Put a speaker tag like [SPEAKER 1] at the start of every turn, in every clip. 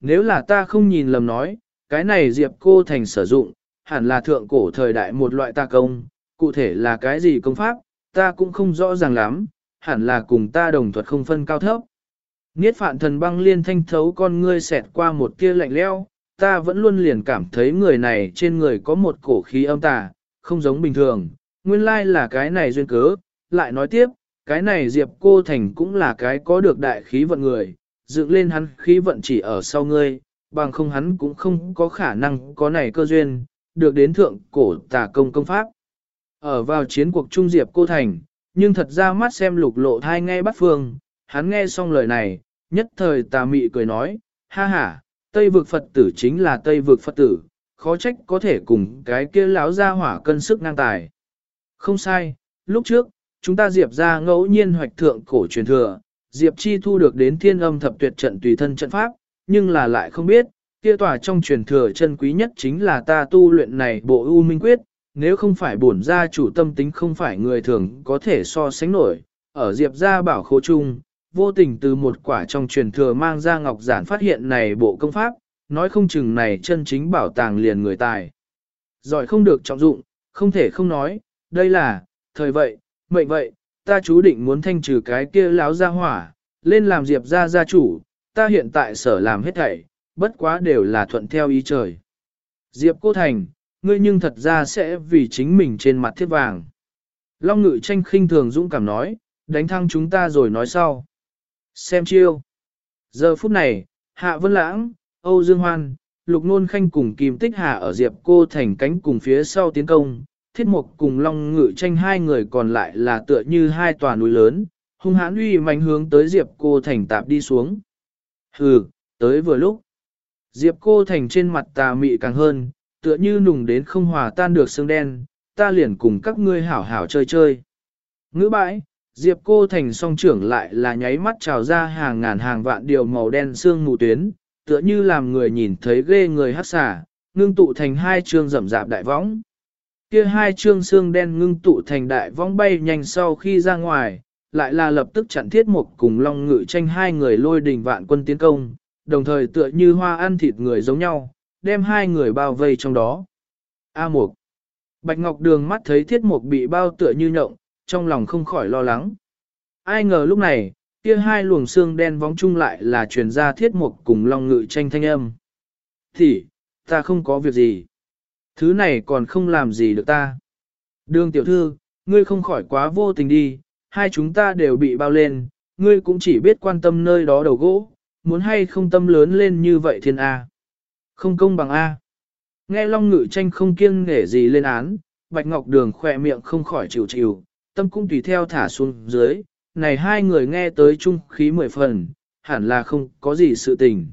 [SPEAKER 1] nếu là ta không nhìn lầm nói, cái này Diệp cô thành sử dụng, hẳn là thượng cổ thời đại một loại ta công, cụ thể là cái gì công pháp, ta cũng không rõ ràng lắm, hẳn là cùng ta đồng thuật không phân cao thấp. Niết phạn thần băng liên thanh thấu con ngươi xẹt qua một tia lạnh leo, ta vẫn luôn liền cảm thấy người này trên người có một cổ khí âm tà, không giống bình thường, nguyên lai là cái này duyên cớ, lại nói tiếp, cái này Diệp Cô Thành cũng là cái có được đại khí vận người, dựng lên hắn khí vận chỉ ở sau ngươi, bằng không hắn cũng không có khả năng có này cơ duyên, được đến thượng cổ tà công công pháp. Ở vào chiến cuộc Trung Diệp Cô Thành, nhưng thật ra mắt xem lục lộ thai ngay bắt phương, hắn nghe xong lời này, nhất thời tà mị cười nói, ha ha, Tây vực Phật tử chính là Tây vực Phật tử, khó trách có thể cùng cái kia lão ra hỏa cân sức ngang tài. Không sai, lúc trước, chúng ta Diệp ra ngẫu nhiên hoạch thượng cổ truyền thừa, Diệp Chi thu được đến thiên âm thập tuyệt trận tùy thân trận pháp, nhưng là lại không biết, kia tòa trong truyền thừa chân quý nhất chính là ta tu luyện này bộ U Minh Quyết, nếu không phải bổn gia chủ tâm tính không phải người thường có thể so sánh nổi, ở Diệp gia bảo khô chung, vô tình từ một quả trong truyền thừa mang ra ngọc giản phát hiện này bộ công pháp, nói không chừng này chân chính bảo tàng liền người tài. Giỏi không được trọng dụng, không thể không nói, đây là, thời vậy, mệnh vậy, ta chú định muốn thanh trừ cái kia láo ra hỏa, lên làm diệp ra gia chủ, ta hiện tại sở làm hết thảy, bất quá đều là thuận theo ý trời. Diệp cô thành, ngươi nhưng thật ra sẽ vì chính mình trên mặt thiết vàng. Long ngự tranh khinh thường dũng cảm nói, đánh thăng chúng ta rồi nói sau. Xem chiêu. Giờ phút này, Hạ Vân Lãng, Âu Dương Hoan, Lục Nôn Khanh cùng Kim Tích Hà ở Diệp Cô thành cánh cùng phía sau tiến công, thiết mục cùng Long Ngự tranh hai người còn lại là tựa như hai tòa núi lớn, hung hãn uy mạnh hướng tới Diệp Cô thành tạp đi xuống. Hừ, tới vừa lúc. Diệp Cô thành trên mặt tà mị càng hơn, tựa như nùng đến không hòa tan được xương đen, ta liền cùng các ngươi hảo hảo chơi chơi. Ngữ bãi, Diệp cô thành song trưởng lại là nháy mắt trào ra hàng ngàn hàng vạn điều màu đen xương mù tuyến, tựa như làm người nhìn thấy ghê người hát xả, ngưng tụ thành hai trường rậm rạp đại võng. Kia hai trương xương đen ngưng tụ thành đại vong bay nhanh sau khi ra ngoài, lại là lập tức chặn thiết Mục cùng long ngự tranh hai người lôi đình vạn quân tiến công, đồng thời tựa như hoa ăn thịt người giống nhau, đem hai người bao vây trong đó. A Mục Bạch Ngọc Đường mắt thấy thiết mục bị bao tựa như nhộng, trong lòng không khỏi lo lắng. Ai ngờ lúc này, kia hai luồng xương đen vóng chung lại là truyền ra thiết mục cùng long ngự tranh thanh âm. Thì, ta không có việc gì. Thứ này còn không làm gì được ta. Đường tiểu thư, ngươi không khỏi quá vô tình đi, hai chúng ta đều bị bao lên, ngươi cũng chỉ biết quan tâm nơi đó đầu gỗ, muốn hay không tâm lớn lên như vậy thiên A. Không công bằng A. Nghe Long Ngự tranh không kiêng nghể gì lên án, Bạch Ngọc Đường khỏe miệng không khỏi chịu chịu, tâm cũng tùy theo thả xuống dưới, này hai người nghe tới trung khí mười phần, hẳn là không có gì sự tình.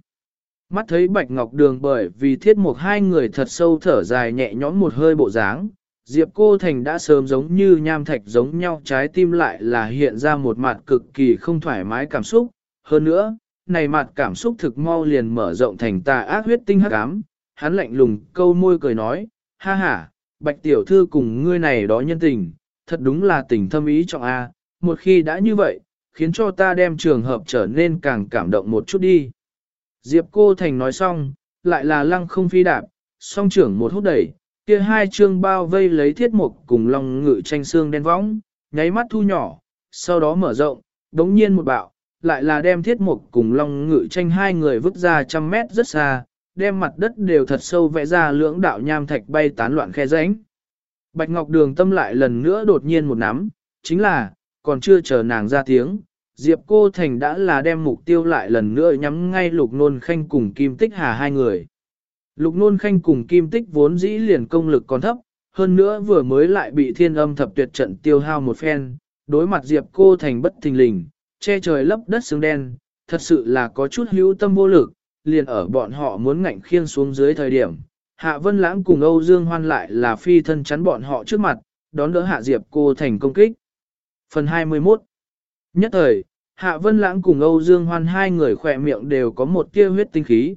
[SPEAKER 1] Mắt thấy Bạch Ngọc Đường bởi vì thiết một hai người thật sâu thở dài nhẹ nhõm một hơi bộ dáng, Diệp Cô Thành đã sớm giống như nham thạch giống nhau trái tim lại là hiện ra một mặt cực kỳ không thoải mái cảm xúc. Hơn nữa, này mặt cảm xúc thực mau liền mở rộng thành tà ác huyết tinh hắc ám, hắn lạnh lùng câu môi cười nói, ha ha, Bạch Tiểu Thư cùng ngươi này đó nhân tình, thật đúng là tình thâm ý trọng A, một khi đã như vậy, khiến cho ta đem trường hợp trở nên càng cảm động một chút đi. Diệp Cô Thành nói xong, lại là lăng không phi đạp, song trưởng một hút đẩy, kia hai chương bao vây lấy thiết mục cùng lòng ngự tranh xương đen võng, nháy mắt thu nhỏ, sau đó mở rộng, đống nhiên một bạo, lại là đem thiết mục cùng long ngự tranh hai người vứt ra trăm mét rất xa, đem mặt đất đều thật sâu vẽ ra lưỡng đạo nham thạch bay tán loạn khe rãnh. Bạch Ngọc Đường tâm lại lần nữa đột nhiên một nắm, chính là, còn chưa chờ nàng ra tiếng, Diệp Cô Thành đã là đem mục tiêu lại lần nữa nhắm ngay Lục Nôn Khanh cùng Kim Tích Hà hai người. Lục Nôn Khanh cùng Kim Tích vốn dĩ liền công lực còn thấp, hơn nữa vừa mới lại bị thiên âm thập tuyệt trận tiêu hao một phen, đối mặt Diệp Cô Thành bất thình lình, che trời lấp đất xương đen, thật sự là có chút hữu tâm vô lực, liền ở bọn họ muốn ngạnh khiên xuống dưới thời điểm, Hạ Vân Lãng cùng Âu Dương Hoan lại là phi thân chắn bọn họ trước mặt, đón đỡ Hạ Diệp cô thành công kích. Phần 21 Nhất thời, Hạ Vân Lãng cùng Âu Dương Hoan hai người khỏe miệng đều có một tia huyết tinh khí.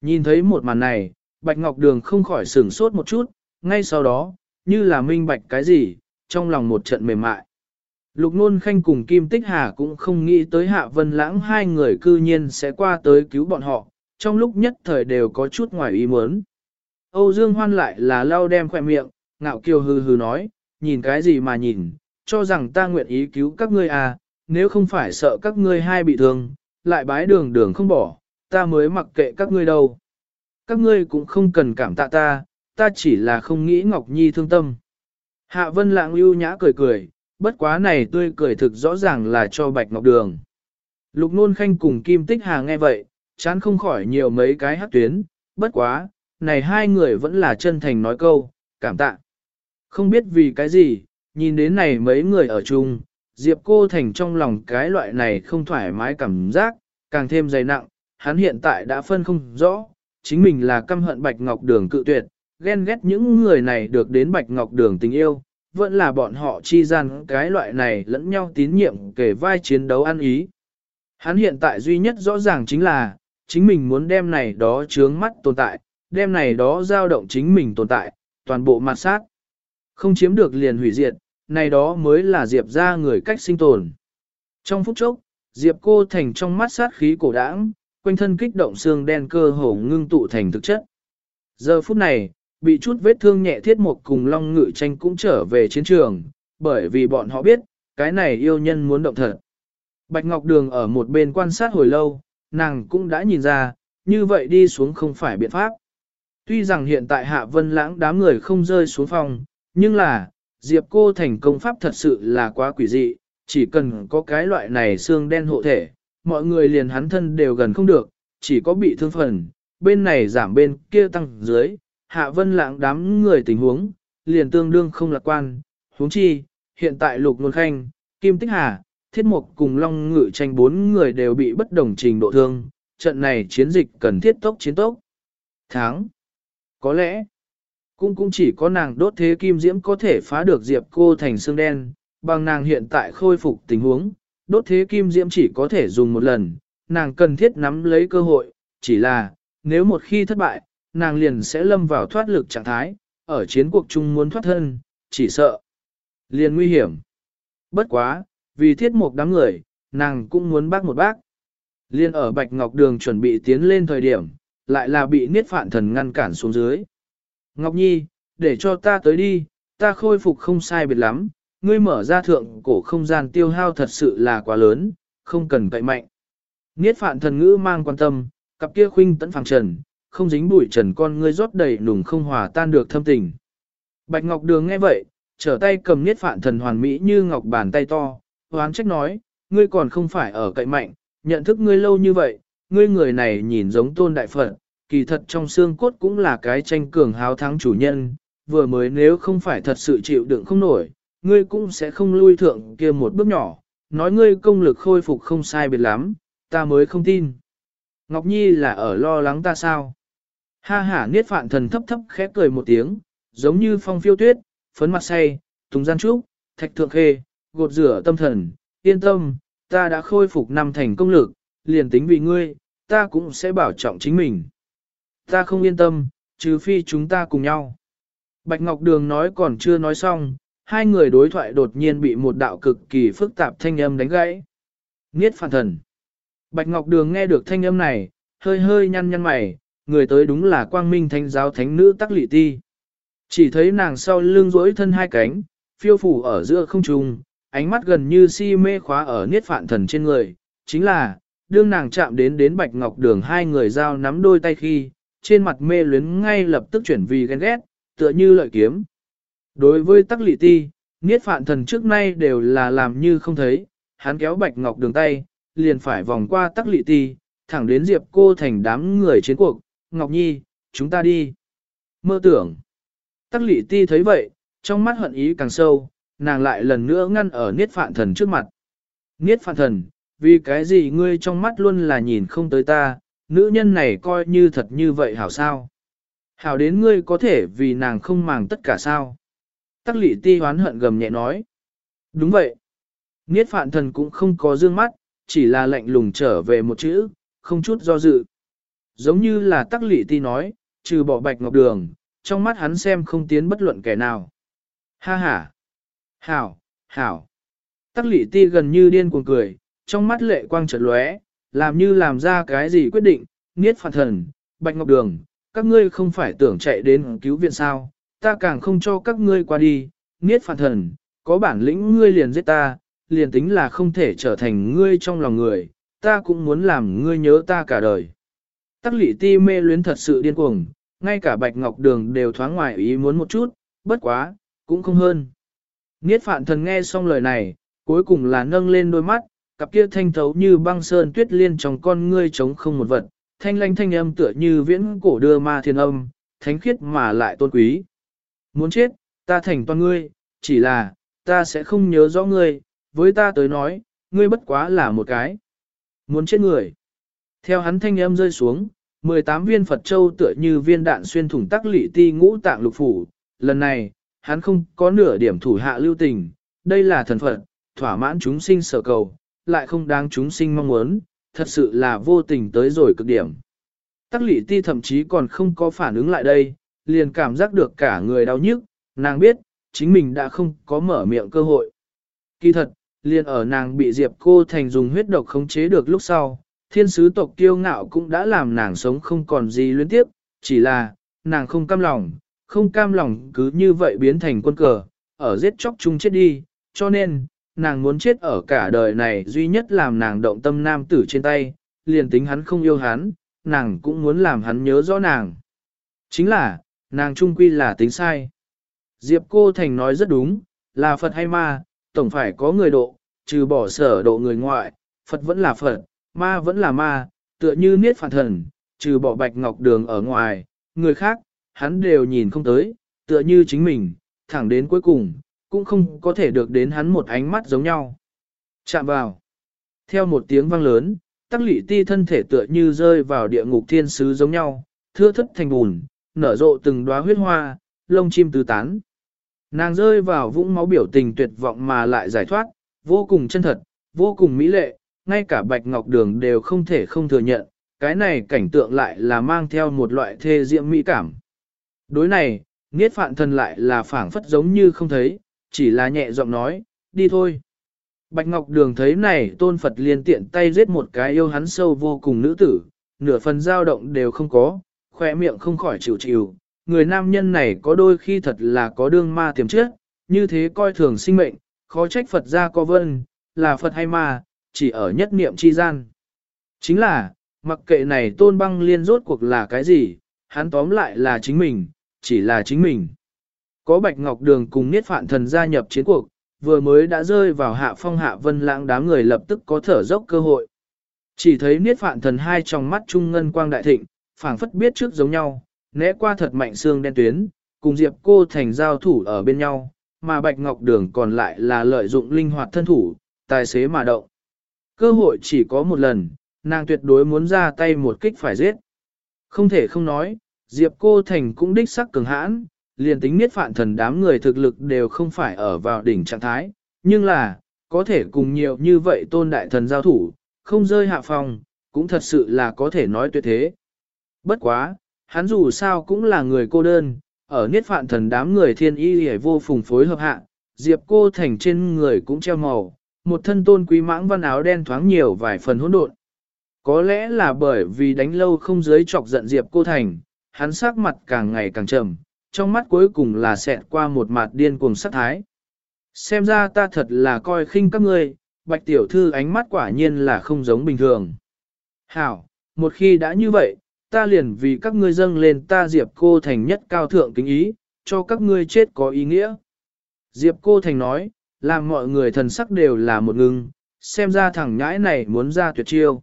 [SPEAKER 1] Nhìn thấy một màn này, Bạch Ngọc Đường không khỏi sửng sốt một chút, ngay sau đó, như là minh bạch cái gì, trong lòng một trận mềm mại. Lục Nôn Khanh cùng Kim Tích Hà cũng không nghĩ tới Hạ Vân Lãng hai người cư nhiên sẽ qua tới cứu bọn họ, trong lúc nhất thời đều có chút ngoài ý muốn. Âu Dương Hoan lại là lau đem khỏe miệng, ngạo kiều hừ hừ nói, nhìn cái gì mà nhìn, cho rằng ta nguyện ý cứu các ngươi à, nếu không phải sợ các ngươi hai bị thương, lại bái đường đường không bỏ, ta mới mặc kệ các ngươi đâu. Các ngươi cũng không cần cảm tạ ta, ta chỉ là không nghĩ Ngọc Nhi thương tâm. Hạ Vân Lạng ưu nhã cười cười, bất quá này tươi cười thực rõ ràng là cho Bạch Ngọc Đường. Lục Nôn Khanh cùng Kim Tích Hà nghe vậy, chán không khỏi nhiều mấy cái hát tuyến, bất quá, này hai người vẫn là chân thành nói câu, cảm tạ. Không biết vì cái gì, nhìn đến này mấy người ở chung, Diệp cô thành trong lòng cái loại này không thoải mái cảm giác, càng thêm dày nặng, hắn hiện tại đã phân không rõ, chính mình là căm hận Bạch Ngọc Đường cự tuyệt, ghen ghét những người này được đến Bạch Ngọc Đường tình yêu, vẫn là bọn họ chi gian cái loại này lẫn nhau tín nhiệm kể vai chiến đấu ăn ý. Hắn hiện tại duy nhất rõ ràng chính là, chính mình muốn đem này đó chướng mắt tồn tại, đem này đó dao động chính mình tồn tại, toàn bộ mặt sát. Không chiếm được liền hủy diệt, này đó mới là Diệp ra người cách sinh tồn. Trong phút chốc, Diệp cô thành trong mắt sát khí cổ đãng, quanh thân kích động xương đen cơ hồ ngưng tụ thành thực chất. Giờ phút này, bị chút vết thương nhẹ thiết một cùng long ngự tranh cũng trở về chiến trường, bởi vì bọn họ biết, cái này yêu nhân muốn động thật. Bạch Ngọc Đường ở một bên quan sát hồi lâu, nàng cũng đã nhìn ra, như vậy đi xuống không phải biện pháp. Tuy rằng hiện tại Hạ Vân Lãng đám người không rơi xuống phòng, nhưng là, Diệp cô thành công pháp thật sự là quá quỷ dị, chỉ cần có cái loại này xương đen hộ thể, mọi người liền hắn thân đều gần không được, chỉ có bị thương phần, bên này giảm bên kia tăng dưới, Hạ Vân Lãng đám người tình huống, liền tương đương không lạc quan, huống chi, hiện tại Lục nguồn Khanh, Kim Tích Hà, Thiết Mục cùng Long Ngự tranh bốn người đều bị bất đồng trình độ thương, trận này chiến dịch cần thiết tốc chiến tốc. Tháng. Có lẽ, cũng cũng chỉ có nàng đốt thế kim diễm có thể phá được diệp cô thành xương đen, bằng nàng hiện tại khôi phục tình huống, đốt thế kim diễm chỉ có thể dùng một lần, nàng cần thiết nắm lấy cơ hội, chỉ là, nếu một khi thất bại, nàng liền sẽ lâm vào thoát lực trạng thái, ở chiến cuộc chung muốn thoát thân, chỉ sợ. Liền nguy hiểm. Bất quá, vì thiết một đám người, nàng cũng muốn bác một bác. Liên ở Bạch Ngọc Đường chuẩn bị tiến lên thời điểm, lại là bị niết phạn thần ngăn cản xuống dưới. Ngọc Nhi, để cho ta tới đi, ta khôi phục không sai biệt lắm, ngươi mở ra thượng cổ không gian tiêu hao thật sự là quá lớn, không cần cậy mạnh. Niết phạn thần ngữ mang quan tâm, cặp kia khuynh tấn phàng trần, không dính bụi trần con ngươi rót đầy nùng không hòa tan được thâm tình. Bạch Ngọc Đường nghe vậy, trở tay cầm niết phạn thần hoàn mỹ như ngọc bàn tay to, hoán trách nói, ngươi còn không phải ở cậy mạnh, nhận thức ngươi lâu như vậy, ngươi người này nhìn giống tôn đại phật, kỳ thật trong xương cốt cũng là cái tranh cường háo thắng chủ nhân, vừa mới nếu không phải thật sự chịu đựng không nổi, ngươi cũng sẽ không lui thượng kia một bước nhỏ, nói ngươi công lực khôi phục không sai biệt lắm, ta mới không tin. Ngọc Nhi là ở lo lắng ta sao? Ha ha niết phạn thần thấp thấp khẽ cười một tiếng, giống như phong phiêu tuyết, phấn mặt say, tùng gian trúc, thạch thượng khê, gột rửa tâm thần, yên tâm, ta đã khôi phục năm thành công lực, liền tính vì ngươi, ta cũng sẽ bảo trọng chính mình. Ta không yên tâm, trừ phi chúng ta cùng nhau. Bạch Ngọc Đường nói còn chưa nói xong, hai người đối thoại đột nhiên bị một đạo cực kỳ phức tạp thanh âm đánh gãy. Niết phản thần. Bạch Ngọc Đường nghe được thanh âm này, hơi hơi nhăn nhăn mày, người tới đúng là quang minh thánh giáo thánh nữ tắc lị ti. Chỉ thấy nàng sau lưng rỗi thân hai cánh, phiêu phủ ở giữa không trung, ánh mắt gần như si mê khóa ở niết phản thần trên người, chính là, đương nàng chạm đến đến bạch ngọc đường hai người giao nắm đôi tay khi, trên mặt mê luyến ngay lập tức chuyển vì ghen ghét, tựa như lợi kiếm. Đối với tắc lị ti, niết phạn thần trước nay đều là làm như không thấy, hắn kéo bạch ngọc đường tay, liền phải vòng qua tắc lị ti, thẳng đến diệp cô thành đám người chiến cuộc, Ngọc Nhi, chúng ta đi. Mơ tưởng. Tắc lị ti thấy vậy, trong mắt hận ý càng sâu, nàng lại lần nữa ngăn ở niết phạn thần trước mặt. Niết phạn thần, vì cái gì ngươi trong mắt luôn là nhìn không tới ta, nữ nhân này coi như thật như vậy hảo sao. Hảo đến ngươi có thể vì nàng không màng tất cả sao. Tắc lị ti hoán hận gầm nhẹ nói. Đúng vậy. Niết phạn thần cũng không có dương mắt, chỉ là lạnh lùng trở về một chữ, không chút do dự. Giống như là tắc lị ti nói, trừ bỏ bạch ngọc đường, trong mắt hắn xem không tiến bất luận kẻ nào. Ha ha! Hảo, hảo! Tắc lị ti gần như điên cuồng cười, trong mắt lệ quang trật lóe, làm như làm ra cái gì quyết định, Niết Phạn Thần, Bạch Ngọc Đường, các ngươi không phải tưởng chạy đến cứu viện sao, ta càng không cho các ngươi qua đi, Niết Phạn Thần, có bản lĩnh ngươi liền giết ta, liền tính là không thể trở thành ngươi trong lòng người, ta cũng muốn làm ngươi nhớ ta cả đời. Tắc lị ti mê luyến thật sự điên cuồng, ngay cả Bạch Ngọc Đường đều thoáng ngoài ý muốn một chút, bất quá, cũng không hơn. Niết Phạn Thần nghe xong lời này, cuối cùng là nâng lên đôi mắt, cặp kia thanh thấu như băng sơn tuyết liên trong con ngươi trống không một vật, thanh lanh thanh âm tựa như viễn cổ đưa ma thiên âm, thánh khiết mà lại tôn quý. Muốn chết, ta thành toàn ngươi, chỉ là, ta sẽ không nhớ rõ ngươi, với ta tới nói, ngươi bất quá là một cái. Muốn chết người. Theo hắn thanh âm rơi xuống, 18 viên Phật Châu tựa như viên đạn xuyên thủng tắc lị ti ngũ tạng lục phủ. Lần này, hắn không có nửa điểm thủ hạ lưu tình, đây là thần Phật, thỏa mãn chúng sinh sở cầu, lại không đáng chúng sinh mong muốn, thật sự là vô tình tới rồi cực điểm. Tắc lị ti thậm chí còn không có phản ứng lại đây, liền cảm giác được cả người đau nhức, nàng biết, chính mình đã không có mở miệng cơ hội. Kỳ thật, liền ở nàng bị Diệp cô thành dùng huyết độc khống chế được lúc sau, thiên sứ tộc kiêu ngạo cũng đã làm nàng sống không còn gì luyến tiếp, chỉ là, nàng không cam lòng, không cam lòng cứ như vậy biến thành quân cờ, ở giết chóc chung chết đi, cho nên, nàng muốn chết ở cả đời này duy nhất làm nàng động tâm nam tử trên tay, liền tính hắn không yêu hắn, nàng cũng muốn làm hắn nhớ rõ nàng. Chính là, nàng trung quy là tính sai. Diệp cô thành nói rất đúng, là Phật hay ma, tổng phải có người độ, trừ bỏ sở độ người ngoại, Phật vẫn là Phật, ma vẫn là ma, tựa như niết phản thần, trừ bỏ bạch ngọc đường ở ngoài, người khác, hắn đều nhìn không tới, tựa như chính mình, thẳng đến cuối cùng, cũng không có thể được đến hắn một ánh mắt giống nhau. Chạm vào. Theo một tiếng vang lớn, tắc lị ti thân thể tựa như rơi vào địa ngục thiên sứ giống nhau, thưa thất thành bùn, nở rộ từng đóa huyết hoa, lông chim tứ tán. Nàng rơi vào vũng máu biểu tình tuyệt vọng mà lại giải thoát, vô cùng chân thật, vô cùng mỹ lệ, ngay cả bạch ngọc đường đều không thể không thừa nhận, cái này cảnh tượng lại là mang theo một loại thê diệm mỹ cảm. Đối này, Niết Phạn Thần lại là phảng phất giống như không thấy, chỉ là nhẹ giọng nói, đi thôi. Bạch Ngọc Đường thấy này tôn Phật liền tiện tay giết một cái yêu hắn sâu vô cùng nữ tử, nửa phần dao động đều không có, khỏe miệng không khỏi chịu chịu. Người nam nhân này có đôi khi thật là có đương ma tiềm trước, như thế coi thường sinh mệnh, khó trách Phật ra có vân, là Phật hay ma, chỉ ở nhất niệm chi gian. Chính là, mặc kệ này tôn băng liên rốt cuộc là cái gì, hắn tóm lại là chính mình, chỉ là chính mình. Có Bạch Ngọc Đường cùng Niết Phạn Thần gia nhập chiến cuộc, vừa mới đã rơi vào hạ phong hạ vân lãng đám người lập tức có thở dốc cơ hội. Chỉ thấy Niết Phạn Thần hai trong mắt trung ngân quang đại thịnh, phảng phất biết trước giống nhau, né qua thật mạnh xương đen tuyến, cùng Diệp Cô thành giao thủ ở bên nhau, mà Bạch Ngọc Đường còn lại là lợi dụng linh hoạt thân thủ, tài xế mà động. Cơ hội chỉ có một lần, nàng tuyệt đối muốn ra tay một kích phải giết. Không thể không nói, Diệp Cô Thành cũng đích sắc cường hãn, liền tính niết phạn thần đám người thực lực đều không phải ở vào đỉnh trạng thái, nhưng là, có thể cùng nhiều như vậy tôn đại thần giao thủ, không rơi hạ phòng, cũng thật sự là có thể nói tuyệt thế. Bất quá, hắn dù sao cũng là người cô đơn, ở niết phạn thần đám người thiên y hề vô phùng phối hợp hạ, Diệp cô thành trên người cũng treo màu, một thân tôn quý mãng văn áo đen thoáng nhiều vài phần hỗn độn. Có lẽ là bởi vì đánh lâu không dưới chọc giận Diệp cô thành, hắn sắc mặt càng ngày càng trầm, trong mắt cuối cùng là xẹt qua một mặt điên cuồng sắc thái. Xem ra ta thật là coi khinh các ngươi, bạch tiểu thư ánh mắt quả nhiên là không giống bình thường. Hảo, một khi đã như vậy, ta liền vì các ngươi dâng lên ta Diệp cô thành nhất cao thượng kính ý, cho các ngươi chết có ý nghĩa. Diệp cô thành nói, làm mọi người thần sắc đều là một ngưng, xem ra thằng nhãi này muốn ra tuyệt chiêu.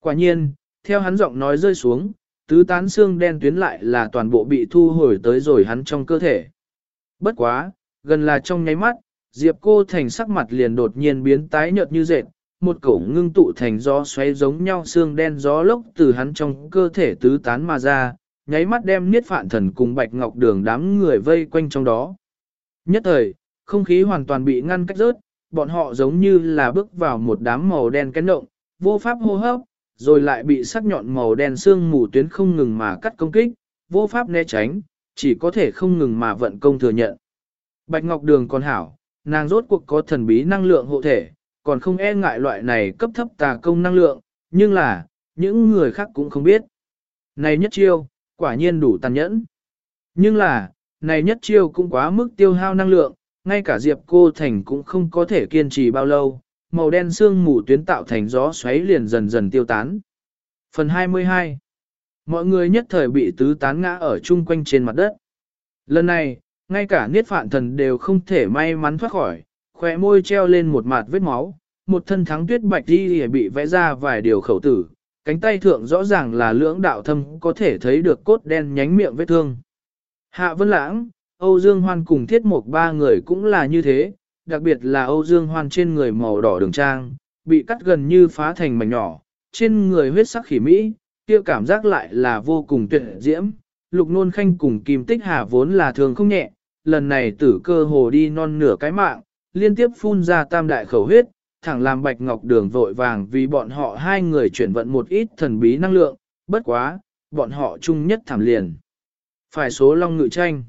[SPEAKER 1] Quả nhiên, theo hắn giọng nói rơi xuống, tứ tán xương đen tuyến lại là toàn bộ bị thu hồi tới rồi hắn trong cơ thể. Bất quá, gần là trong nháy mắt, Diệp cô thành sắc mặt liền đột nhiên biến tái nhợt như dệt, một cổ ngưng tụ thành gió xoáy giống nhau xương đen gió lốc từ hắn trong cơ thể tứ tán mà ra, nháy mắt đem niết phạn thần cùng bạch ngọc đường đám người vây quanh trong đó. Nhất thời, không khí hoàn toàn bị ngăn cách rớt, bọn họ giống như là bước vào một đám màu đen kén động, vô pháp hô hấp, rồi lại bị sắc nhọn màu đen xương mù tuyến không ngừng mà cắt công kích, vô pháp né tránh, chỉ có thể không ngừng mà vận công thừa nhận. Bạch Ngọc Đường còn hảo, nàng rốt cuộc có thần bí năng lượng hộ thể, còn không e ngại loại này cấp thấp tà công năng lượng, nhưng là, những người khác cũng không biết. này nhất chiêu, quả nhiên đủ tàn nhẫn. Nhưng là, này nhất chiêu cũng quá mức tiêu hao năng lượng, ngay cả Diệp Cô Thành cũng không có thể kiên trì bao lâu, màu đen sương mù tuyến tạo thành gió xoáy liền dần dần tiêu tán. Phần 22 Mọi người nhất thời bị tứ tán ngã ở chung quanh trên mặt đất. Lần này, ngay cả niết phạn thần đều không thể may mắn thoát khỏi, khỏe môi treo lên một mặt vết máu, một thân thắng tuyết bạch đi bị vẽ ra vài điều khẩu tử, cánh tay thượng rõ ràng là lưỡng đạo thâm có thể thấy được cốt đen nhánh miệng vết thương. Hạ Vân Lãng, Âu Dương Hoan cùng Thiết Mục ba người cũng là như thế, đặc biệt là Âu Dương Hoan trên người màu đỏ đường trang, bị cắt gần như phá thành mảnh nhỏ, trên người huyết sắc khỉ mỹ, kia cảm giác lại là vô cùng tuyệt diễm. Lục nôn khanh cùng Kim Tích Hà vốn là thường không nhẹ, lần này tử cơ hồ đi non nửa cái mạng, liên tiếp phun ra tam đại khẩu huyết, thẳng làm Bạch Ngọc Đường vội vàng vì bọn họ hai người chuyển vận một ít thần bí năng lượng, bất quá, bọn họ chung nhất thảm liền. Phải số long ngự tranh.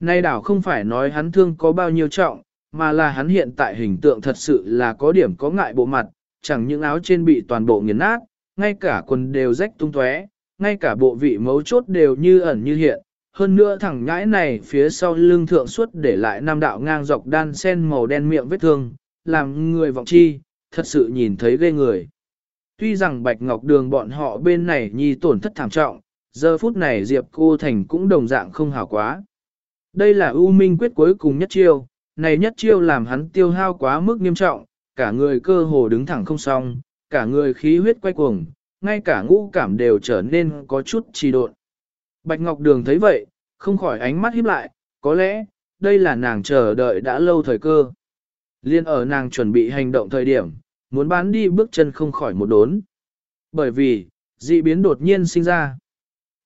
[SPEAKER 1] Nay đảo không phải nói hắn thương có bao nhiêu trọng, mà là hắn hiện tại hình tượng thật sự là có điểm có ngại bộ mặt, chẳng những áo trên bị toàn bộ nghiền nát, ngay cả quần đều rách tung tóe, ngay cả bộ vị mấu chốt đều như ẩn như hiện. Hơn nữa thẳng ngãi này phía sau lưng thượng suốt để lại năm đạo ngang dọc đan sen màu đen miệng vết thương, làm người vọng chi, thật sự nhìn thấy ghê người. Tuy rằng Bạch Ngọc Đường bọn họ bên này nhi tổn thất thảm trọng, giờ phút này Diệp Cô Thành cũng đồng dạng không hảo quá. Đây là ưu minh quyết cuối cùng nhất chiêu, này nhất chiêu làm hắn tiêu hao quá mức nghiêm trọng, cả người cơ hồ đứng thẳng không xong, cả người khí huyết quay cuồng, ngay cả ngũ cảm đều trở nên có chút trì độn. Bạch Ngọc Đường thấy vậy, không khỏi ánh mắt híp lại, có lẽ, đây là nàng chờ đợi đã lâu thời cơ. Liên ở nàng chuẩn bị hành động thời điểm, muốn bán đi bước chân không khỏi một đốn. Bởi vì, dị biến đột nhiên sinh ra.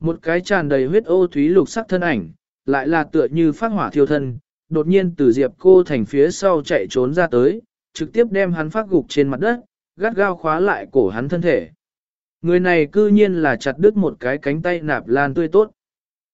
[SPEAKER 1] Một cái tràn đầy huyết ô thúy lục sắc thân ảnh, lại là tựa như phát hỏa thiêu thân, đột nhiên từ diệp cô thành phía sau chạy trốn ra tới, trực tiếp đem hắn phát gục trên mặt đất, gắt gao khóa lại cổ hắn thân thể. Người này cư nhiên là chặt đứt một cái cánh tay nạp lan tươi tốt.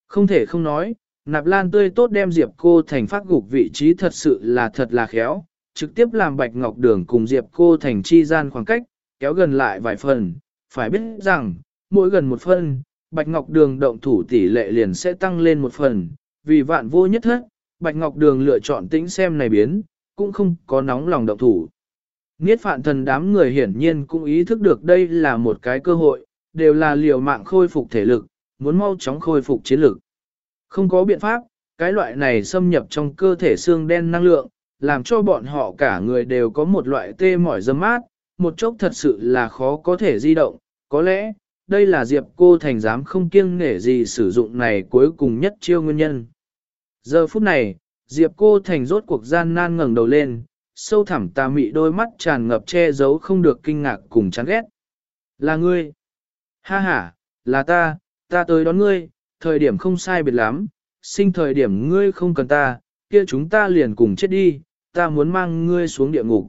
[SPEAKER 1] Không thể không nói, nạp lan tươi tốt đem diệp cô thành phát gục vị trí thật sự là thật là khéo, trực tiếp làm bạch ngọc đường cùng diệp cô thành chi gian khoảng cách, kéo gần lại vài phần, phải biết rằng, mỗi gần một phần, bạch ngọc đường động thủ tỷ lệ liền sẽ tăng lên một phần, vì vạn vô nhất thất, Bạch Ngọc Đường lựa chọn tĩnh xem này biến, cũng không có nóng lòng động thủ. Niết phạn thần đám người hiển nhiên cũng ý thức được đây là một cái cơ hội, đều là liều mạng khôi phục thể lực, muốn mau chóng khôi phục chiến lực. Không có biện pháp, cái loại này xâm nhập trong cơ thể xương đen năng lượng, làm cho bọn họ cả người đều có một loại tê mỏi dâm mát, một chốc thật sự là khó có thể di động, có lẽ, đây là Diệp cô thành dám không kiêng nể gì sử dụng này cuối cùng nhất chiêu nguyên nhân. Giờ phút này, Diệp cô thành rốt cuộc gian nan ngẩng đầu lên, sâu thẳm tà mị đôi mắt tràn ngập che giấu không được kinh ngạc cùng chán ghét. Là ngươi. Ha ha, là ta, ta tới đón ngươi, thời điểm không sai biệt lắm, sinh thời điểm ngươi không cần ta, kia chúng ta liền cùng chết đi, ta muốn mang ngươi xuống địa ngục.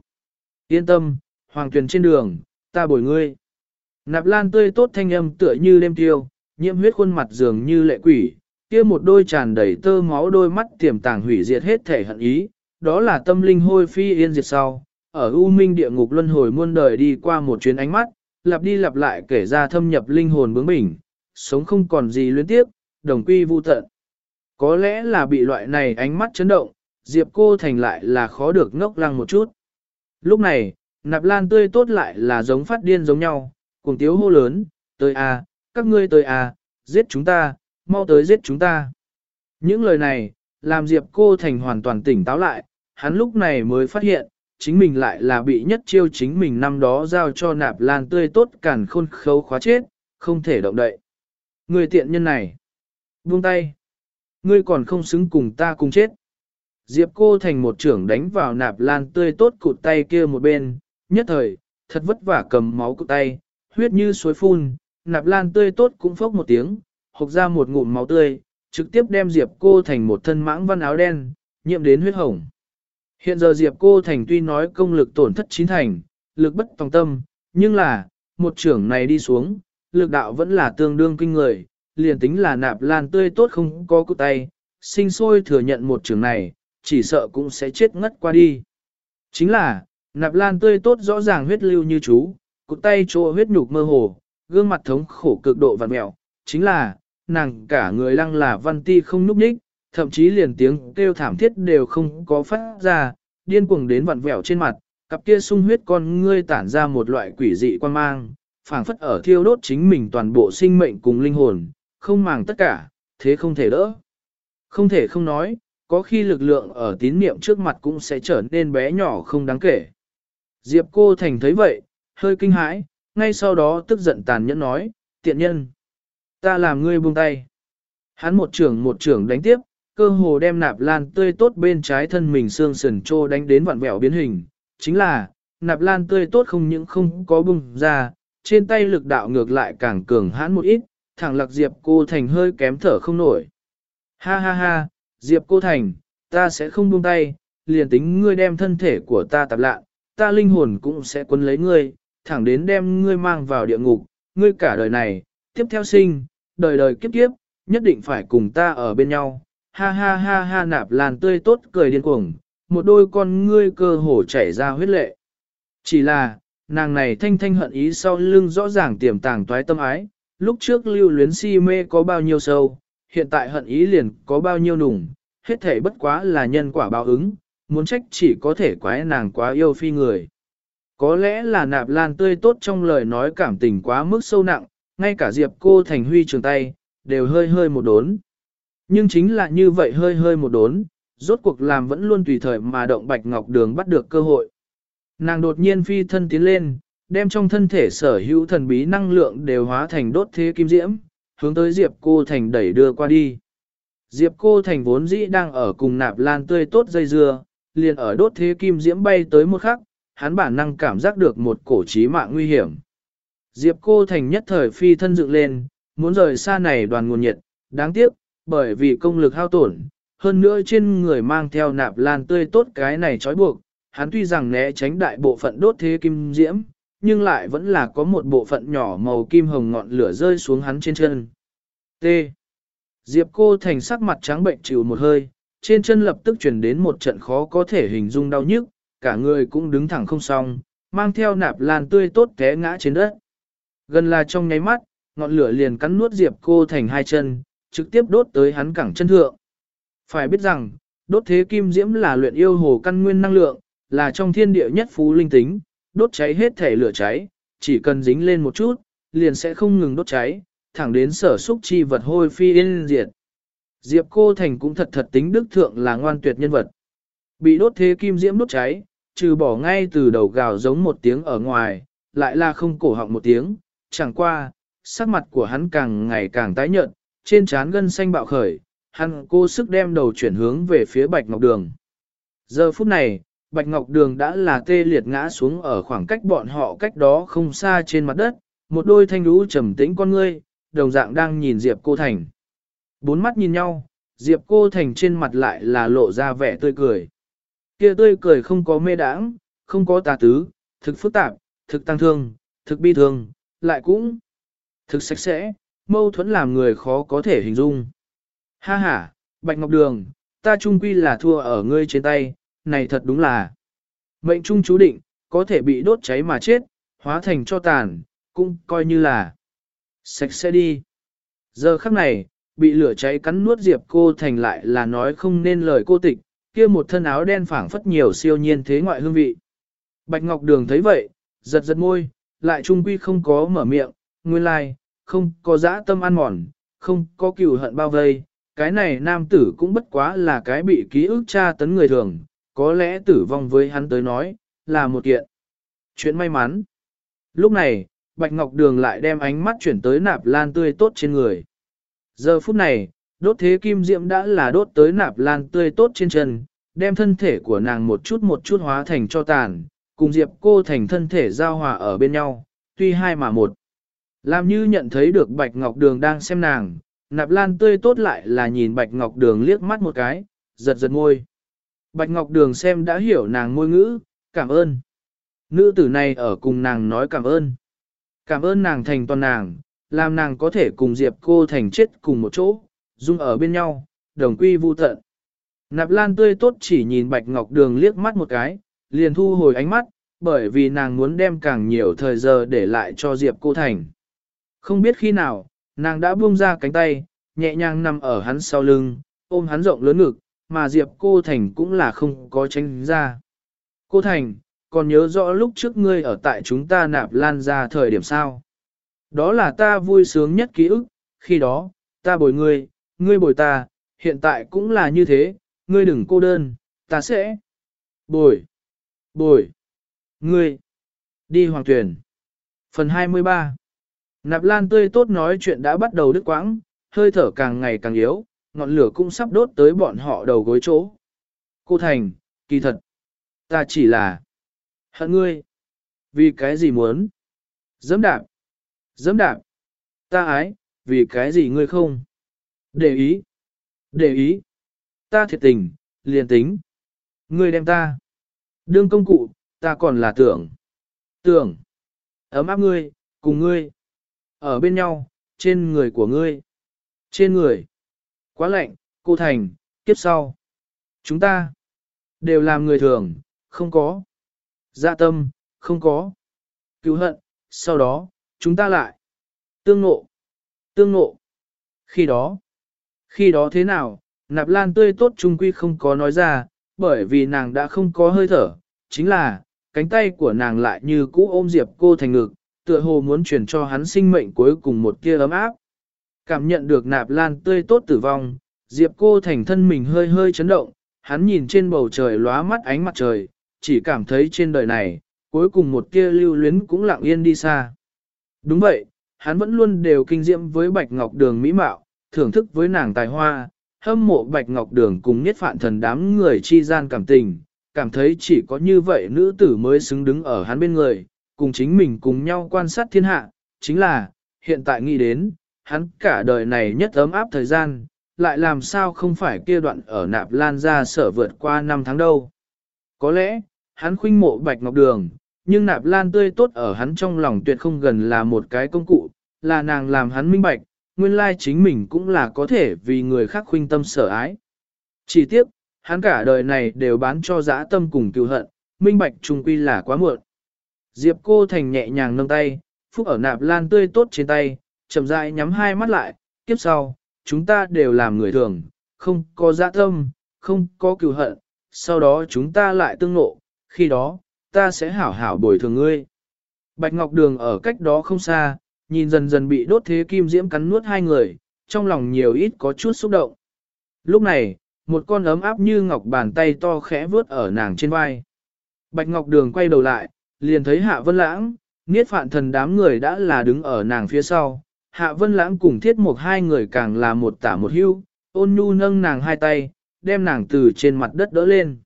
[SPEAKER 1] Yên tâm, hoàng tuyền trên đường, ta bồi ngươi. Nạp lan tươi tốt thanh âm tựa như đêm tiêu, nhiễm huyết khuôn mặt dường như lệ quỷ, kia một đôi tràn đầy tơ máu đôi mắt tiềm tàng hủy diệt hết thể hận ý, đó là tâm linh hôi phi yên diệt sau, ở U Minh địa ngục luân hồi muôn đời đi qua một chuyến ánh mắt, lặp đi lặp lại kể ra thâm nhập linh hồn bướng bỉnh, sống không còn gì luyến tiếp, đồng quy vu tận. Có lẽ là bị loại này ánh mắt chấn động, Diệp cô thành lại là khó được ngốc lăng một chút. Lúc này, nạp lan tươi tốt lại là giống phát điên giống nhau, cùng tiếu hô lớn, tới à, các ngươi tới à, giết chúng ta, mau tới giết chúng ta. Những lời này, làm Diệp cô thành hoàn toàn tỉnh táo lại, hắn lúc này mới phát hiện, chính mình lại là bị nhất chiêu chính mình năm đó giao cho nạp lan tươi tốt cản khôn khấu khóa chết, không thể động đậy. Người tiện nhân này, buông tay, ngươi còn không xứng cùng ta cùng chết. Diệp cô thành một trưởng đánh vào nạp lan tươi tốt cụt tay kia một bên, nhất thời, thật vất vả cầm máu cụt tay, huyết như suối phun, nạp lan tươi tốt cũng phốc một tiếng, hộc ra một ngụm máu tươi, trực tiếp đem Diệp cô thành một thân mãng văn áo đen, nhiễm đến huyết hồng. Hiện giờ Diệp cô thành tuy nói công lực tổn thất chín thành, lực bất tòng tâm, nhưng là, một trưởng này đi xuống, lực đạo vẫn là tương đương kinh người, liền tính là nạp lan tươi tốt không có cụ tay, sinh sôi thừa nhận một trưởng này, chỉ sợ cũng sẽ chết ngất qua đi. Chính là, nạp lan tươi tốt rõ ràng huyết lưu như chú, cụ tay chỗ huyết nhục mơ hồ, gương mặt thống khổ cực độ vặn mẹo, chính là, nàng cả người lăng là văn ti không núp nhích, thậm chí liền tiếng kêu thảm thiết đều không có phát ra, điên cuồng đến vặn vẹo trên mặt, cặp kia sung huyết con ngươi tản ra một loại quỷ dị quan mang, phảng phất ở thiêu đốt chính mình toàn bộ sinh mệnh cùng linh hồn, không màng tất cả, thế không thể đỡ. Không thể không nói, có khi lực lượng ở tín niệm trước mặt cũng sẽ trở nên bé nhỏ không đáng kể. Diệp cô thành thấy vậy, hơi kinh hãi, ngay sau đó tức giận tàn nhẫn nói, tiện nhân. Ta làm ngươi buông tay. Hắn một trưởng một trưởng đánh tiếp, cơ hồ đem nạp lan tươi tốt bên trái thân mình xương sườn trô đánh đến vặn vẹo biến hình. Chính là, nạp lan tươi tốt không những không có bung ra, trên tay lực đạo ngược lại càng cường hãn một ít, thẳng lạc Diệp cô thành hơi kém thở không nổi. Ha ha ha, Diệp cô thành, ta sẽ không buông tay, liền tính ngươi đem thân thể của ta tạp lạ, ta linh hồn cũng sẽ quấn lấy ngươi, thẳng đến đem ngươi mang vào địa ngục, ngươi cả đời này, tiếp theo sinh, đời đời kiếp kiếp, nhất định phải cùng ta ở bên nhau. Ha ha ha ha nạp làn tươi tốt cười điên cuồng, một đôi con ngươi cơ hồ chảy ra huyết lệ. Chỉ là, nàng này thanh thanh hận ý sau lưng rõ ràng tiềm tàng toái tâm ái, lúc trước lưu luyến si mê có bao nhiêu sâu, hiện tại hận ý liền có bao nhiêu nùng, hết thể bất quá là nhân quả báo ứng, muốn trách chỉ có thể quái nàng quá yêu phi người. Có lẽ là nạp lan tươi tốt trong lời nói cảm tình quá mức sâu nặng, ngay cả Diệp cô thành huy trường tay, đều hơi hơi một đốn. Nhưng chính là như vậy hơi hơi một đốn, rốt cuộc làm vẫn luôn tùy thời mà động bạch ngọc đường bắt được cơ hội. Nàng đột nhiên phi thân tiến lên, đem trong thân thể sở hữu thần bí năng lượng đều hóa thành đốt thế kim diễm, hướng tới Diệp cô thành đẩy đưa qua đi. Diệp cô thành vốn dĩ đang ở cùng nạp lan tươi tốt dây dưa, liền ở đốt thế kim diễm bay tới một khắc, hắn bản năng cảm giác được một cổ trí mạng nguy hiểm. Diệp cô thành nhất thời phi thân dựng lên, muốn rời xa này đoàn nguồn nhiệt, đáng tiếc, bởi vì công lực hao tổn, hơn nữa trên người mang theo nạp lan tươi tốt cái này trói buộc, hắn tuy rằng né tránh đại bộ phận đốt thế kim diễm, nhưng lại vẫn là có một bộ phận nhỏ màu kim hồng ngọn lửa rơi xuống hắn trên chân. T. Diệp cô thành sắc mặt trắng bệnh chịu một hơi, trên chân lập tức chuyển đến một trận khó có thể hình dung đau nhức, cả người cũng đứng thẳng không xong, mang theo nạp lan tươi tốt té ngã trên đất. Gần là trong nháy mắt, ngọn lửa liền cắn nuốt Diệp cô thành hai chân, trực tiếp đốt tới hắn cẳng chân thượng. Phải biết rằng, đốt thế kim diễm là luyện yêu hồ căn nguyên năng lượng, là trong thiên địa nhất phú linh tính, đốt cháy hết thể lửa cháy, chỉ cần dính lên một chút, liền sẽ không ngừng đốt cháy, thẳng đến sở xúc chi vật hôi phi yên diệt. Diệp cô thành cũng thật thật tính đức thượng là ngoan tuyệt nhân vật. Bị đốt thế kim diễm đốt cháy, trừ bỏ ngay từ đầu gào giống một tiếng ở ngoài, lại là không cổ họng một tiếng, chẳng qua, sắc mặt của hắn càng ngày càng tái nhợt, trên trán gân xanh bạo khởi, hắn cố sức đem đầu chuyển hướng về phía Bạch Ngọc Đường. Giờ phút này, Bạch Ngọc Đường đã là tê liệt ngã xuống ở khoảng cách bọn họ cách đó không xa trên mặt đất, một đôi thanh lũ trầm tĩnh con ngươi, đồng dạng đang nhìn Diệp Cô Thành. Bốn mắt nhìn nhau, Diệp Cô Thành trên mặt lại là lộ ra vẻ tươi cười. Kia tươi cười không có mê đãng, không có tà tứ, thực phức tạp, thực tăng thương, thực bi thương, lại cũng thực sạch sẽ, mâu thuẫn làm người khó có thể hình dung. Ha ha, Bạch Ngọc Đường, ta trung quy là thua ở ngươi trên tay, này thật đúng là mệnh trung chú định, có thể bị đốt cháy mà chết, hóa thành cho tàn, cũng coi như là sạch sẽ đi. Giờ khắc này, bị lửa cháy cắn nuốt Diệp cô thành lại là nói không nên lời cô tịch, kia một thân áo đen phảng phất nhiều siêu nhiên thế ngoại hương vị. Bạch Ngọc Đường thấy vậy, giật giật môi, lại trung quy không có mở miệng, nguyên lai, like, không có dã tâm ăn mòn, không có cừu hận bao vây, cái này nam tử cũng bất quá là cái bị ký ức tra tấn người thường, có lẽ tử vong với hắn tới nói, là một kiện. Chuyện may mắn. Lúc này, Bạch Ngọc Đường lại đem ánh mắt chuyển tới nạp lan tươi tốt trên người. Giờ phút này, đốt thế kim diệm đã là đốt tới nạp lan tươi tốt trên chân, đem thân thể của nàng một chút một chút hóa thành cho tàn, cùng Diệp cô thành thân thể giao hòa ở bên nhau, tuy hai mà một. Làm như nhận thấy được Bạch Ngọc Đường đang xem nàng, nạp lan tươi tốt lại là nhìn Bạch Ngọc Đường liếc mắt một cái, giật giật ngôi. Bạch Ngọc Đường xem đã hiểu nàng ngôi ngữ, cảm ơn. Nữ tử này ở cùng nàng nói cảm ơn. Cảm ơn nàng thành toàn nàng, làm nàng có thể cùng Diệp cô thành chết cùng một chỗ, dung ở bên nhau, đồng quy vu tận. Nạp Lan tươi tốt chỉ nhìn Bạch Ngọc Đường liếc mắt một cái, liền thu hồi ánh mắt, bởi vì nàng muốn đem càng nhiều thời giờ để lại cho Diệp cô thành. Không biết khi nào, nàng đã buông ra cánh tay, nhẹ nhàng nằm ở hắn sau lưng, ôm hắn rộng lớn ngực, mà Diệp Cô Thành cũng là không có tránh ra. Cô Thành, còn nhớ rõ lúc trước ngươi ở tại chúng ta nạp lan ra thời điểm sao? Đó là ta vui sướng nhất ký ức, khi đó, ta bồi ngươi, ngươi bồi ta, hiện tại cũng là như thế, ngươi đừng cô đơn, ta sẽ bồi, bồi, ngươi, đi hoàng tuyển. Phần 23 Nạp lan tươi tốt nói chuyện đã bắt đầu đứt quãng, hơi thở càng ngày càng yếu, ngọn lửa cũng sắp đốt tới bọn họ đầu gối chỗ. Cô Thành, kỳ thật, ta chỉ là hận ngươi. Vì cái gì muốn? Dẫm đạp, dẫm đạp, ta ái, vì cái gì ngươi không? Để ý, để ý, ta thiệt tình, liền tính. Ngươi đem ta, đương công cụ, ta còn là tưởng, tưởng, ấm áp ngươi, cùng ngươi, ở bên nhau, trên người của ngươi, trên người. Quá lạnh, cô Thành, kiếp sau. Chúng ta đều làm người thường, không có. Dạ tâm, không có. Cứu hận, sau đó, chúng ta lại. Tương nộ. Tương nộ. Khi đó. Khi đó thế nào, nạp lan tươi tốt trung quy không có nói ra, bởi vì nàng đã không có hơi thở. Chính là, cánh tay của nàng lại như cũ ôm Diệp cô thành ngực, tựa hồ muốn truyền cho hắn sinh mệnh cuối cùng một kia ấm áp. Cảm nhận được nạp lan tươi tốt tử vong, Diệp cô thành thân mình hơi hơi chấn động, hắn nhìn trên bầu trời lóa mắt ánh mặt trời, chỉ cảm thấy trên đời này, cuối cùng một kia lưu luyến cũng lặng yên đi xa. Đúng vậy, hắn vẫn luôn đều kinh diễm với Bạch Ngọc Đường mỹ mạo, thưởng thức với nàng tài hoa, hâm mộ Bạch Ngọc Đường cùng nhất phạn thần đám người chi gian cảm tình, cảm thấy chỉ có như vậy nữ tử mới xứng đứng ở hắn bên người, cùng chính mình cùng nhau quan sát thiên hạ, chính là, hiện tại nghĩ đến, hắn cả đời này nhất ấm áp thời gian, lại làm sao không phải kia đoạn ở nạp lan ra sở vượt qua năm tháng đâu. Có lẽ, hắn khuynh mộ bạch ngọc đường, nhưng nạp lan tươi tốt ở hắn trong lòng tuyệt không gần là một cái công cụ, là nàng làm hắn minh bạch, nguyên lai chính mình cũng là có thể vì người khác khuynh tâm sở ái. Chỉ tiếc, hắn cả đời này đều bán cho dã tâm cùng cựu hận, minh bạch trung quy là quá muộn. Diệp cô thành nhẹ nhàng nâng tay, phúc ở nạp lan tươi tốt trên tay, chậm rãi nhắm hai mắt lại, kiếp sau, chúng ta đều làm người thường, không có dạ tâm, không có cựu hận, sau đó chúng ta lại tương nộ, khi đó, ta sẽ hảo hảo bồi thường ngươi. Bạch Ngọc Đường ở cách đó không xa, nhìn dần dần bị đốt thế kim diễm cắn nuốt hai người, trong lòng nhiều ít có chút xúc động. Lúc này, một con ấm áp như ngọc bàn tay to khẽ vướt ở nàng trên vai. Bạch Ngọc Đường quay đầu lại, liền thấy Hạ Vân Lãng, Niết Phạn Thần đám người đã là đứng ở nàng phía sau, Hạ Vân Lãng cùng Thiết một hai người càng là một tả một hưu, ôn nhu nâng nàng hai tay, đem nàng từ trên mặt đất đỡ lên.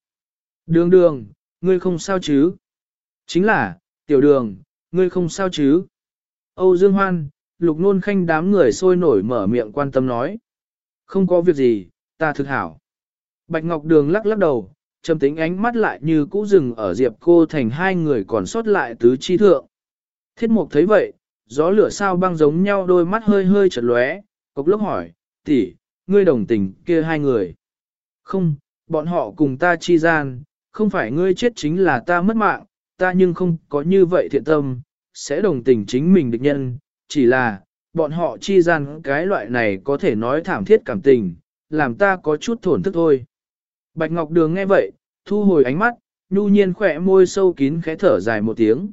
[SPEAKER 1] Đường đường, ngươi không sao chứ? Chính là, tiểu đường, ngươi không sao chứ? Âu Dương Hoan, lục nôn khanh đám người sôi nổi mở miệng quan tâm nói. Không có việc gì, ta thực hảo. Bạch Ngọc Đường lắc lắc đầu, trầm tính ánh mắt lại như cũ rừng ở Diệp cô thành hai người còn sót lại tứ chi thượng. Thiết mục thấy vậy, gió lửa sao băng giống nhau đôi mắt hơi hơi chật lóe, cốc lốc hỏi, tỷ, ngươi đồng tình kia hai người. Không, bọn họ cùng ta chi gian, không phải ngươi chết chính là ta mất mạng, ta nhưng không có như vậy thiện tâm, sẽ đồng tình chính mình địch nhân, chỉ là, bọn họ chi gian cái loại này có thể nói thảm thiết cảm tình, làm ta có chút thổn thức thôi. Bạch Ngọc Đường nghe vậy, thu hồi ánh mắt, nhu nhiên khỏe môi sâu kín khẽ thở dài một tiếng.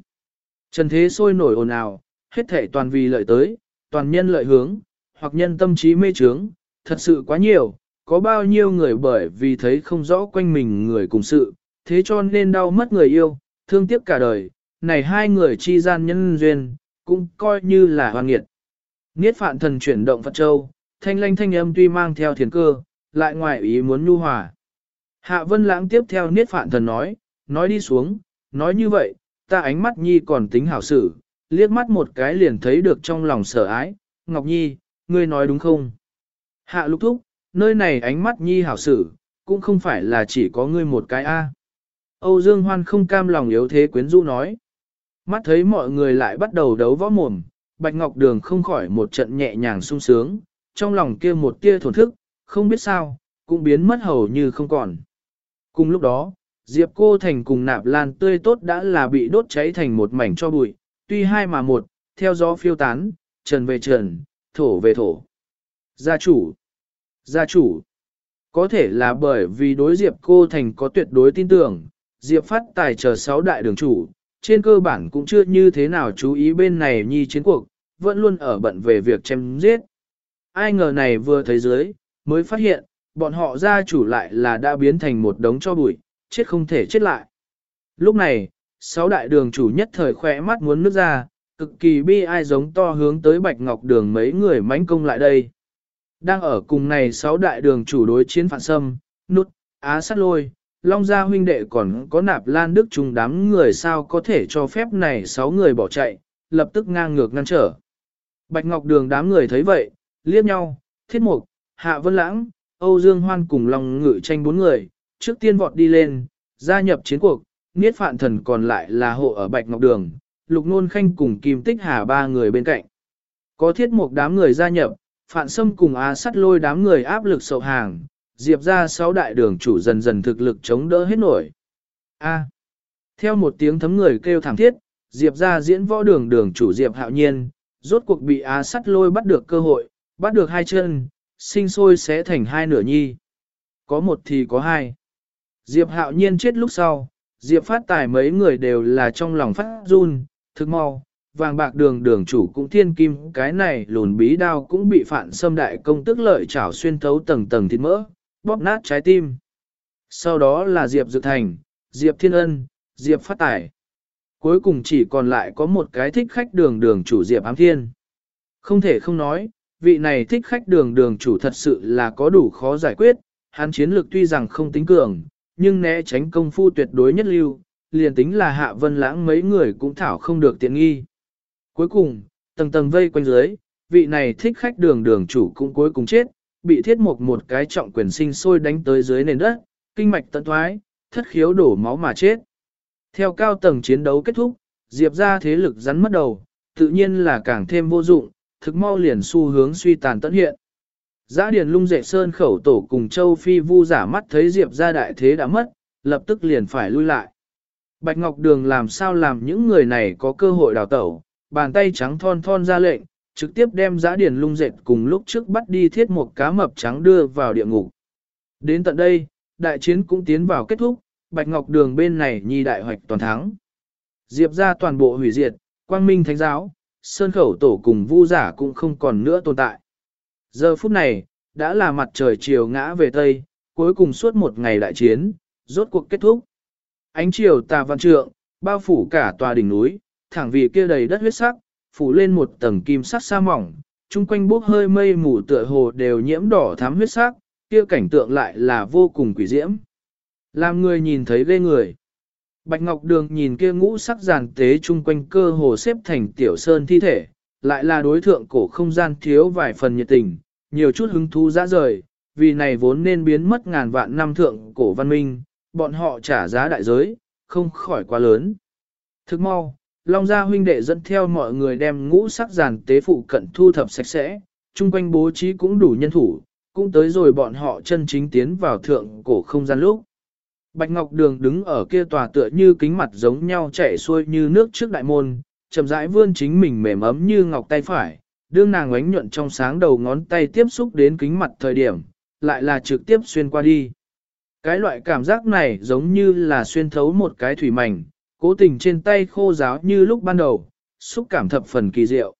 [SPEAKER 1] Trần thế sôi nổi ồn ào, hết thể toàn vì lợi tới, toàn nhân lợi hướng, hoặc nhân tâm trí mê trướng, thật sự quá nhiều, có bao nhiêu người bởi vì thấy không rõ quanh mình người cùng sự, thế cho nên đau mất người yêu, thương tiếc cả đời, này hai người chi gian nhân duyên, cũng coi như là hoàn nghiệt. Niết phạn thần chuyển động Phật Châu, thanh lanh thanh âm tuy mang theo thiền cơ, lại ngoài ý muốn nhu hòa. Hạ Vân Lãng tiếp theo Niết phạn thần nói, nói đi xuống, nói như vậy, ta ánh mắt nhi còn tính hảo sự, liếc mắt một cái liền thấy được trong lòng sợ ái, Ngọc Nhi, ngươi nói đúng không? Hạ lục thúc, nơi này ánh mắt nhi hảo sự, cũng không phải là chỉ có ngươi một cái A. Âu Dương Hoan không cam lòng yếu thế quyến rũ nói. Mắt thấy mọi người lại bắt đầu đấu võ mồm, Bạch Ngọc Đường không khỏi một trận nhẹ nhàng sung sướng, trong lòng kia một tia thổn thức, không biết sao, cũng biến mất hầu như không còn. Cùng lúc đó, Diệp Cô Thành cùng nạp lan tươi tốt đã là bị đốt cháy thành một mảnh cho bụi, tuy hai mà một, theo gió phiêu tán, trần về trần, thổ về thổ. Gia chủ, gia chủ, có thể là bởi vì đối Diệp cô thành có tuyệt đối tin tưởng, Diệp phát tài chờ sáu đại đường chủ, trên cơ bản cũng chưa như thế nào chú ý bên này nhi chiến cuộc, vẫn luôn ở bận về việc chém giết. Ai ngờ này vừa thấy dưới, mới phát hiện, bọn họ gia chủ lại là đã biến thành một đống cho bụi, chết không thể chết lại. Lúc này, sáu đại đường chủ nhất thời khỏe mắt muốn nước ra, cực kỳ bi ai giống to hướng tới Bạch Ngọc Đường mấy người mãnh công lại đây. Đang ở cùng này sáu đại đường chủ đối chiến phản xâm, nút, á sát lôi, Long Gia huynh đệ còn có nạp lan đức trùng đám người sao có thể cho phép này sáu người bỏ chạy, lập tức ngang ngược ngăn trở. Bạch Ngọc Đường đám người thấy vậy, liếc nhau, thiết mục, hạ vân lãng, Âu Dương Hoan cùng Long Ngự tranh bốn người, trước tiên vọt đi lên, gia nhập chiến cuộc, Niết Phạn Thần còn lại là hộ ở Bạch Ngọc Đường, Lục Nôn Khanh cùng Kim Tích Hà ba người bên cạnh. Có thiết mục đám người gia nhập, Phạn Sâm cùng Á sắt lôi đám người áp lực sầu hàng, Diệp ra sáu đại đường chủ dần dần thực lực chống đỡ hết nổi. A. Theo một tiếng thấm người kêu thảm thiết, Diệp ra diễn võ đường đường chủ Diệp hạo nhiên, rốt cuộc bị Á sắt lôi bắt được cơ hội, bắt được hai chân, sinh sôi sẽ thành hai nửa nhi. Có một thì có hai. Diệp hạo nhiên chết lúc sau, Diệp phát tài mấy người đều là trong lòng phát run, thực mau, vàng bạc đường đường chủ cũng thiên kim, cái này lùn bí đao cũng bị phản xâm đại công tức lợi chảo xuyên thấu tầng tầng thịt mỡ, bóp nát trái tim. Sau đó là Diệp Dự Thành, Diệp Thiên Ân, Diệp Phát Tài. Cuối cùng chỉ còn lại có một cái thích khách đường đường chủ Diệp Ám Thiên. Không thể không nói, vị này thích khách đường đường chủ thật sự là có đủ khó giải quyết, hắn chiến lược tuy rằng không tính cường, nhưng né tránh công phu tuyệt đối nhất lưu, liền tính là hạ vân lãng mấy người cũng thảo không được tiện nghi. Cuối cùng, tầng tầng vây quanh dưới, vị này thích khách đường đường chủ cũng cuối cùng chết, bị thiết mục một cái trọng quyền sinh sôi đánh tới dưới nền đất, kinh mạch tận thoái, thất khiếu đổ máu mà chết. Theo cao tầng chiến đấu kết thúc, Diệp ra thế lực rắn mất đầu, tự nhiên là càng thêm vô dụng, thực mau liền xu hướng suy tàn tận hiện. Giã điền lung dệ sơn khẩu tổ cùng châu phi vu giả mắt thấy Diệp ra đại thế đã mất, lập tức liền phải lui lại. Bạch Ngọc Đường làm sao làm những người này có cơ hội đào tẩu, bàn tay trắng thon thon ra lệnh, trực tiếp đem giã điền lung dệt cùng lúc trước bắt đi thiết một cá mập trắng đưa vào địa ngục. Đến tận đây, đại chiến cũng tiến vào kết thúc, Bạch Ngọc Đường bên này nhi đại hoạch toàn thắng. Diệp ra toàn bộ hủy diệt, quang minh thánh giáo, sơn khẩu tổ cùng vu giả cũng không còn nữa tồn tại. Giờ phút này, đã là mặt trời chiều ngã về Tây, cuối cùng suốt một ngày đại chiến, rốt cuộc kết thúc. Ánh chiều tà văn trượng, bao phủ cả tòa đỉnh núi, thẳng vì kia đầy đất huyết sắc, phủ lên một tầng kim sắc sa mỏng, chung quanh bốc hơi mây mù tựa hồ đều nhiễm đỏ thắm huyết sắc, kia cảnh tượng lại là vô cùng quỷ diễm. Làm người nhìn thấy ghê người. Bạch Ngọc Đường nhìn kia ngũ sắc giàn tế chung quanh cơ hồ xếp thành tiểu sơn thi thể, lại là đối thượng cổ không gian thiếu vài phần nhiệt tình, nhiều chút hứng thú dã rời, vì này vốn nên biến mất ngàn vạn năm thượng cổ văn minh, bọn họ trả giá đại giới, không khỏi quá lớn. Thức mau, Long Gia huynh đệ dẫn theo mọi người đem ngũ sắc giàn tế phụ cận thu thập sạch sẽ, chung quanh bố trí cũng đủ nhân thủ, cũng tới rồi bọn họ chân chính tiến vào thượng cổ không gian lúc. Bạch Ngọc Đường đứng ở kia tòa tựa như kính mặt giống nhau chảy xuôi như nước trước đại môn, chậm rãi vươn chính mình mềm ấm như ngọc tay phải, đương nàng ánh nhuận trong sáng đầu ngón tay tiếp xúc đến kính mặt thời điểm, lại là trực tiếp xuyên qua đi. Cái loại cảm giác này giống như là xuyên thấu một cái thủy mảnh, cố tình trên tay khô giáo như lúc ban đầu, xúc cảm thập phần kỳ diệu.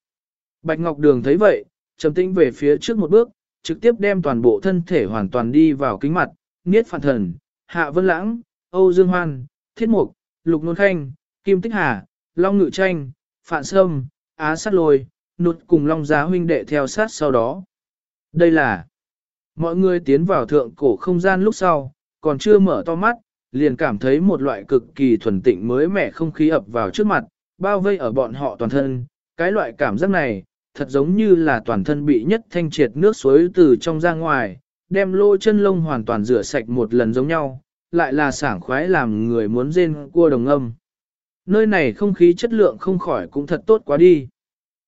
[SPEAKER 1] Bạch Ngọc Đường thấy vậy, trầm tĩnh về phía trước một bước, trực tiếp đem toàn bộ thân thể hoàn toàn đi vào kính mặt, Niết Phạn Thần, Hạ Vân Lãng, Âu Dương Hoan, Thiết Mục, Lục Nôn Khanh, Kim Tích Hà, Long Ngự Tranh, Phạn Sâm, Á Sát Lôi, Nụt cùng Long Giá huynh đệ theo sát sau đó. Đây là mọi người tiến vào thượng cổ không gian lúc sau, còn chưa mở to mắt, liền cảm thấy một loại cực kỳ thuần tịnh mới mẻ không khí ập vào trước mặt, bao vây ở bọn họ toàn thân. Cái loại cảm giác này, thật giống như là toàn thân bị nhất thanh triệt nước suối từ trong ra ngoài, đem lô chân lông hoàn toàn rửa sạch một lần giống nhau, lại là sảng khoái làm người muốn rên cua đồng âm. Nơi này không khí chất lượng không khỏi cũng thật tốt quá đi.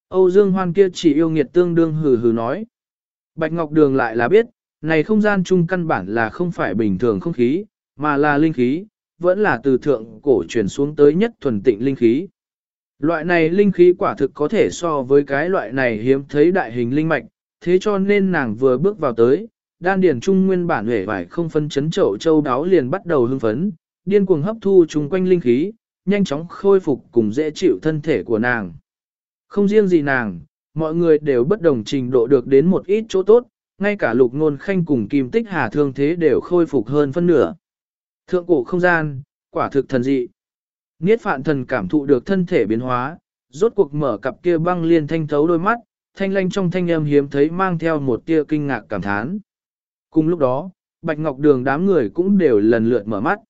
[SPEAKER 1] Âu Dương Hoan kia chỉ yêu nghiệt tương đương hừ hừ nói. Bạch Ngọc Đường lại là biết, này không gian chung căn bản là không phải bình thường không khí, mà là linh khí, vẫn là từ thượng cổ truyền xuống tới nhất thuần tịnh linh khí. Loại này linh khí quả thực có thể so với cái loại này hiếm thấy đại hình linh mạch, thế cho nên nàng vừa bước vào tới, đan điền trung nguyên bản hể vải không phân chấn chậu châu đáo liền bắt đầu hưng phấn, điên cuồng hấp thu chung quanh linh khí, nhanh chóng khôi phục cùng dễ chịu thân thể của nàng. Không riêng gì nàng, mọi người đều bất đồng trình độ được đến một ít chỗ tốt, ngay cả lục ngôn khanh cùng kim tích hà thương thế đều khôi phục hơn phân nửa. Thượng cổ không gian, quả thực thần dị. Niết phạn thần cảm thụ được thân thể biến hóa, rốt cuộc mở cặp kia băng liên thanh thấu đôi mắt, thanh lanh trong thanh âm hiếm thấy mang theo một tia kinh ngạc cảm thán. Cùng lúc đó, Bạch Ngọc Đường đám người cũng đều lần lượt mở mắt.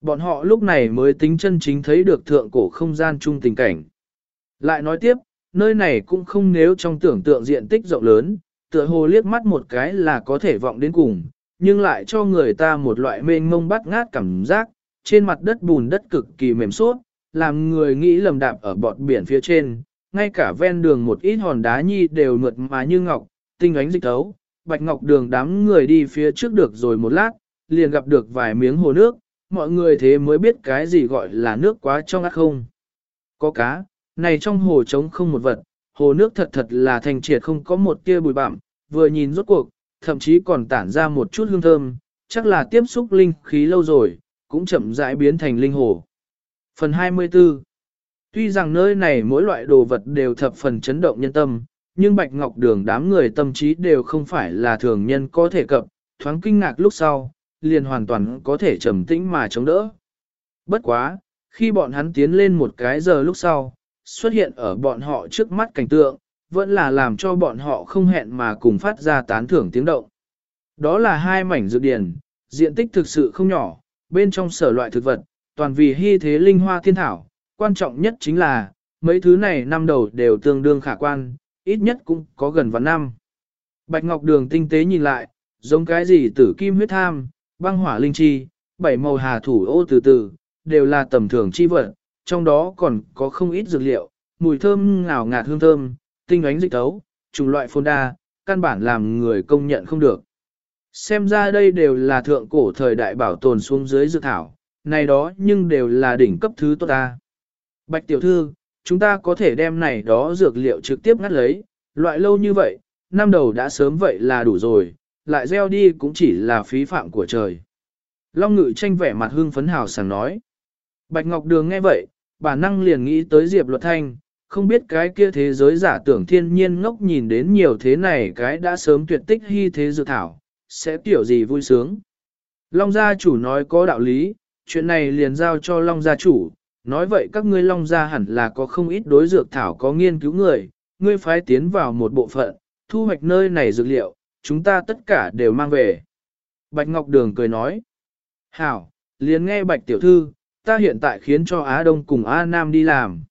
[SPEAKER 1] Bọn họ lúc này mới tính chân chính thấy được thượng cổ không gian chung tình cảnh. Lại nói tiếp, nơi này cũng không nếu trong tưởng tượng diện tích rộng lớn, tựa hồ liếc mắt một cái là có thể vọng đến cùng, nhưng lại cho người ta một loại mênh mông bắt ngát cảm giác, trên mặt đất bùn đất cực kỳ mềm suốt, làm người nghĩ lầm đạp ở bọt biển phía trên, ngay cả ven đường một ít hòn đá nhi đều mượt mà như ngọc, tinh ánh dịch thấu, bạch ngọc đường đám người đi phía trước được rồi một lát, liền gặp được vài miếng hồ nước, mọi người thế mới biết cái gì gọi là nước quá trong ác không. Có cá, này trong hồ trống không một vật, hồ nước thật thật là thành triệt không có một tia bụi bặm, vừa nhìn rốt cuộc, thậm chí còn tản ra một chút hương thơm, chắc là tiếp xúc linh khí lâu rồi, cũng chậm rãi biến thành linh hồ. Phần 24 Tuy rằng nơi này mỗi loại đồ vật đều thập phần chấn động nhân tâm, nhưng Bạch Ngọc Đường đám người tâm trí đều không phải là thường nhân có thể cập, thoáng kinh ngạc lúc sau, liền hoàn toàn có thể trầm tĩnh mà chống đỡ. Bất quá, khi bọn hắn tiến lên một cái giờ lúc sau, xuất hiện ở bọn họ trước mắt cảnh tượng, vẫn là làm cho bọn họ không hẹn mà cùng phát ra tán thưởng tiếng động. Đó là hai mảnh dược điển, diện tích thực sự không nhỏ, bên trong sở loại thực vật, toàn vì hy thế linh hoa thiên thảo, quan trọng nhất chính là, mấy thứ này năm đầu đều tương đương khả quan, ít nhất cũng có gần vạn năm. Bạch Ngọc Đường tinh tế nhìn lại, giống cái gì tử kim huyết tham, băng hỏa linh chi, bảy màu hà thủ ô từ từ, đều là tầm thường chi vật, trong đó còn có không ít dược liệu, mùi thơm ngào ngạt hương thơm, tinh ánh dịch tấu, trùng loại phôn đa, căn bản làm người công nhận không được. Xem ra đây đều là thượng cổ thời đại bảo tồn xuống dưới dược thảo, này đó nhưng đều là đỉnh cấp thứ tốt ta. Bạch tiểu thư, chúng ta có thể đem này đó dược liệu trực tiếp ngắt lấy, loại lâu như vậy, năm đầu đã sớm vậy là đủ rồi, lại gieo đi cũng chỉ là phí phạm của trời. Long ngự tranh vẻ mặt hương phấn hào sảng nói. Bạch Ngọc Đường nghe vậy, bản năng liền nghĩ tới Diệp Luật Thanh, không biết cái kia thế giới giả tưởng thiên nhiên ngốc nhìn đến nhiều thế này cái đã sớm tuyệt tích hy thế dự thảo, sẽ tiểu gì vui sướng. Long gia chủ nói có đạo lý, chuyện này liền giao cho Long gia chủ, nói vậy các ngươi Long gia hẳn là có không ít đối dược thảo có nghiên cứu người, ngươi phái tiến vào một bộ phận, thu hoạch nơi này dược liệu, chúng ta tất cả đều mang về. Bạch Ngọc Đường cười nói, hảo, liền nghe Bạch Tiểu Thư, ta hiện tại khiến cho Á Đông cùng Á Nam đi làm.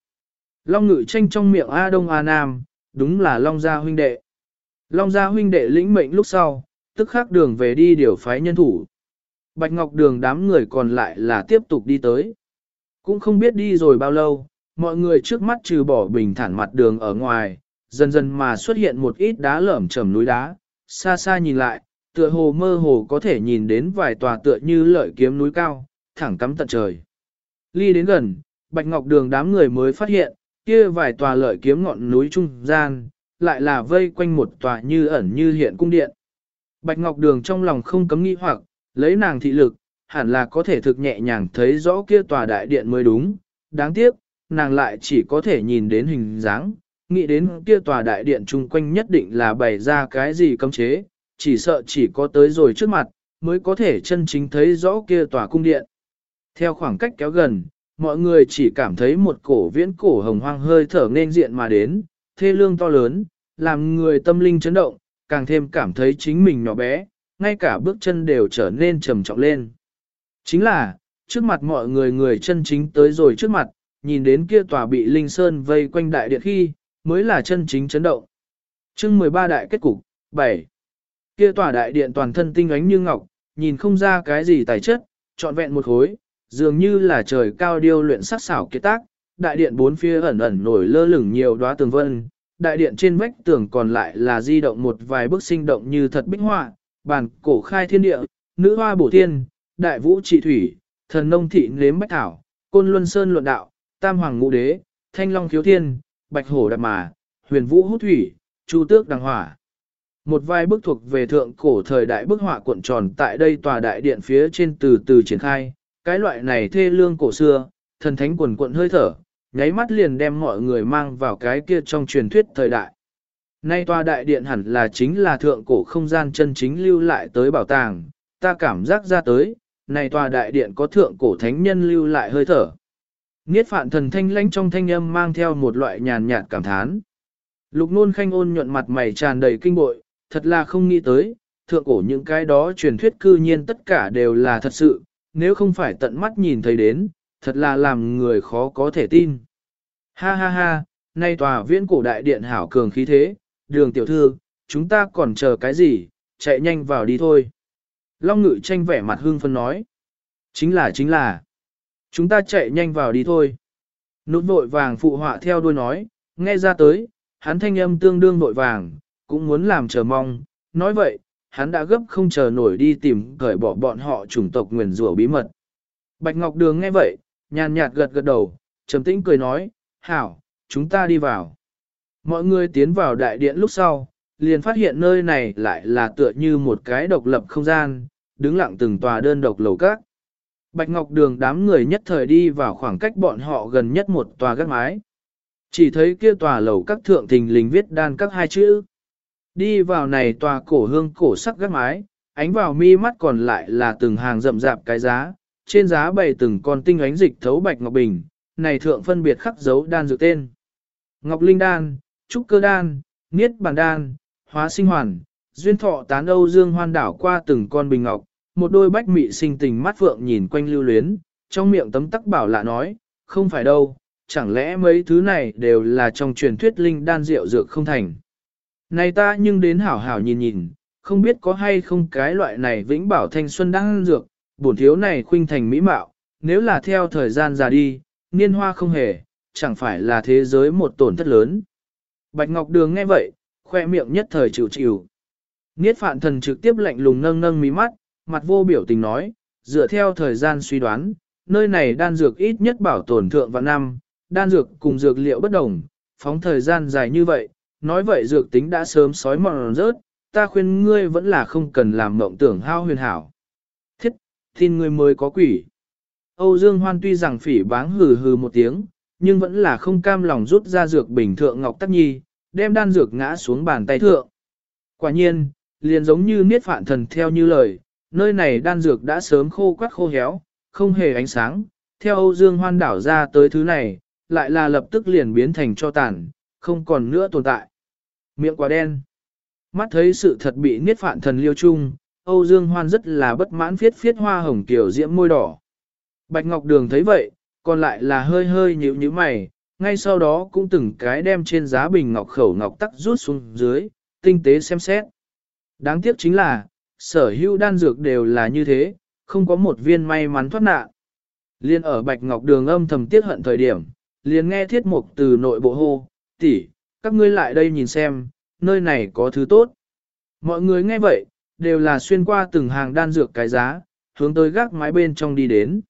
[SPEAKER 1] Long ngự tranh trong miệng A Đông A Nam, đúng là Long gia huynh đệ. Long gia huynh đệ lĩnh mệnh lúc sau, tức khắc đường về đi điều phái nhân thủ. Bạch Ngọc đường đám người còn lại là tiếp tục đi tới. Cũng không biết đi rồi bao lâu, mọi người trước mắt trừ bỏ bình thản mặt đường ở ngoài, dần dần mà xuất hiện một ít đá lởm chầm núi đá, xa xa nhìn lại, tựa hồ mơ hồ có thể nhìn đến vài tòa tựa như lợi kiếm núi cao, thẳng cắm tận trời. Ly đến gần, Bạch Ngọc đường đám người mới phát hiện, kia vài tòa lợi kiếm ngọn núi trung gian, lại là vây quanh một tòa như ẩn như hiện cung điện. Bạch Ngọc Đường trong lòng không cấm nghi hoặc, lấy nàng thị lực, hẳn là có thể thực nhẹ nhàng thấy rõ kia tòa đại điện mới đúng. Đáng tiếc, nàng lại chỉ có thể nhìn đến hình dáng, nghĩ đến kia tòa đại điện chung quanh nhất định là bày ra cái gì cấm chế, chỉ sợ chỉ có tới rồi trước mặt, mới có thể chân chính thấy rõ kia tòa cung điện. Theo khoảng cách kéo gần, mọi người chỉ cảm thấy một cổ viễn cổ hồng hoang hơi thở nên diện mà đến, thê lương to lớn, làm người tâm linh chấn động, càng thêm cảm thấy chính mình nhỏ bé, ngay cả bước chân đều trở nên trầm trọng lên. Chính là, trước mặt mọi người người chân chính tới rồi trước mặt, nhìn đến kia tòa bị Linh Sơn vây quanh đại điện khi, mới là chân chính chấn động. chương 13 đại kết cục, 7. Kia tòa đại điện toàn thân tinh ánh như ngọc, nhìn không ra cái gì tài chất, trọn vẹn một khối, dường như là trời cao điêu luyện sắc xảo kế tác, đại điện bốn phía ẩn ẩn nổi lơ lửng nhiều đóa tường vân, đại điện trên vách tường còn lại là di động một vài bức sinh động như thật bích họa, bàn cổ khai thiên địa, nữ hoa bổ thiên, đại vũ trị thủy, thần nông thị nếm bách thảo, côn luân sơn luận đạo, tam hoàng ngũ đế, thanh long thiếu thiên, bạch hổ đạp mà, huyền vũ hút thủy, chu tước đằng hỏa. Một vài bức thuộc về thượng cổ thời đại bức họa cuộn tròn tại đây tòa đại điện phía trên từ từ triển khai, cái loại này thê lương cổ xưa, thần thánh quần cuộn hơi thở, nháy mắt liền đem mọi người mang vào cái kia trong truyền thuyết thời đại. Nay tòa đại điện hẳn là chính là thượng cổ không gian chân chính lưu lại tới bảo tàng, ta cảm giác ra tới, này tòa đại điện có thượng cổ thánh nhân lưu lại hơi thở. Niết phạn thần thanh lãnh trong thanh âm mang theo một loại nhàn nhạt cảm thán. Lục nôn khanh ôn nhuận mặt mày tràn đầy kinh bội, thật là không nghĩ tới, thượng cổ những cái đó truyền thuyết cư nhiên tất cả đều là thật sự, nếu không phải tận mắt nhìn thấy đến, thật là làm người khó có thể tin. Ha ha ha, nay tòa viễn cổ đại điện hảo cường khí thế, đường tiểu thư, chúng ta còn chờ cái gì, chạy nhanh vào đi thôi. Long ngự tranh vẻ mặt hương phân nói. Chính là chính là. Chúng ta chạy nhanh vào đi thôi. Nút vội vàng phụ họa theo đuôi nói, nghe ra tới, hắn thanh âm tương đương vội vàng, cũng muốn làm chờ mong. Nói vậy, hắn đã gấp không chờ nổi đi tìm cởi bỏ bọn họ chủng tộc nguyền rủa bí mật. Bạch Ngọc Đường nghe vậy, nhàn nhạt gật gật đầu, trầm tĩnh cười nói, hảo, chúng ta đi vào. Mọi người tiến vào đại điện lúc sau, liền phát hiện nơi này lại là tựa như một cái độc lập không gian, đứng lặng từng tòa đơn độc lầu các. Bạch Ngọc Đường đám người nhất thời đi vào khoảng cách bọn họ gần nhất một tòa gác mái. Chỉ thấy kia tòa lầu các thượng thình lình viết đan các hai chữ. Đi vào này tòa cổ hương cổ sắc gác mái, ánh vào mi mắt còn lại là từng hàng rậm rạp cái giá, trên giá bày từng con tinh ánh dịch thấu bạch ngọc bình, này thượng phân biệt khắc dấu đan dược tên. Ngọc Linh Đan, Trúc Cơ Đan, Niết Bàn Đan, Hóa Sinh Hoàn, Duyên Thọ Tán Âu Dương hoan đảo qua từng con bình ngọc, một đôi bách mị sinh tình mắt phượng nhìn quanh lưu luyến, trong miệng tấm tắc bảo lạ nói, không phải đâu, chẳng lẽ mấy thứ này đều là trong truyền thuyết linh đan rượu dược không thành. Này ta nhưng đến hảo hảo nhìn nhìn, không biết có hay không cái loại này vĩnh bảo thanh xuân đang dược, bổn thiếu này khuynh thành mỹ mạo, nếu là theo thời gian già đi, niên hoa không hề, chẳng phải là thế giới một tổn thất lớn. Bạch Ngọc Đường nghe vậy, khoe miệng nhất thời chịu chịu. Niết phạn thần trực tiếp lạnh lùng nâng nâng mí mắt, mặt vô biểu tình nói, dựa theo thời gian suy đoán, nơi này đan dược ít nhất bảo tồn thượng vạn năm, đan dược cùng dược liệu bất đồng, phóng thời gian dài như vậy, nói vậy dược tính đã sớm sói mòn rớt, ta khuyên ngươi vẫn là không cần làm mộng tưởng hao huyền hảo. Thiết, tin ngươi mới có quỷ. Âu Dương Hoan tuy rằng phỉ báng hừ hừ một tiếng, nhưng vẫn là không cam lòng rút ra dược bình thượng Ngọc Tắc Nhi, đem đan dược ngã xuống bàn tay thượng. Quả nhiên, liền giống như niết phạn thần theo như lời, nơi này đan dược đã sớm khô quắt khô héo, không hề ánh sáng, theo Âu Dương Hoan đảo ra tới thứ này, lại là lập tức liền biến thành cho tàn, không còn nữa tồn tại. Miệng quá đen. Mắt thấy sự thật bị niết phạn thần liêu chung, Âu Dương Hoan rất là bất mãn phiết phiết hoa hồng kiểu diễm môi đỏ. Bạch Ngọc Đường thấy vậy, còn lại là hơi hơi nhíu nhíu mày, ngay sau đó cũng từng cái đem trên giá bình ngọc khẩu ngọc tắc rút xuống dưới, tinh tế xem xét. Đáng tiếc chính là, sở hữu đan dược đều là như thế, không có một viên may mắn thoát nạn. Liên ở Bạch Ngọc Đường âm thầm tiết hận thời điểm, liền nghe thiết mục từ nội bộ hô, tỷ, các ngươi lại đây nhìn xem, nơi này có thứ tốt. Mọi người nghe vậy, đều là xuyên qua từng hàng đan dược cái giá, hướng tới gác mái bên trong đi đến.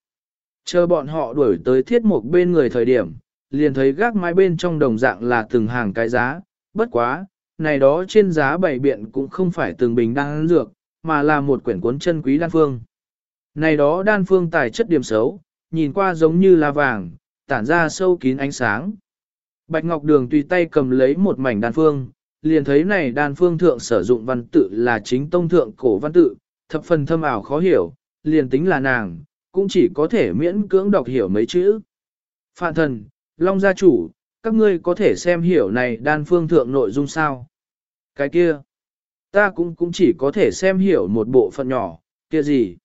[SPEAKER 1] Chờ bọn họ đuổi tới thiết mục bên người thời điểm, liền thấy gác mái bên trong đồng dạng là từng hàng cái giá, bất quá, này đó trên giá bảy biện cũng không phải từng bình đan dược, mà là một quyển cuốn chân quý đan phương. Này đó đan phương tài chất điểm xấu, nhìn qua giống như là vàng, tản ra sâu kín ánh sáng. Bạch Ngọc Đường tùy tay cầm lấy một mảnh đan phương, liền thấy này đan phương thượng sử dụng văn tự là chính tông thượng cổ văn tự, thập phần thâm ảo khó hiểu, liền tính là nàng, cũng chỉ có thể miễn cưỡng đọc hiểu mấy chữ. Phạn thần, Long gia chủ, các ngươi có thể xem hiểu này đan phương thượng nội dung sao? Cái kia, ta cũng cũng chỉ có thể xem hiểu một bộ phận nhỏ, kia gì?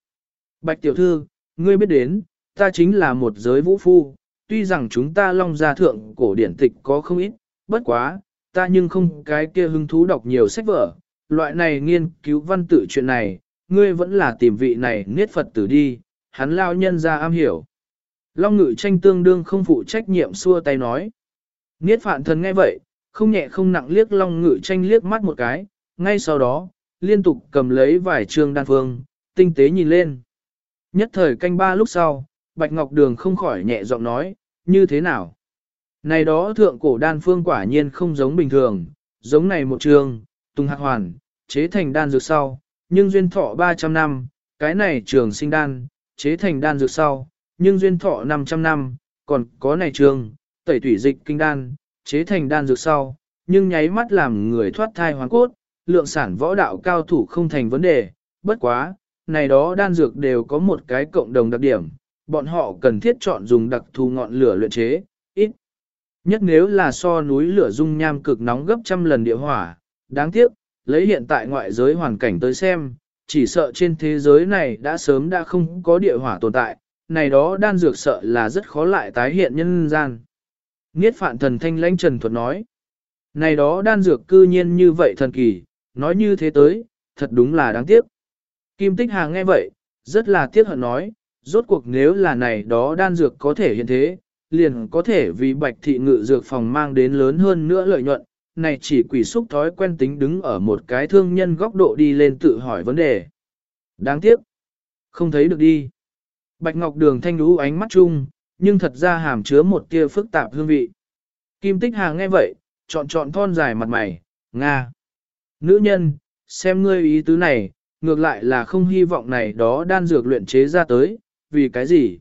[SPEAKER 1] Bạch tiểu thư, ngươi biết đến, ta chính là một giới vũ phu, tuy rằng chúng ta long gia thượng cổ điển tịch có không ít, bất quá, ta nhưng không cái kia hứng thú đọc nhiều sách vở, loại này nghiên cứu văn tự chuyện này, ngươi vẫn là tìm vị này niết Phật tử đi, hắn lao nhân ra am hiểu. Long ngự tranh tương đương không phụ trách nhiệm xua tay nói. Niết phạn thần nghe vậy, không nhẹ không nặng liếc long ngự tranh liếc mắt một cái, ngay sau đó, liên tục cầm lấy vài trường đan phương, tinh tế nhìn lên. Nhất thời canh ba lúc sau, Bạch Ngọc Đường không khỏi nhẹ giọng nói, như thế nào? Này đó thượng cổ đan phương quả nhiên không giống bình thường, giống này một trường, tung hạc hoàn, chế thành đan dược sau, nhưng duyên thọ 300 năm, cái này trường sinh đan, chế thành đan dược sau, nhưng duyên thọ 500 năm, còn có này trường, tẩy thủy dịch kinh đan, chế thành đan dược sau, nhưng nháy mắt làm người thoát thai hoàn cốt, lượng sản võ đạo cao thủ không thành vấn đề, bất quá, này đó đan dược đều có một cái cộng đồng đặc điểm, bọn họ cần thiết chọn dùng đặc thù ngọn lửa luyện chế, ít. Nhất nếu là so núi lửa dung nham cực nóng gấp trăm lần địa hỏa, đáng tiếc, lấy hiện tại ngoại giới hoàn cảnh tới xem, chỉ sợ trên thế giới này đã sớm đã không có địa hỏa tồn tại, này đó đan dược sợ là rất khó lại tái hiện nhân gian. Niết phạn thần thanh lãnh trần thuật nói, này đó đan dược cư nhiên như vậy thần kỳ, nói như thế tới, thật đúng là đáng tiếc. Kim Tích Hà nghe vậy, rất là tiếc hận nói, rốt cuộc nếu là này đó đan dược có thể hiện thế, liền có thể vì bạch thị ngự dược phòng mang đến lớn hơn nữa lợi nhuận, này chỉ quỷ xúc thói quen tính đứng ở một cái thương nhân góc độ đi lên tự hỏi vấn đề. Đáng tiếc, không thấy được đi. Bạch Ngọc Đường thanh lũ ánh mắt chung, nhưng thật ra hàm chứa một tia phức tạp hương vị. Kim Tích Hà nghe vậy, chọn chọn thon dài mặt mày, Nga. Nữ nhân, xem ngươi ý tứ này, ngược lại là không hy vọng này đó đan dược luyện chế ra tới, vì cái gì?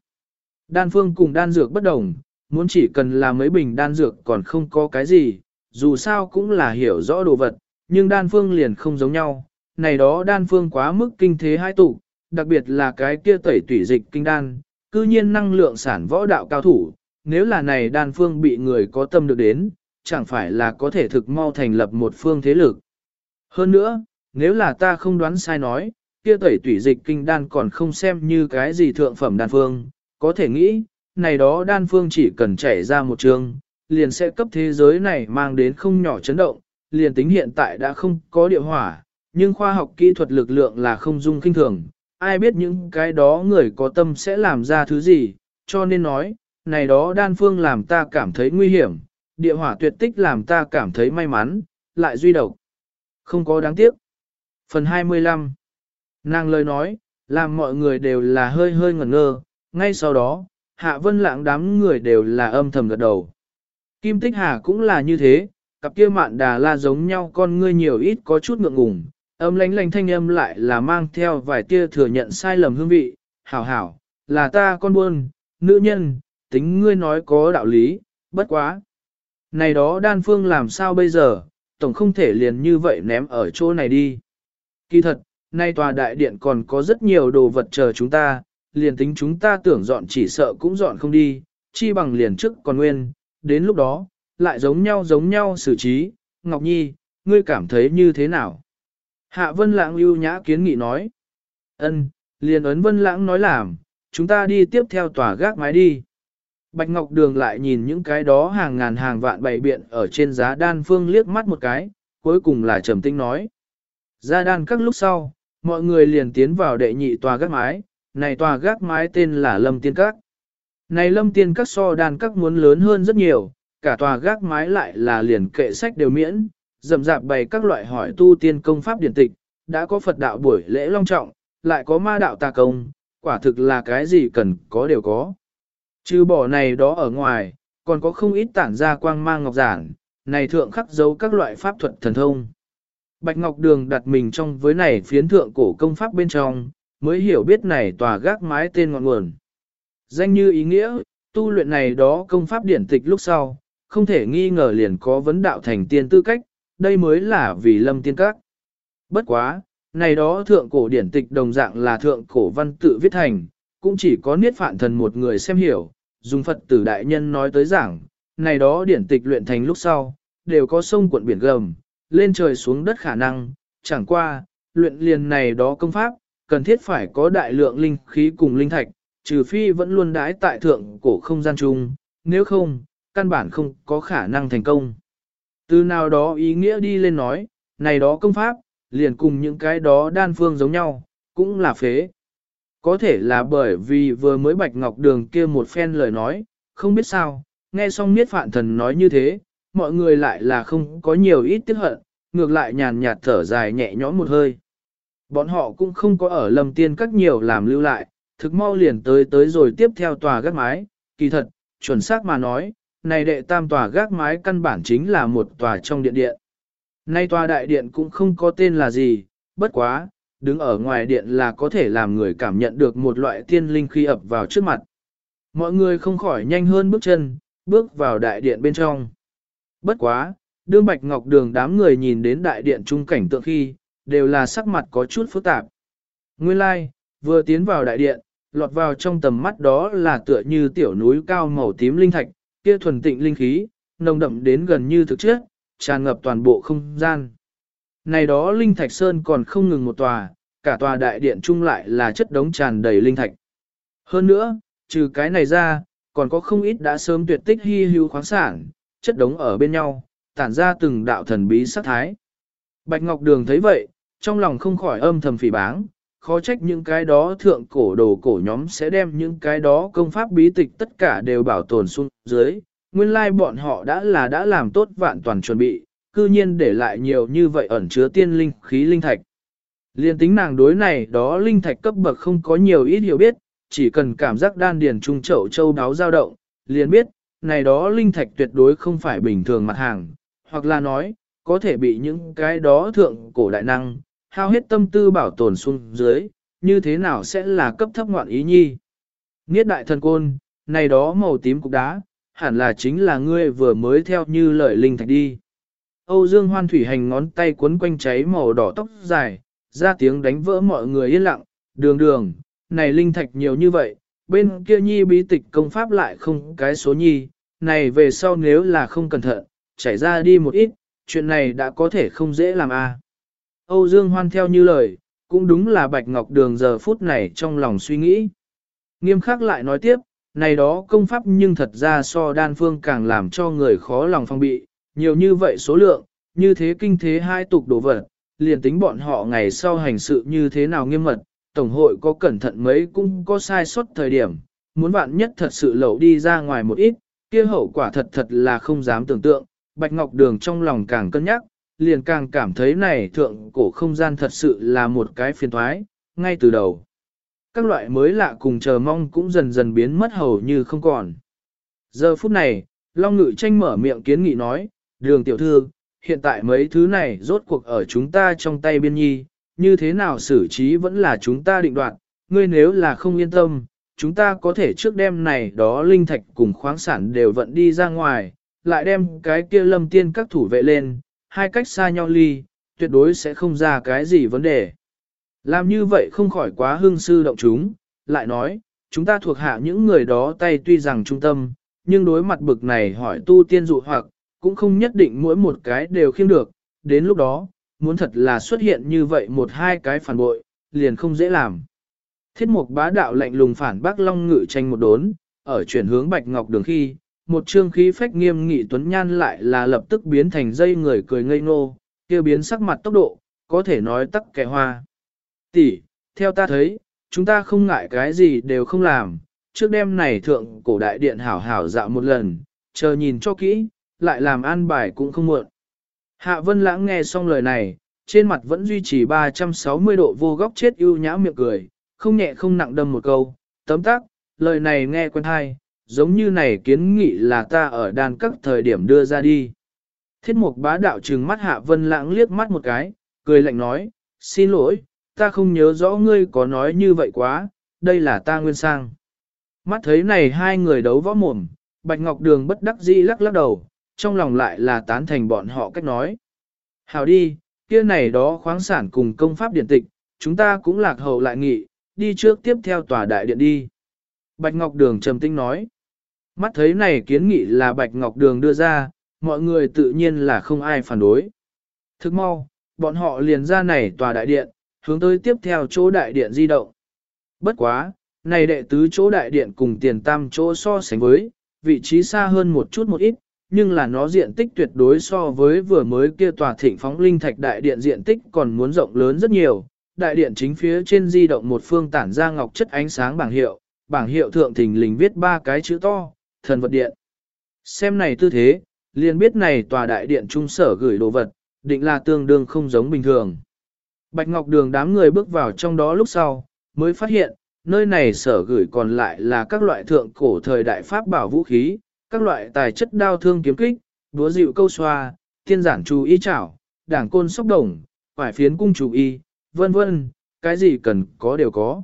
[SPEAKER 1] Đan phương cùng đan dược bất đồng, muốn chỉ cần là mấy bình đan dược còn không có cái gì, dù sao cũng là hiểu rõ đồ vật, nhưng đan phương liền không giống nhau, này đó đan phương quá mức kinh thế hai tụ, đặc biệt là cái kia tẩy tủy dịch kinh đan, cư nhiên năng lượng sản võ đạo cao thủ, nếu là này đan phương bị người có tâm được đến, chẳng phải là có thể thực mau thành lập một phương thế lực. Hơn nữa, nếu là ta không đoán sai nói, kia tẩy tủy dịch kinh đan còn không xem như cái gì thượng phẩm đan phương, có thể nghĩ, này đó đan phương chỉ cần chảy ra một trường, liền sẽ cấp thế giới này mang đến không nhỏ chấn động, liền tính hiện tại đã không có địa hỏa, nhưng khoa học kỹ thuật lực lượng là không dung kinh thường, ai biết những cái đó người có tâm sẽ làm ra thứ gì, cho nên nói, này đó đan phương làm ta cảm thấy nguy hiểm, địa hỏa tuyệt tích làm ta cảm thấy may mắn, lại duy độc. Không có đáng tiếc. Phần 25 Nàng lời nói, làm mọi người đều là hơi hơi ngẩn ngơ, ngay sau đó, hạ vân lãng đám người đều là âm thầm gật đầu. Kim Tích Hà cũng là như thế, cặp kia mạn đà la giống nhau con ngươi nhiều ít có chút ngượng ngùng, âm lánh lánh thanh âm lại là mang theo vài tia thừa nhận sai lầm hương vị, hảo hảo, là ta con buôn, nữ nhân, tính ngươi nói có đạo lý, bất quá. Này đó đan phương làm sao bây giờ, tổng không thể liền như vậy ném ở chỗ này đi. Kỳ thật, nay tòa đại điện còn có rất nhiều đồ vật chờ chúng ta, liền tính chúng ta tưởng dọn chỉ sợ cũng dọn không đi, chi bằng liền trước còn nguyên, đến lúc đó, lại giống nhau giống nhau xử trí, Ngọc Nhi, ngươi cảm thấy như thế nào? Hạ Vân Lãng ưu nhã kiến nghị nói. Ân, liền ấn Vân Lãng nói làm, chúng ta đi tiếp theo tòa gác mái đi. Bạch Ngọc Đường lại nhìn những cái đó hàng ngàn hàng vạn bày biện ở trên giá đan phương liếc mắt một cái, cuối cùng là trầm tinh nói. Ra đan các lúc sau, mọi người liền tiến vào đệ nhị tòa gác mái, này tòa gác mái tên là Lâm Tiên Các. Này Lâm Tiên Các so đan các muốn lớn hơn rất nhiều, cả tòa gác mái lại là liền kệ sách đều miễn, rầm rạp bày các loại hỏi tu tiên công pháp điển tịch, đã có Phật đạo buổi lễ long trọng, lại có ma đạo tà công, quả thực là cái gì cần có đều có. Trừ bỏ này đó ở ngoài, còn có không ít tản ra quang mang ngọc giản, này thượng khắc dấu các loại pháp thuật thần thông. Bạch Ngọc Đường đặt mình trong với này phiến thượng cổ công pháp bên trong, mới hiểu biết này tòa gác mái tên ngọn nguồn. Danh như ý nghĩa, tu luyện này đó công pháp điển tịch lúc sau, không thể nghi ngờ liền có vấn đạo thành tiên tư cách, đây mới là vì lâm tiên các. Bất quá, này đó thượng cổ điển tịch đồng dạng là thượng cổ văn tự viết thành, cũng chỉ có niết phạn thần một người xem hiểu, dùng Phật tử đại nhân nói tới giảng, này đó điển tịch luyện thành lúc sau, đều có sông cuộn biển gầm, lên trời xuống đất khả năng, chẳng qua, luyện liền này đó công pháp, cần thiết phải có đại lượng linh khí cùng linh thạch, trừ phi vẫn luôn đái tại thượng cổ không gian chung, nếu không, căn bản không có khả năng thành công. Từ nào đó ý nghĩa đi lên nói, này đó công pháp, liền cùng những cái đó đan phương giống nhau, cũng là phế. Có thể là bởi vì vừa mới bạch ngọc đường kia một phen lời nói, không biết sao, nghe xong niết phạn thần nói như thế, mọi người lại là không có nhiều ít tiếc hận, ngược lại nhàn nhạt thở dài nhẹ nhõm một hơi. Bọn họ cũng không có ở lầm tiên các nhiều làm lưu lại, thực mau liền tới tới rồi tiếp theo tòa gác mái, kỳ thật, chuẩn xác mà nói, này đệ tam tòa gác mái căn bản chính là một tòa trong điện điện. Nay tòa đại điện cũng không có tên là gì, bất quá, đứng ở ngoài điện là có thể làm người cảm nhận được một loại tiên linh khi ập vào trước mặt. Mọi người không khỏi nhanh hơn bước chân, bước vào đại điện bên trong. Bất quá, đương bạch ngọc đường đám người nhìn đến đại điện trung cảnh tượng khi, đều là sắc mặt có chút phức tạp. Nguyên lai, like, vừa tiến vào đại điện, lọt vào trong tầm mắt đó là tựa như tiểu núi cao màu tím linh thạch, kia thuần tịnh linh khí, nồng đậm đến gần như thực chất, tràn ngập toàn bộ không gian. Này đó linh thạch sơn còn không ngừng một tòa, cả tòa đại điện chung lại là chất đống tràn đầy linh thạch. Hơn nữa, trừ cái này ra, còn có không ít đã sớm tuyệt tích hy hữu khoáng sản, chất đống ở bên nhau, tản ra từng đạo thần bí sát thái. Bạch Ngọc Đường thấy vậy, trong lòng không khỏi âm thầm phỉ báng, khó trách những cái đó thượng cổ đồ cổ nhóm sẽ đem những cái đó công pháp bí tịch tất cả đều bảo tồn xuống dưới. Nguyên lai like bọn họ đã là đã làm tốt vạn toàn chuẩn bị, cư nhiên để lại nhiều như vậy ẩn chứa tiên linh khí linh thạch. Liên tính nàng đối này đó linh thạch cấp bậc không có nhiều ít hiểu biết, chỉ cần cảm giác đan điền trung chậu châu đáo dao động, liền biết, này đó linh thạch tuyệt đối không phải bình thường mặt hàng, hoặc là nói, có thể bị những cái đó thượng cổ đại năng, hao hết tâm tư bảo tồn xuống dưới, như thế nào sẽ là cấp thấp ngoạn ý nhi. Niết đại thần côn, này đó màu tím cục đá, hẳn là chính là ngươi vừa mới theo như lời linh thạch đi. Âu Dương Hoan Thủy hành ngón tay cuốn quanh cháy màu đỏ tóc dài, ra tiếng đánh vỡ mọi người yên lặng, đường đường, này linh thạch nhiều như vậy, bên kia nhi bí tịch công pháp lại không cái số nhi, này về sau nếu là không cẩn thận, chảy ra đi một ít, chuyện này đã có thể không dễ làm a. À. Âu Dương Hoan theo như lời, cũng đúng là Bạch Ngọc Đường giờ phút này trong lòng suy nghĩ. Nghiêm khắc lại nói tiếp, này đó công pháp nhưng thật ra so đan phương càng làm cho người khó lòng phong bị, nhiều như vậy số lượng, như thế kinh thế hai tục đồ vật, liền tính bọn họ ngày sau hành sự như thế nào nghiêm mật, Tổng hội có cẩn thận mấy cũng có sai sót thời điểm, muốn bạn nhất thật sự lẩu đi ra ngoài một ít, kia hậu quả thật thật là không dám tưởng tượng, Bạch Ngọc Đường trong lòng càng cân nhắc, liền càng cảm thấy này thượng cổ không gian thật sự là một cái phiền thoái, ngay từ đầu. Các loại mới lạ cùng chờ mong cũng dần dần biến mất hầu như không còn. Giờ phút này, Long Ngự tranh mở miệng kiến nghị nói, đường tiểu thư, hiện tại mấy thứ này rốt cuộc ở chúng ta trong tay biên nhi, như thế nào xử trí vẫn là chúng ta định đoạt, ngươi nếu là không yên tâm, chúng ta có thể trước đêm này đó linh thạch cùng khoáng sản đều vận đi ra ngoài, lại đem cái kia lâm tiên các thủ vệ lên, hai cách xa nhau ly, tuyệt đối sẽ không ra cái gì vấn đề. Làm như vậy không khỏi quá hương sư động chúng, lại nói, chúng ta thuộc hạ những người đó tay tuy rằng trung tâm, nhưng đối mặt bực này hỏi tu tiên dụ hoặc, cũng không nhất định mỗi một cái đều khiêm được, đến lúc đó, muốn thật là xuất hiện như vậy một hai cái phản bội, liền không dễ làm. Thiết mục bá đạo lạnh lùng phản bác Long Ngự tranh một đốn, ở chuyển hướng Bạch Ngọc Đường khi, một trương khí phách nghiêm nghị tuấn nhan lại là lập tức biến thành dây người cười ngây ngô, kia biến sắc mặt tốc độ, có thể nói tắc kẻ hoa. Tỷ, theo ta thấy, chúng ta không ngại cái gì đều không làm, trước đêm này thượng cổ đại điện hảo hảo dạo một lần, chờ nhìn cho kỹ, lại làm an bài cũng không muộn. Hạ Vân Lãng nghe xong lời này, trên mặt vẫn duy trì 360 độ vô góc chết ưu nhã miệng cười, không nhẹ không nặng đâm một câu, tấm tắc, lời này nghe quen hay, giống như này kiến nghị là ta ở đàn các thời điểm đưa ra đi. Thiết mục bá đạo trừng mắt Hạ Vân Lãng liếc mắt một cái, cười lạnh nói, xin lỗi, ta không nhớ rõ ngươi có nói như vậy quá, đây là ta nguyên sang. Mắt thấy này hai người đấu võ mồm, Bạch Ngọc Đường bất đắc dĩ lắc lắc đầu, trong lòng lại là tán thành bọn họ cách nói. Hào đi, kia này đó khoáng sản cùng công pháp điện tịch, chúng ta cũng lạc hậu lại nghị, đi trước tiếp theo tòa đại điện đi. Bạch Ngọc Đường trầm tinh nói. Mắt thấy này kiến nghị là Bạch Ngọc Đường đưa ra, mọi người tự nhiên là không ai phản đối. Thức mau, bọn họ liền ra này tòa đại điện, hướng tới tiếp theo chỗ đại điện di động. Bất quá, này đệ tứ chỗ đại điện cùng tiền tam chỗ so sánh với, vị trí xa hơn một chút một ít, nhưng là nó diện tích tuyệt đối so với vừa mới kia tòa thịnh phóng linh thạch đại điện diện tích còn muốn rộng lớn rất nhiều. Đại điện chính phía trên di động một phương tản ra ngọc chất ánh sáng bảng hiệu, bảng hiệu thượng thình lình viết ba cái chữ to, thần vật điện. Xem này tư thế, liền biết này tòa đại điện trung sở gửi đồ vật, định là tương đương không giống bình thường. Bạch Ngọc Đường đám người bước vào trong đó lúc sau, mới phát hiện, nơi này sở gửi còn lại là các loại thượng cổ thời đại pháp bảo vũ khí, các loại tài chất đao thương kiếm kích, đúa dịu câu xoa, tiên giản chú ý chảo, đảng côn sóc đồng, quải phiến cung chú y, vân vân, cái gì cần có đều có.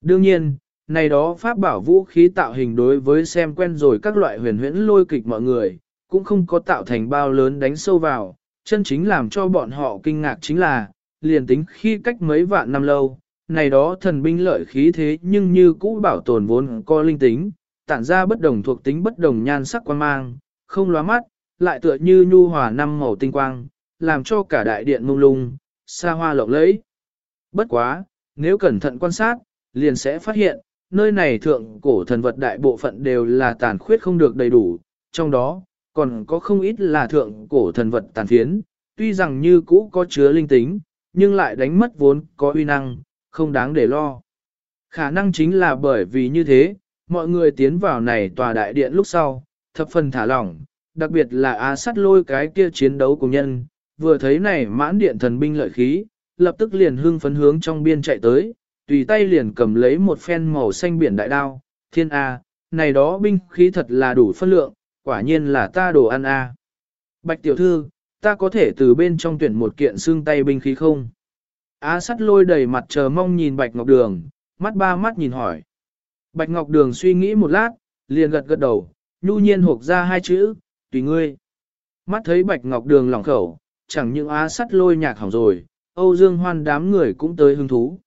[SPEAKER 1] Đương nhiên, này đó pháp bảo vũ khí tạo hình đối với xem quen rồi các loại huyền huyễn lôi kịch mọi người, cũng không có tạo thành bao lớn đánh sâu vào, chân chính làm cho bọn họ kinh ngạc chính là, liền tính khi cách mấy vạn năm lâu, này đó thần binh lợi khí thế nhưng như cũ bảo tồn vốn có linh tính, tản ra bất đồng thuộc tính bất đồng nhan sắc quan mang, không lóa mắt, lại tựa như nhu hòa năm màu tinh quang, làm cho cả đại điện mông lung, xa hoa lộng lẫy. Bất quá, nếu cẩn thận quan sát, liền sẽ phát hiện, nơi này thượng cổ thần vật đại bộ phận đều là tàn khuyết không được đầy đủ, trong đó, còn có không ít là thượng cổ thần vật tàn phiến, tuy rằng như cũ có chứa linh tính, nhưng lại đánh mất vốn có uy năng, không đáng để lo. Khả năng chính là bởi vì như thế, mọi người tiến vào này tòa đại điện lúc sau, thập phần thả lỏng, đặc biệt là á sắt lôi cái kia chiến đấu cùng nhân, vừa thấy này mãn điện thần binh lợi khí, lập tức liền hưng phấn hướng trong biên chạy tới, tùy tay liền cầm lấy một phen màu xanh biển đại đao, thiên A, này đó binh khí thật là đủ phân lượng, quả nhiên là ta đồ ăn A. Bạch tiểu thư, ta có thể từ bên trong tuyển một kiện xương tay binh khí không? Á sắt lôi đầy mặt chờ mong nhìn Bạch Ngọc Đường, mắt ba mắt nhìn hỏi. Bạch Ngọc Đường suy nghĩ một lát, liền gật gật đầu, nhu nhiên hộp ra hai chữ, tùy ngươi. Mắt thấy Bạch Ngọc Đường lỏng khẩu, chẳng những á sắt lôi nhạc hỏng rồi, Âu Dương Hoan đám người cũng tới hứng thú.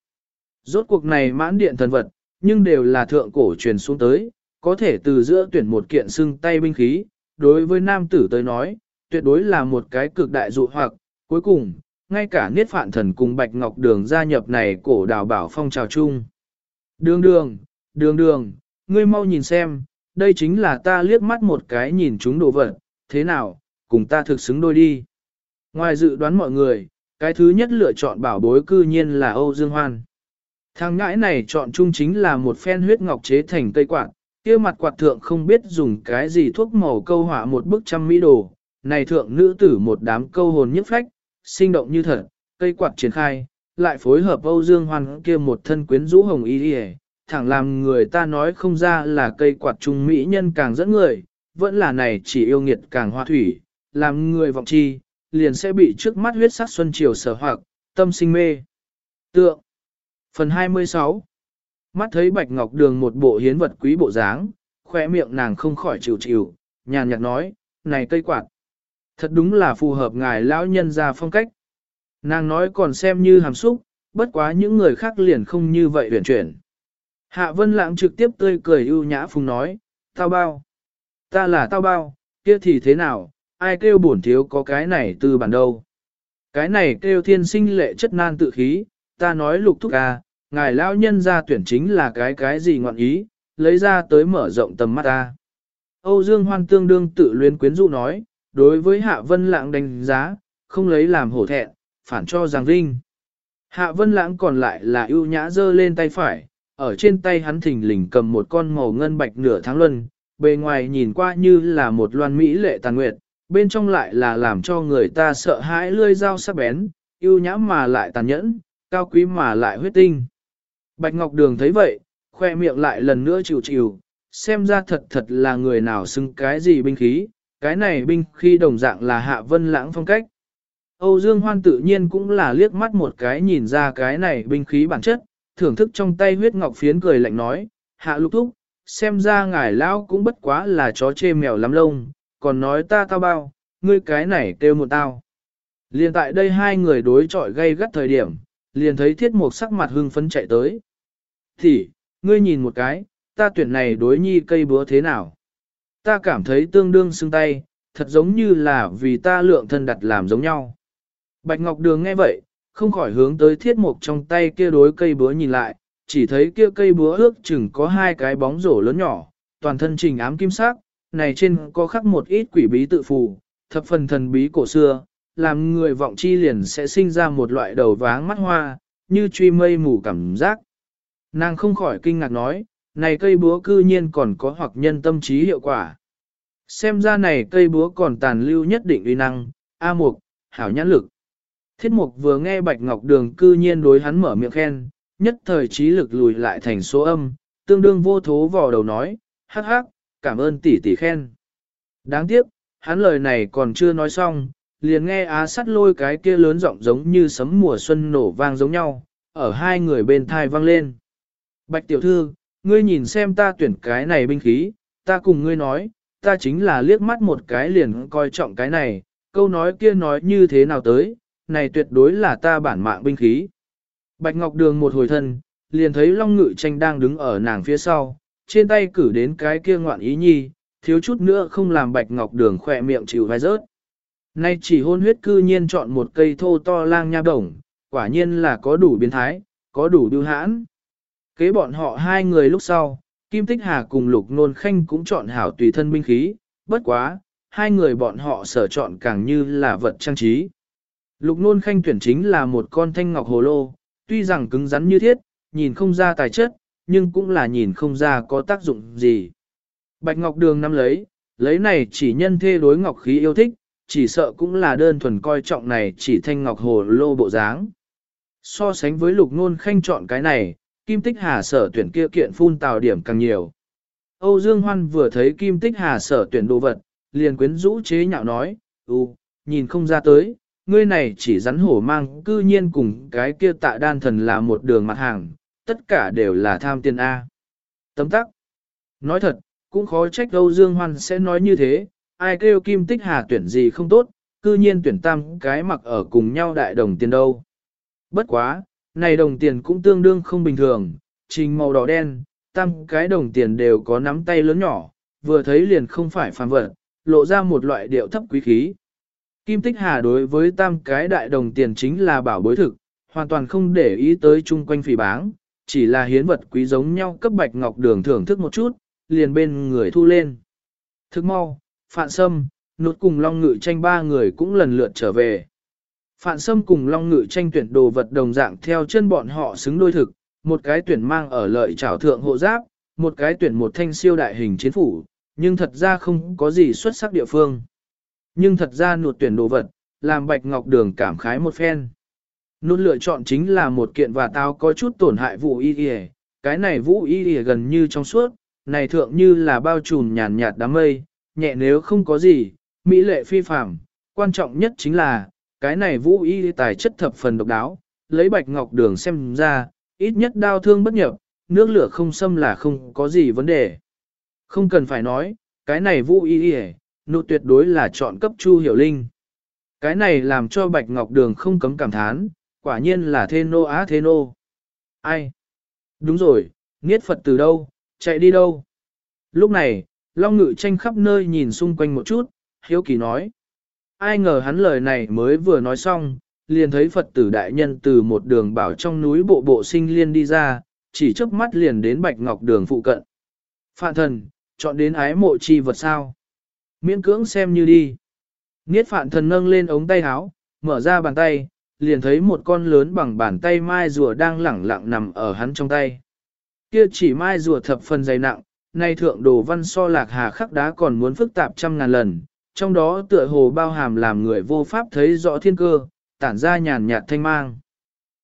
[SPEAKER 1] Rốt cuộc này mãn điện thần vật, nhưng đều là thượng cổ truyền xuống tới, có thể từ giữa tuyển một kiện xưng tay binh khí, đối với nam tử tới nói, tuyệt đối là một cái cực đại dụ hoặc, cuối cùng, ngay cả Niết Phạn Thần cùng Bạch Ngọc Đường gia nhập này cổ đào bảo phong trào chung. Đường đường, đường đường, ngươi mau nhìn xem, đây chính là ta liếc mắt một cái nhìn chúng đồ vật, thế nào, cùng ta thực xứng đôi đi. Ngoài dự đoán mọi người, cái thứ nhất lựa chọn bảo bối cư nhiên là Âu Dương Hoan. Thằng ngãi này chọn chung chính là một phen huyết ngọc chế thành cây quạt, kia mặt quạt thượng không biết dùng cái gì thuốc màu câu họa một bức trăm mỹ đồ, này thượng nữ tử một đám câu hồn nhức phách, sinh động như thật, cây quạt triển khai, lại phối hợp Âu Dương Hoan kia một thân quyến rũ hồng y y, thẳng làm người ta nói không ra là cây quạt trung mỹ nhân càng dẫn người, vẫn là này chỉ yêu nghiệt càng hoa thủy, làm người vọng chi, liền sẽ bị trước mắt huyết sắc xuân chiều sở hoặc, tâm sinh mê. Tượng Phần 26 Mắt thấy Bạch Ngọc Đường một bộ hiến vật quý bộ dáng, khỏe miệng nàng không khỏi chịu chịu, nhàn nhạt nói, này cây quạt. Thật đúng là phù hợp ngài lão nhân ra phong cách. Nàng nói còn xem như hàm xúc, bất quá những người khác liền không như vậy huyền chuyển. Hạ Vân Lãng trực tiếp tươi cười ưu nhã phùng nói, tao bao. Ta là tao bao, kia thì thế nào, ai kêu bổn thiếu có cái này từ bản đâu. Cái này kêu thiên sinh lệ chất nan tự khí, ta nói lục thúc ca, ngài lão nhân ra tuyển chính là cái cái gì ngọn ý, lấy ra tới mở rộng tầm mắt ta. Âu Dương Hoan tương đương tự luyến quyến dụ nói, đối với Hạ Vân Lãng đánh giá, không lấy làm hổ thẹn, phản cho rằng vinh. Hạ Vân Lãng còn lại là ưu nhã giơ lên tay phải, ở trên tay hắn thình lình cầm một con màu ngân bạch nửa tháng luân, bề ngoài nhìn qua như là một loan mỹ lệ tàn nguyệt, bên trong lại là làm cho người ta sợ hãi lươi dao sắc bén, yêu nhã mà lại tàn nhẫn, cao quý mà lại huyết tinh. Bạch Ngọc Đường thấy vậy, khoe miệng lại lần nữa chịu chịu, xem ra thật thật là người nào xưng cái gì binh khí, cái này binh khí đồng dạng là hạ vân lãng phong cách. Âu Dương Hoan tự nhiên cũng là liếc mắt một cái nhìn ra cái này binh khí bản chất, thưởng thức trong tay huyết ngọc phiến cười lạnh nói, hạ lục thúc, xem ra ngài lão cũng bất quá là chó chê mèo lắm lông, còn nói ta tao bao, ngươi cái này kêu một tao. Liên tại đây hai người đối chọi gây gắt thời điểm, liền thấy thiết mục sắc mặt hưng phấn chạy tới. Thì, ngươi nhìn một cái, ta tuyển này đối nhi cây búa thế nào? Ta cảm thấy tương đương xương tay, thật giống như là vì ta lượng thân đặt làm giống nhau. Bạch Ngọc Đường nghe vậy, không khỏi hướng tới thiết mục trong tay kia đối cây búa nhìn lại, chỉ thấy kia cây búa ước chừng có hai cái bóng rổ lớn nhỏ, toàn thân trình ám kim sắc, này trên có khắc một ít quỷ bí tự phù, thập phần thần bí cổ xưa, làm người vọng chi liền sẽ sinh ra một loại đầu váng mắt hoa, như truy mây mù cảm giác. Nàng không khỏi kinh ngạc nói, này cây búa cư nhiên còn có hoặc nhân tâm trí hiệu quả. Xem ra này cây búa còn tàn lưu nhất định uy năng, A mục, hảo nhãn lực. Thiết mục vừa nghe Bạch Ngọc Đường cư nhiên đối hắn mở miệng khen, nhất thời trí lực lùi lại thành số âm, tương đương vô thố vò đầu nói, hắc hắc, cảm ơn tỷ tỷ khen. Đáng tiếc, hắn lời này còn chưa nói xong, liền nghe á sắt lôi cái kia lớn giọng giống như sấm mùa xuân nổ vang giống nhau, ở hai người bên thai vang lên. Bạch tiểu thư, ngươi nhìn xem ta tuyển cái này binh khí, ta cùng ngươi nói, ta chính là liếc mắt một cái liền coi trọng cái này, câu nói kia nói như thế nào tới, này tuyệt đối là ta bản mạng binh khí. Bạch Ngọc Đường một hồi thân, liền thấy Long Ngự Tranh đang đứng ở nàng phía sau, trên tay cử đến cái kia ngoạn ý nhi, thiếu chút nữa không làm Bạch Ngọc Đường khỏe miệng chịu vai rớt. Nay chỉ hôn huyết cư nhiên chọn một cây thô to lang nha đồng, quả nhiên là có đủ biến thái, có đủ đưu hãn. Kế bọn họ hai người lúc sau, Kim Tích Hà cùng Lục Nôn Khanh cũng chọn hảo tùy thân binh khí, bất quá, hai người bọn họ sở chọn càng như là vật trang trí. Lục Nôn Khanh tuyển chính là một con thanh ngọc hồ lô, tuy rằng cứng rắn như thiết, nhìn không ra tài chất, nhưng cũng là nhìn không ra có tác dụng gì. Bạch Ngọc Đường nắm lấy, lấy này chỉ nhân thê đối ngọc khí yêu thích, chỉ sợ cũng là đơn thuần coi trọng này chỉ thanh ngọc hồ lô bộ dáng. So sánh với lục nôn khanh chọn cái này, Kim Tích Hà sở tuyển kia kiện phun tào điểm càng nhiều. Âu Dương Hoan vừa thấy Kim Tích Hà sở tuyển đồ vật, liền quyến rũ chế nhạo nói, ừ, nhìn không ra tới, ngươi này chỉ rắn hổ mang cư nhiên cùng cái kia tạ đan thần là một đường mặt hàng, tất cả đều là tham tiền A. Tấm tắc. Nói thật, cũng khó trách Âu Dương Hoan sẽ nói như thế, ai kêu Kim Tích Hà tuyển gì không tốt, cư nhiên tuyển tam cái mặc ở cùng nhau đại đồng tiền đâu. Bất quá, này đồng tiền cũng tương đương không bình thường, trình màu đỏ đen, tam cái đồng tiền đều có nắm tay lớn nhỏ, vừa thấy liền không phải phàm vật, lộ ra một loại điệu thấp quý khí. Kim Tích Hà đối với tam cái đại đồng tiền chính là bảo bối thực, hoàn toàn không để ý tới chung quanh phỉ báng, chỉ là hiến vật quý giống nhau cấp bạch ngọc đường thưởng thức một chút, liền bên người thu lên. Thức mau, Phạn Sâm, nốt cùng Long Ngự tranh ba người cũng lần lượt trở về. Phạn Sâm cùng Long Ngự tranh tuyển đồ vật đồng dạng theo chân bọn họ xứng đôi thực, một cái tuyển mang ở lợi trảo thượng hộ giáp, một cái tuyển một thanh siêu đại hình chiến phủ, nhưng thật ra không có gì xuất sắc địa phương. Nhưng thật ra nụt tuyển đồ vật, làm Bạch Ngọc Đường cảm khái một phen. Nút lựa chọn chính là một kiện và tao có chút tổn hại vũ y y, cái này vũ y y gần như trong suốt, này thượng như là bao trùm nhàn nhạt đám mây, nhẹ nếu không có gì, mỹ lệ phi phạm, quan trọng nhất chính là, cái này vũ y tài chất thập phần độc đáo, lấy bạch ngọc đường xem ra, ít nhất đau thương bất nhập, nước lửa không xâm là không có gì vấn đề. Không cần phải nói, cái này vũ y y, nụ tuyệt đối là chọn cấp chu hiểu linh. Cái này làm cho bạch ngọc đường không cấm cảm thán, quả nhiên là thê nô á thê nô. Ai? Đúng rồi, niết Phật từ đâu, chạy đi đâu? Lúc này, Long Ngự tranh khắp nơi nhìn xung quanh một chút, hiếu kỳ nói. Ai ngờ hắn lời này mới vừa nói xong, liền thấy Phật tử đại nhân từ một đường bảo trong núi bộ bộ sinh liên đi ra, chỉ chớp mắt liền đến Bạch Ngọc đường phụ cận. Phạn thần, chọn đến ái mộ chi vật sao? Miễn cưỡng xem như đi. Niết phạn thần nâng lên ống tay áo, mở ra bàn tay, liền thấy một con lớn bằng bàn tay mai rùa đang lẳng lặng nằm ở hắn trong tay. Kia chỉ mai rùa thập phần dày nặng, nay thượng đồ văn so lạc hà khắc đá còn muốn phức tạp trăm ngàn lần, trong đó tựa hồ bao hàm làm người vô pháp thấy rõ thiên cơ, tản ra nhàn nhạt thanh mang.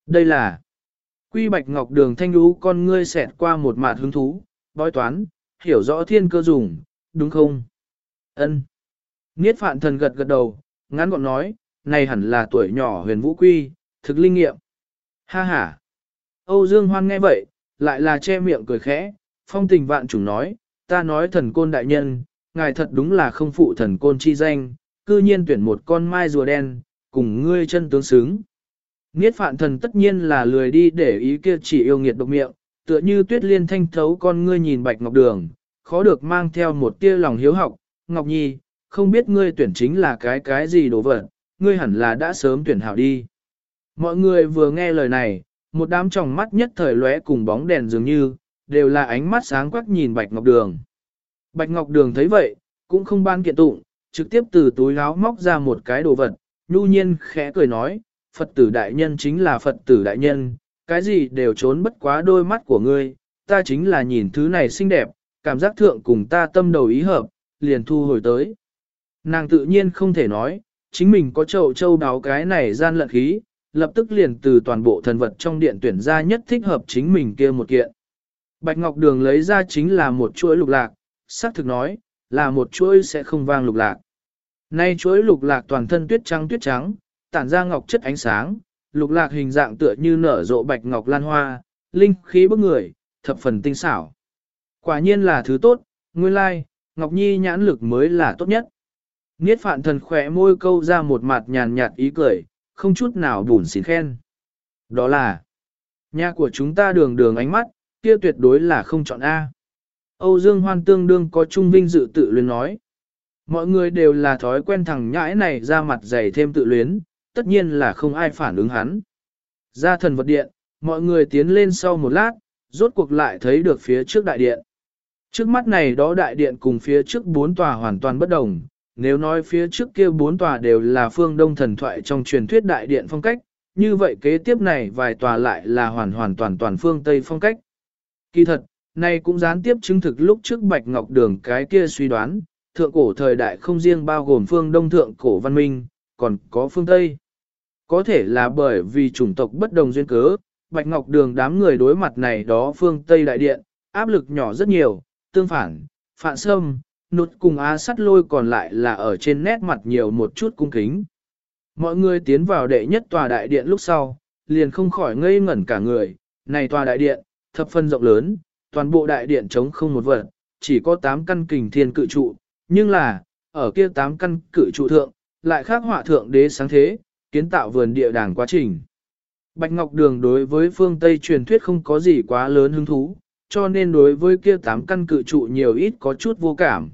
[SPEAKER 1] Đây là Quy Bạch Ngọc Đường thanh lũ con ngươi xẹt qua một mạt hứng thú, bói toán, hiểu rõ thiên cơ dùng, đúng không? Ân. Niết Phạn Thần gật gật đầu, ngắn gọn nói, này hẳn là tuổi nhỏ huyền vũ quy, thực linh nghiệm. Ha ha. Âu Dương Hoan nghe vậy, lại là che miệng cười khẽ, phong tình vạn trùng nói, ta nói thần côn đại nhân, ngài thật đúng là không phụ thần côn chi danh, cư nhiên tuyển một con mai rùa đen, cùng ngươi chân tướng xứng. Niết phạn thần tất nhiên là lười đi để ý kia chỉ yêu nghiệt độc miệng, tựa như tuyết liên thanh thấu con ngươi nhìn bạch ngọc đường, khó được mang theo một tia lòng hiếu học, ngọc nhi, không biết ngươi tuyển chính là cái cái gì đồ vật, ngươi hẳn là đã sớm tuyển hảo đi. Mọi người vừa nghe lời này, một đám tròng mắt nhất thời lóe cùng bóng đèn dường như, đều là ánh mắt sáng quắc nhìn Bạch Ngọc Đường. Bạch Ngọc Đường thấy vậy, cũng không ban kiện tụng, trực tiếp từ túi áo móc ra một cái đồ vật, nhu nhiên khẽ cười nói, Phật tử đại nhân chính là Phật tử đại nhân, cái gì đều trốn bất quá đôi mắt của ngươi, ta chính là nhìn thứ này xinh đẹp, cảm giác thượng cùng ta tâm đầu ý hợp, liền thu hồi tới. Nàng tự nhiên không thể nói, chính mình có trậu châu đáo cái này gian lận khí, lập tức liền từ toàn bộ thần vật trong điện tuyển ra nhất thích hợp chính mình kia một kiện. Bạch Ngọc Đường lấy ra chính là một chuỗi lục lạc, xác thực nói, là một chuỗi sẽ không vang lục lạc. Nay chuỗi lục lạc toàn thân tuyết trắng tuyết trắng, tản ra ngọc chất ánh sáng, lục lạc hình dạng tựa như nở rộ bạch ngọc lan hoa, linh khí bức người, thập phần tinh xảo. Quả nhiên là thứ tốt, nguyên lai, Ngọc Nhi nhãn lực mới là tốt nhất. Niết phạn thần khỏe môi câu ra một mặt nhàn nhạt ý cười, không chút nào bùn xỉn khen. Đó là, nhà của chúng ta đường đường ánh mắt, kia tuyệt đối là không chọn A. Âu Dương Hoan tương đương có trung vinh dự tự luyến nói. Mọi người đều là thói quen thằng nhãi này ra mặt dày thêm tự luyến, tất nhiên là không ai phản ứng hắn. Ra thần vật điện, mọi người tiến lên sau một lát, rốt cuộc lại thấy được phía trước đại điện. Trước mắt này đó đại điện cùng phía trước bốn tòa hoàn toàn bất đồng, nếu nói phía trước kia bốn tòa đều là phương đông thần thoại trong truyền thuyết đại điện phong cách, như vậy kế tiếp này vài tòa lại là hoàn hoàn toàn toàn phương Tây phong cách. Kỳ thật, này cũng gián tiếp chứng thực lúc trước Bạch Ngọc Đường cái kia suy đoán, thượng cổ thời đại không riêng bao gồm phương Đông thượng cổ văn minh, còn có phương Tây. Có thể là bởi vì chủng tộc bất đồng duyên cớ, Bạch Ngọc Đường đám người đối mặt này đó phương Tây đại điện, áp lực nhỏ rất nhiều, tương phản, phạn sâm, nụt cùng á sắt lôi còn lại là ở trên nét mặt nhiều một chút cung kính. Mọi người tiến vào đệ nhất tòa đại điện lúc sau, liền không khỏi ngây ngẩn cả người, này tòa đại điện, thập phân rộng lớn, toàn bộ đại điện trống không một vật, chỉ có 8 căn kình thiên cự trụ, nhưng là, ở kia 8 căn cự trụ thượng, lại khác họa thượng đế sáng thế, kiến tạo vườn địa đàng quá trình. Bạch Ngọc Đường đối với phương Tây truyền thuyết không có gì quá lớn hứng thú, cho nên đối với kia tám căn cự trụ nhiều ít có chút vô cảm.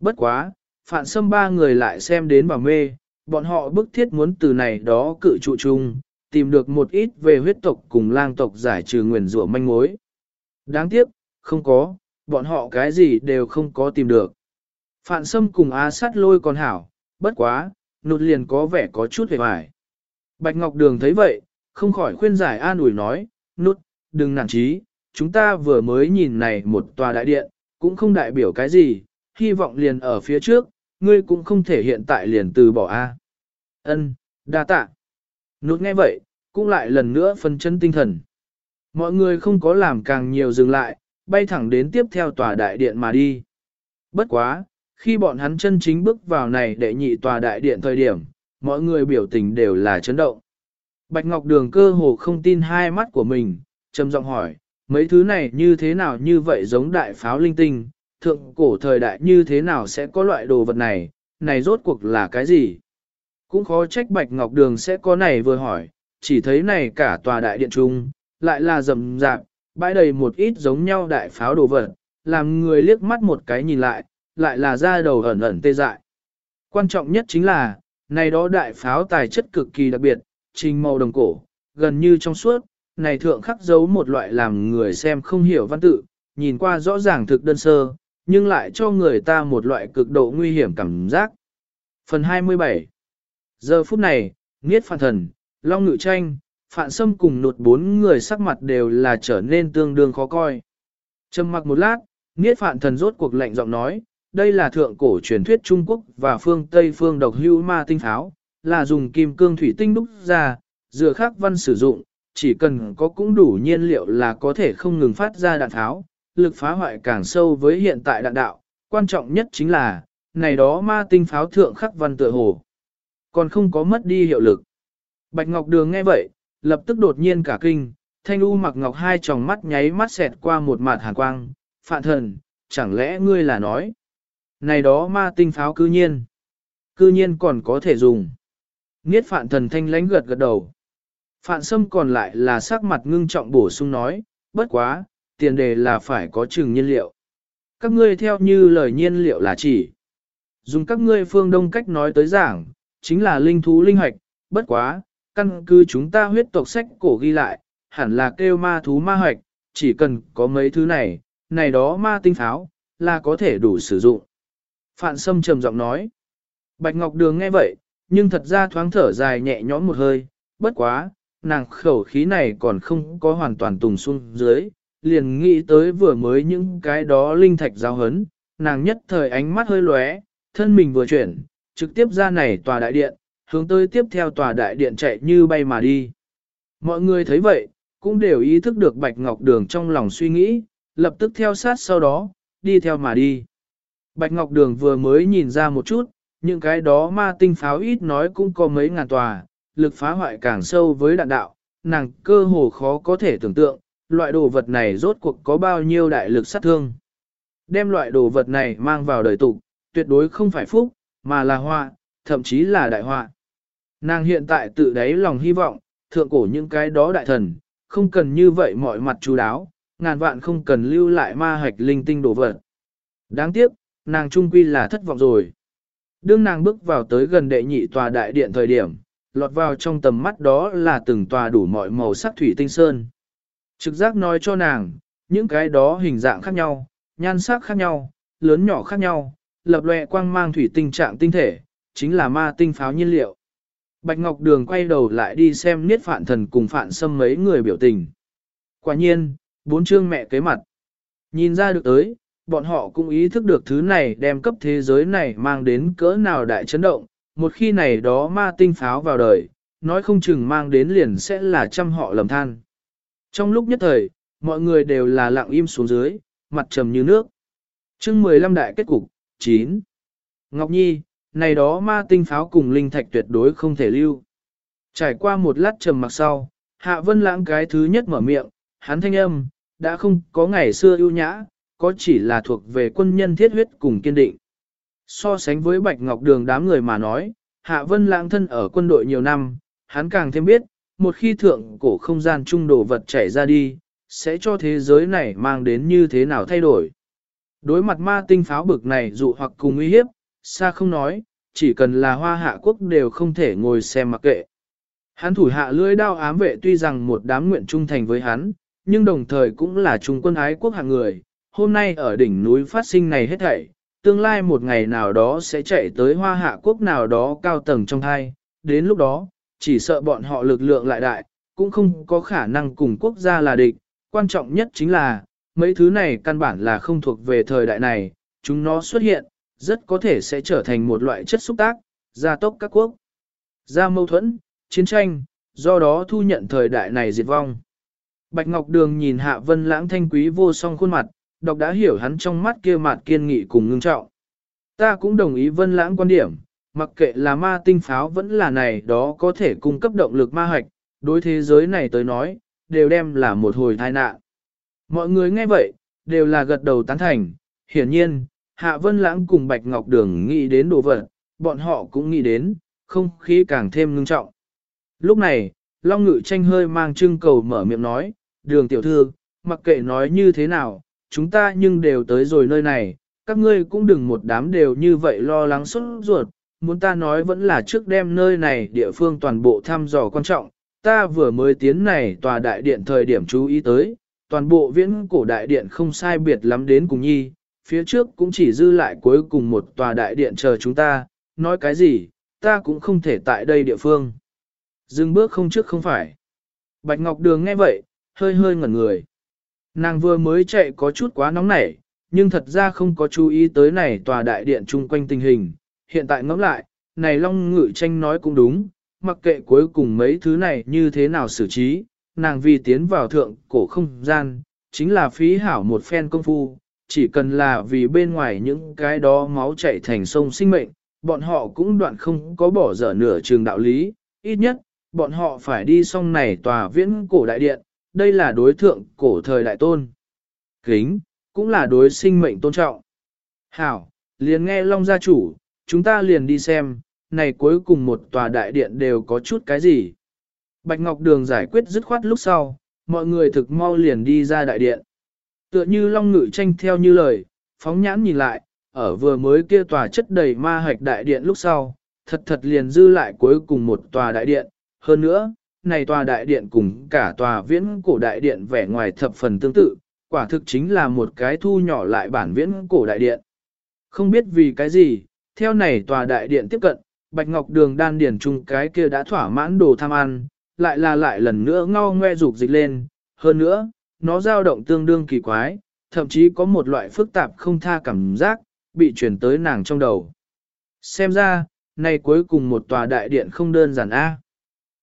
[SPEAKER 1] Bất quá, phản xâm ba người lại xem đến và mê, bọn họ bức thiết muốn từ này đó cự trụ chung, tìm được một ít về huyết tộc cùng lang tộc giải trừ nguyền rủa manh mối. Đáng tiếc, không có, bọn họ cái gì đều không có tìm được. Phạn Sâm cùng Á sát lôi còn hảo, bất quá, nụt liền có vẻ có chút hề hoài. Bạch Ngọc Đường thấy vậy, không khỏi khuyên giải an ủi nói, nút, đừng nản trí, chúng ta vừa mới nhìn này một tòa đại điện, cũng không đại biểu cái gì, hy vọng liền ở phía trước, ngươi cũng không thể hiện tại liền từ bỏ a. Ân, đa tạ. Nút nghe vậy, cũng lại lần nữa phân chân tinh thần. Mọi người không có làm càng nhiều dừng lại, bay thẳng đến tiếp theo tòa đại điện mà đi. Bất quá, khi bọn hắn chân chính bước vào này để nhị tòa đại điện thời điểm, mọi người biểu tình đều là chấn động. Bạch Ngọc Đường cơ hồ không tin hai mắt của mình, trầm giọng hỏi, mấy thứ này như thế nào như vậy giống đại pháo linh tinh, thượng cổ thời đại như thế nào sẽ có loại đồ vật này, này rốt cuộc là cái gì? Cũng khó trách Bạch Ngọc Đường sẽ có này vừa hỏi, chỉ thấy này cả tòa đại điện trung, lại là rầm rạp, bãi đầy một ít giống nhau đại pháo đồ vật, làm người liếc mắt một cái nhìn lại, lại là ra đầu ẩn ẩn tê dại. Quan trọng nhất chính là, này đó đại pháo tài chất cực kỳ đặc biệt, trình màu đồng cổ, gần như trong suốt, này thượng khắc dấu một loại làm người xem không hiểu văn tự, nhìn qua rõ ràng thực đơn sơ, nhưng lại cho người ta một loại cực độ nguy hiểm cảm giác. Phần 27 Giờ phút này, Niết Phạn Thần, Long Ngự Tranh, Phạn Sâm cùng nụt bốn người sắc mặt đều là trở nên tương đương khó coi. Trầm mặc một lát, Niết Phạn Thần rốt cuộc lạnh giọng nói, đây là thượng cổ truyền thuyết Trung Quốc và phương Tây phương độc hữu ma tinh pháo, là dùng kim cương thủy tinh đúc ra, dựa khắc văn sử dụng, chỉ cần có cũng đủ nhiên liệu là có thể không ngừng phát ra đạn tháo, lực phá hoại càng sâu với hiện tại đạn đạo, quan trọng nhất chính là, này đó ma tinh pháo thượng khắc văn tựa hồ, còn không có mất đi hiệu lực. Bạch Ngọc Đường nghe vậy, lập tức đột nhiên cả kinh, thanh u mặc ngọc hai tròng mắt nháy mắt xẹt qua một mặt hàn quang, phạn thần, chẳng lẽ ngươi là nói, này đó ma tinh pháo cư nhiên, cư nhiên còn có thể dùng. Niết phạn thần thanh lánh gật gật đầu. Phạn sâm còn lại là sắc mặt ngưng trọng bổ sung nói, bất quá, tiền đề là phải có chừng nhiên liệu. Các ngươi theo như lời nhiên liệu là chỉ. Dùng các ngươi phương đông cách nói tới giảng, chính là linh thú linh hoạch, bất quá, căn cứ chúng ta huyết tộc sách cổ ghi lại, hẳn là kêu ma thú ma hoạch, chỉ cần có mấy thứ này, này đó ma tinh pháo, là có thể đủ sử dụng. Phạn Sâm trầm giọng nói. Bạch Ngọc Đường nghe vậy, nhưng thật ra thoáng thở dài nhẹ nhõm một hơi, bất quá, nàng khẩu khí này còn không có hoàn toàn tùng xuống dưới, liền nghĩ tới vừa mới những cái đó linh thạch giao hấn, nàng nhất thời ánh mắt hơi lóe, thân mình vừa chuyển, trực tiếp ra này tòa đại điện, hướng tới tiếp theo tòa đại điện chạy như bay mà đi. Mọi người thấy vậy, cũng đều ý thức được Bạch Ngọc Đường trong lòng suy nghĩ, lập tức theo sát sau đó, đi theo mà đi. Bạch Ngọc Đường vừa mới nhìn ra một chút, những cái đó ma tinh pháo ít nói cũng có mấy ngàn tòa, lực phá hoại càng sâu với đạn đạo, nàng cơ hồ khó có thể tưởng tượng, loại đồ vật này rốt cuộc có bao nhiêu đại lực sát thương. Đem loại đồ vật này mang vào đời tục, tuyệt đối không phải phúc, mà là họa, thậm chí là đại họa. Nàng hiện tại tự đáy lòng hy vọng, thượng cổ những cái đó đại thần, không cần như vậy mọi mặt chú đáo, ngàn vạn không cần lưu lại ma hạch linh tinh đồ vật. Đáng tiếc, nàng trung quy là thất vọng rồi. Đương nàng bước vào tới gần đệ nhị tòa đại điện thời điểm, lọt vào trong tầm mắt đó là từng tòa đủ mọi màu sắc thủy tinh sơn. Trực giác nói cho nàng, những cái đó hình dạng khác nhau, nhan sắc khác nhau, lớn nhỏ khác nhau, lập lòe quang mang thủy tinh trạng tinh thể, chính là ma tinh pháo nhiên liệu. Bạch Ngọc Đường quay đầu lại đi xem niết phạn thần cùng phạn xâm mấy người biểu tình. Quả nhiên, bốn chương mẹ kế mặt. Nhìn ra được tới, bọn họ cũng ý thức được thứ này đem cấp thế giới này mang đến cỡ nào đại chấn động, một khi này đó ma tinh pháo vào đời, nói không chừng mang đến liền sẽ là trăm họ lầm than. Trong lúc nhất thời, mọi người đều là lặng im xuống dưới, mặt trầm như nước. chương 15 đại kết cục, 9. Ngọc Nhi, này đó ma tinh pháo cùng linh thạch tuyệt đối không thể lưu. Trải qua một lát trầm mặc sau, Hạ Vân Lãng cái thứ nhất mở miệng, hắn thanh âm, đã không có ngày xưa ưu nhã, có chỉ là thuộc về quân nhân thiết huyết cùng kiên định. So sánh với Bạch Ngọc Đường đám người mà nói, Hạ Vân Lãng thân ở quân đội nhiều năm, hắn càng thêm biết, một khi thượng cổ không gian trung đồ vật chảy ra đi, sẽ cho thế giới này mang đến như thế nào thay đổi. Đối mặt ma tinh pháo bực này dụ hoặc cùng uy hiếp, xa không nói, chỉ cần là hoa hạ quốc đều không thể ngồi xem mặc kệ. Hắn thủ hạ lưỡi đao ám vệ tuy rằng một đám nguyện trung thành với hắn, nhưng đồng thời cũng là trung quân ái quốc hạng người. Hôm nay ở đỉnh núi phát sinh này hết thảy, tương lai một ngày nào đó sẽ chạy tới hoa hạ quốc nào đó cao tầng trong hai, Đến lúc đó, chỉ sợ bọn họ lực lượng lại đại, cũng không có khả năng cùng quốc gia là địch. Quan trọng nhất chính là, mấy thứ này căn bản là không thuộc về thời đại này, chúng nó xuất hiện, rất có thể sẽ trở thành một loại chất xúc tác, gia tốc các quốc. gia mâu thuẫn, chiến tranh, do đó thu nhận thời đại này diệt vong. Bạch Ngọc Đường nhìn Hạ Vân Lãng thanh quý vô song khuôn mặt, đọc đã hiểu hắn trong mắt kia mặt kiên nghị cùng ngưng trọng. Ta cũng đồng ý Vân Lãng quan điểm, mặc kệ là ma tinh pháo vẫn là này đó có thể cung cấp động lực ma hoạch, đối thế giới này tới nói, đều đem là một hồi tai nạn. Mọi người nghe vậy, đều là gật đầu tán thành, hiển nhiên, Hạ Vân Lãng cùng Bạch Ngọc Đường nghĩ đến đồ vật, bọn họ cũng nghĩ đến, không khí càng thêm ngưng trọng. Lúc này, Long Ngự tranh hơi mang trưng cầu mở miệng nói, đường tiểu thư, mặc kệ nói như thế nào, chúng ta nhưng đều tới rồi nơi này, các ngươi cũng đừng một đám đều như vậy lo lắng xuất ruột, muốn ta nói vẫn là trước đêm nơi này địa phương toàn bộ thăm dò quan trọng, ta vừa mới tiến này tòa đại điện thời điểm chú ý tới, toàn bộ viễn cổ đại điện không sai biệt lắm đến cùng nhi, phía trước cũng chỉ dư lại cuối cùng một tòa đại điện chờ chúng ta, nói cái gì, ta cũng không thể tại đây địa phương. Dừng bước không trước không phải. Bạch Ngọc Đường nghe vậy, hơi hơi ngẩn người. Nàng vừa mới chạy có chút quá nóng nảy, nhưng thật ra không có chú ý tới này tòa đại điện chung quanh tình hình. Hiện tại ngẫm lại, này Long Ngự tranh nói cũng đúng, mặc kệ cuối cùng mấy thứ này như thế nào xử trí, nàng vì tiến vào thượng cổ không gian, chính là phí hảo một phen công phu, chỉ cần là vì bên ngoài những cái đó máu chảy thành sông sinh mệnh, bọn họ cũng đoạn không có bỏ dở nửa trường đạo lý, ít nhất, bọn họ phải đi xong này tòa viễn cổ đại điện, đây là đối thượng cổ thời đại tôn. Kính, cũng là đối sinh mệnh tôn trọng. Hảo, liền nghe Long gia chủ, chúng ta liền đi xem, này cuối cùng một tòa đại điện đều có chút cái gì. Bạch Ngọc Đường giải quyết dứt khoát lúc sau, mọi người thực mau liền đi ra đại điện. Tựa như long ngự tranh theo như lời, phóng nhãn nhìn lại, ở vừa mới kia tòa chất đầy ma hạch đại điện lúc sau, thật thật liền dư lại cuối cùng một tòa đại điện. Hơn nữa, này tòa đại điện cùng cả tòa viễn cổ đại điện vẻ ngoài thập phần tương tự, quả thực chính là một cái thu nhỏ lại bản viễn cổ đại điện. Không biết vì cái gì, theo này tòa đại điện tiếp cận, Bạch Ngọc Đường đan điển chung cái kia đã thỏa mãn đồ tham ăn, lại là lại lần nữa ngao ngoe dục dịch lên, hơn nữa, nó dao động tương đương kỳ quái, thậm chí có một loại phức tạp không tha cảm giác, bị truyền tới nàng trong đầu. Xem ra, nay cuối cùng một tòa đại điện không đơn giản A.